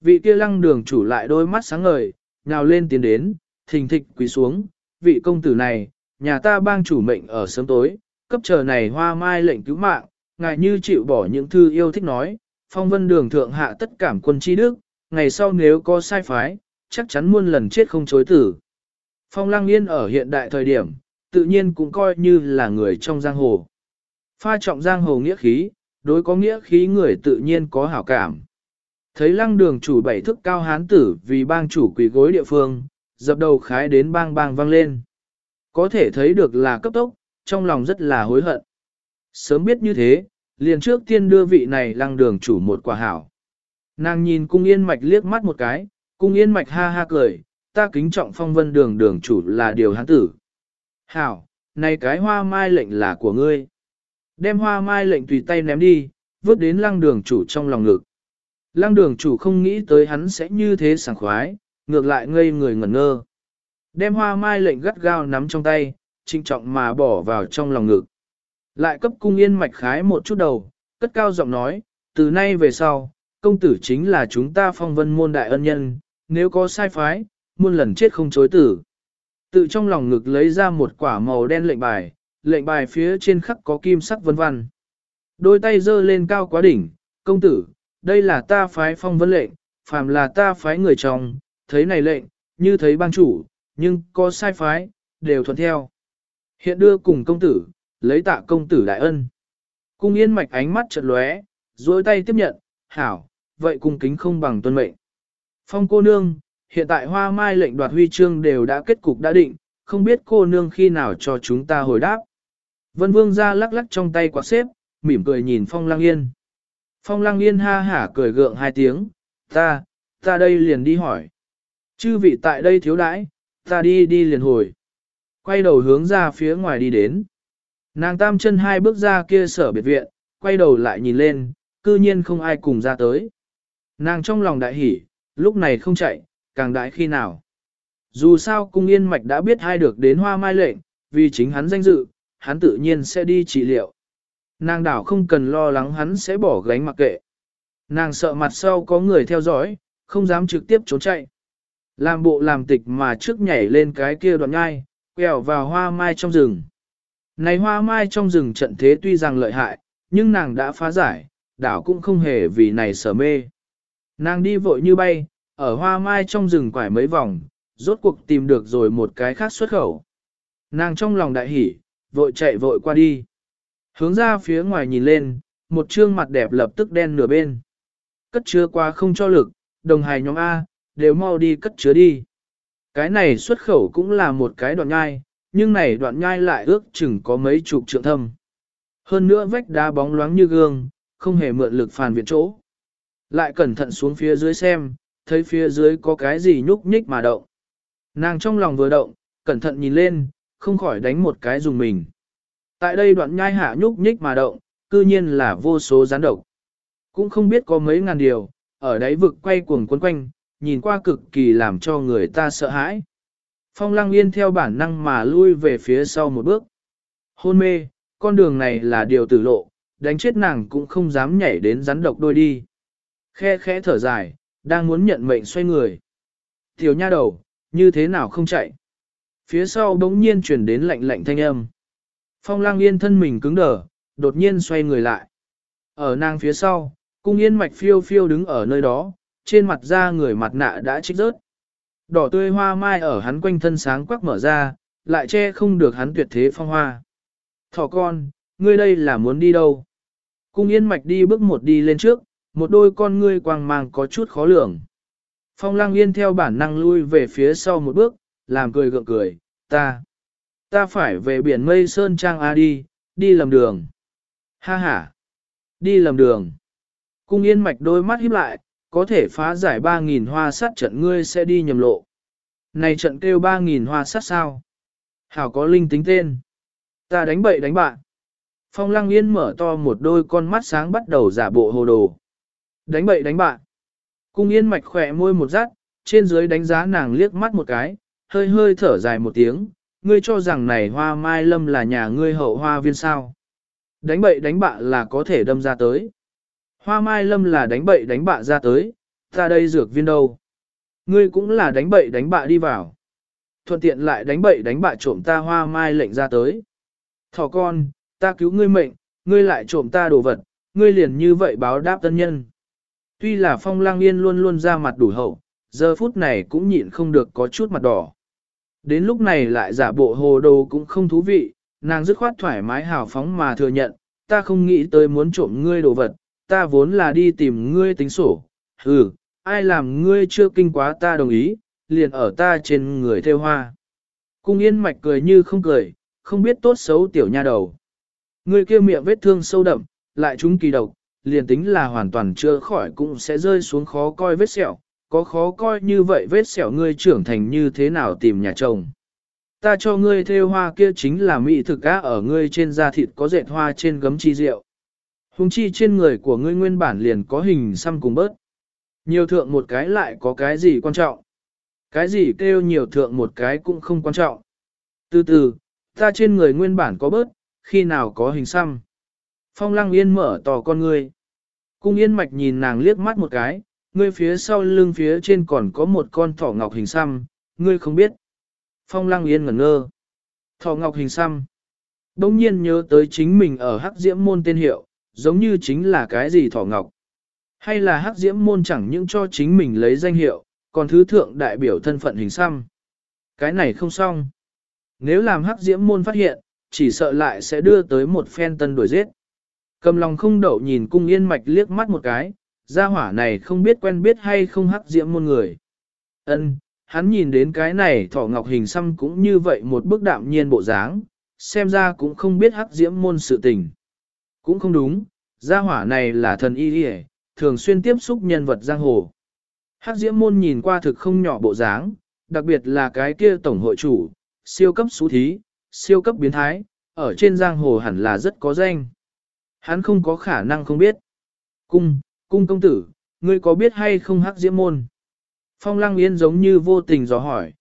Vị kia lăng đường chủ lại đôi mắt sáng ngời, nhào lên tiến đến, thình thịch quỳ xuống, vị công tử này, nhà ta bang chủ mệnh ở sớm tối, cấp chờ này hoa mai lệnh cứu mạng, ngài như chịu bỏ những thư yêu thích nói, phong vân đường thượng hạ tất cảm quân chi đức, ngày sau nếu có sai phái, chắc chắn muôn lần chết không chối tử. Phong lăng Yên ở hiện đại thời điểm, tự nhiên cũng coi như là người trong giang hồ. Pha trọng giang hồ nghĩa khí, đối có nghĩa khí người tự nhiên có hảo cảm. Thấy lăng đường chủ bảy thức cao hán tử vì bang chủ quỷ gối địa phương, dập đầu khái đến bang bang vang lên. Có thể thấy được là cấp tốc, trong lòng rất là hối hận. Sớm biết như thế, liền trước tiên đưa vị này lăng đường chủ một quả hảo. Nàng nhìn cung yên mạch liếc mắt một cái, cung yên mạch ha ha cười, ta kính trọng phong vân đường đường chủ là điều hắn tử. Hảo, này cái hoa mai lệnh là của ngươi. Đem hoa mai lệnh tùy tay ném đi, vứt đến lăng đường chủ trong lòng ngực. Lăng đường chủ không nghĩ tới hắn sẽ như thế sảng khoái, ngược lại ngây người ngẩn ngơ. Đem hoa mai lệnh gắt gao nắm trong tay, trinh trọng mà bỏ vào trong lòng ngực. Lại cấp cung yên mạch khái một chút đầu, cất cao giọng nói, từ nay về sau, công tử chính là chúng ta phong vân môn đại ân nhân, nếu có sai phái, muôn lần chết không chối tử. Tự trong lòng ngực lấy ra một quả màu đen lệnh bài, lệnh bài phía trên khắc có kim sắc vân vân. Đôi tay giơ lên cao quá đỉnh, công tử, đây là ta phái phong vân lệnh, phàm là ta phái người chồng, thấy này lệnh, như thấy bang chủ, nhưng có sai phái, đều thuận theo. Hiện đưa cùng công tử, lấy tạ công tử đại ân. Cung yên mạch ánh mắt chợt lóe, dối tay tiếp nhận, hảo, vậy cung kính không bằng tuân mệnh. Phong cô nương, hiện tại hoa mai lệnh đoạt huy chương đều đã kết cục đã định, không biết cô nương khi nào cho chúng ta hồi đáp. Vân vương ra lắc lắc trong tay quạt xếp, mỉm cười nhìn phong lang yên. Phong lang yên ha hả cười gượng hai tiếng, ta, ta đây liền đi hỏi. Chư vị tại đây thiếu đãi, ta đi đi liền hồi. Quay đầu hướng ra phía ngoài đi đến. Nàng tam chân hai bước ra kia sở biệt viện, quay đầu lại nhìn lên, cư nhiên không ai cùng ra tới. Nàng trong lòng đại hỉ, lúc này không chạy, càng đại khi nào. Dù sao cung yên mạch đã biết hai được đến hoa mai lệnh, vì chính hắn danh dự, hắn tự nhiên sẽ đi trị liệu. Nàng đảo không cần lo lắng hắn sẽ bỏ gánh mặc kệ. Nàng sợ mặt sau có người theo dõi, không dám trực tiếp trốn chạy. Làm bộ làm tịch mà trước nhảy lên cái kia đoạn nhai, quẹo vào hoa mai trong rừng. Này hoa mai trong rừng trận thế tuy rằng lợi hại, nhưng nàng đã phá giải, đảo cũng không hề vì này sở mê. Nàng đi vội như bay, ở hoa mai trong rừng quải mấy vòng, rốt cuộc tìm được rồi một cái khác xuất khẩu. Nàng trong lòng đại hỉ, vội chạy vội qua đi. Hướng ra phía ngoài nhìn lên, một trương mặt đẹp lập tức đen nửa bên. Cất chứa qua không cho lực, đồng hài nhóm A, đều mau đi cất chứa đi. Cái này xuất khẩu cũng là một cái đoạn nhai, nhưng này đoạn nhai lại ước chừng có mấy chục trượng thâm. Hơn nữa vách đá bóng loáng như gương, không hề mượn lực phản viện chỗ. Lại cẩn thận xuống phía dưới xem, thấy phía dưới có cái gì nhúc nhích mà động. Nàng trong lòng vừa động, cẩn thận nhìn lên, không khỏi đánh một cái dùng mình. Tại đây đoạn nhai hạ nhúc nhích mà động, cư nhiên là vô số gián độc. Cũng không biết có mấy ngàn điều, ở đáy vực quay cuồng quấn quanh, nhìn qua cực kỳ làm cho người ta sợ hãi. Phong lăng yên theo bản năng mà lui về phía sau một bước. Hôn mê, con đường này là điều tử lộ, đánh chết nàng cũng không dám nhảy đến rắn độc đôi đi. Khe khẽ thở dài, đang muốn nhận mệnh xoay người. Tiểu nha đầu, như thế nào không chạy? Phía sau đống nhiên chuyển đến lạnh lạnh thanh âm. Phong lang yên thân mình cứng đờ, đột nhiên xoay người lại. Ở nàng phía sau, cung yên mạch phiêu phiêu đứng ở nơi đó, trên mặt da người mặt nạ đã trích rớt. Đỏ tươi hoa mai ở hắn quanh thân sáng quắc mở ra, lại che không được hắn tuyệt thế phong hoa. Thỏ con, ngươi đây là muốn đi đâu? Cung yên mạch đi bước một đi lên trước, một đôi con ngươi quang mang có chút khó lường. Phong lang yên theo bản năng lui về phía sau một bước, làm cười gượng cười, ta, ta phải về biển mây sơn trang A đi, đi lầm đường. Ha ha, đi lầm đường. Cung yên mạch đôi mắt híp lại, có thể phá giải 3.000 hoa sát trận ngươi sẽ đi nhầm lộ. Này trận kêu 3.000 hoa sát sao? Hảo có linh tính tên. Ta đánh bậy đánh bạn. Phong lăng yên mở to một đôi con mắt sáng bắt đầu giả bộ hồ đồ. Đánh bậy đánh bạn. Cung yên mạch khỏe môi một rát, trên dưới đánh giá nàng liếc mắt một cái, hơi hơi thở dài một tiếng, ngươi cho rằng này hoa mai lâm là nhà ngươi hậu hoa viên sao. Đánh bậy đánh bạ là có thể đâm ra tới. Hoa mai lâm là đánh bậy đánh bạ ra tới, ta đây dược viên đâu. Ngươi cũng là đánh bậy đánh bạ đi vào. Thuận tiện lại đánh bậy đánh bạ trộm ta hoa mai lệnh ra tới. Thỏ con, ta cứu ngươi mệnh, ngươi lại trộm ta đồ vật, ngươi liền như vậy báo đáp tân nhân. Tuy là phong lang yên luôn luôn ra mặt đủ hậu, giờ phút này cũng nhịn không được có chút mặt đỏ. Đến lúc này lại giả bộ hồ đồ cũng không thú vị, nàng dứt khoát thoải mái hào phóng mà thừa nhận, ta không nghĩ tới muốn trộm ngươi đồ vật, ta vốn là đi tìm ngươi tính sổ. Ừ, ai làm ngươi chưa kinh quá ta đồng ý, liền ở ta trên người theo hoa. Cung yên mạch cười như không cười, không biết tốt xấu tiểu nha đầu. Ngươi kia miệng vết thương sâu đậm, lại chúng kỳ độc, liền tính là hoàn toàn chưa khỏi cũng sẽ rơi xuống khó coi vết sẹo, có khó coi như vậy vết sẹo ngươi trưởng thành như thế nào tìm nhà chồng. Ta cho ngươi theo hoa kia chính là mỹ thực á ở ngươi trên da thịt có dệt hoa trên gấm chi rượu. Hùng chi trên người của ngươi nguyên bản liền có hình xăm cùng bớt. Nhiều thượng một cái lại có cái gì quan trọng. Cái gì kêu nhiều thượng một cái cũng không quan trọng. Từ từ, ta trên người nguyên bản có bớt, khi nào có hình xăm. Phong lăng yên mở tỏ con ngươi. Cung yên mạch nhìn nàng liếc mắt một cái, ngươi phía sau lưng phía trên còn có một con thỏ ngọc hình xăm, ngươi không biết. Phong lăng yên ngẩn ngơ. Thỏ ngọc hình xăm. Đông nhiên nhớ tới chính mình ở hắc diễm môn tên hiệu, giống như chính là cái gì thỏ ngọc. Hay là hắc diễm môn chẳng những cho chính mình lấy danh hiệu, còn thứ thượng đại biểu thân phận hình xăm. Cái này không xong. Nếu làm hắc diễm môn phát hiện, chỉ sợ lại sẽ đưa tới một phen tân đuổi giết. Cầm lòng không đậu nhìn cung yên mạch liếc mắt một cái, gia hỏa này không biết quen biết hay không hắc diễm môn người. Ân, hắn nhìn đến cái này thỏ ngọc hình xăm cũng như vậy một bức đạm nhiên bộ dáng, xem ra cũng không biết hắc diễm môn sự tình. Cũng không đúng, gia hỏa này là thần y hề, thường xuyên tiếp xúc nhân vật giang hồ. Hắc diễm môn nhìn qua thực không nhỏ bộ dáng, đặc biệt là cái kia tổng hội chủ, siêu cấp xú thí, siêu cấp biến thái, ở trên giang hồ hẳn là rất có danh. Hắn không có khả năng không biết. Cung, cung công tử, ngươi có biết hay không hắc diễm môn? Phong lăng yên giống như vô tình dò hỏi.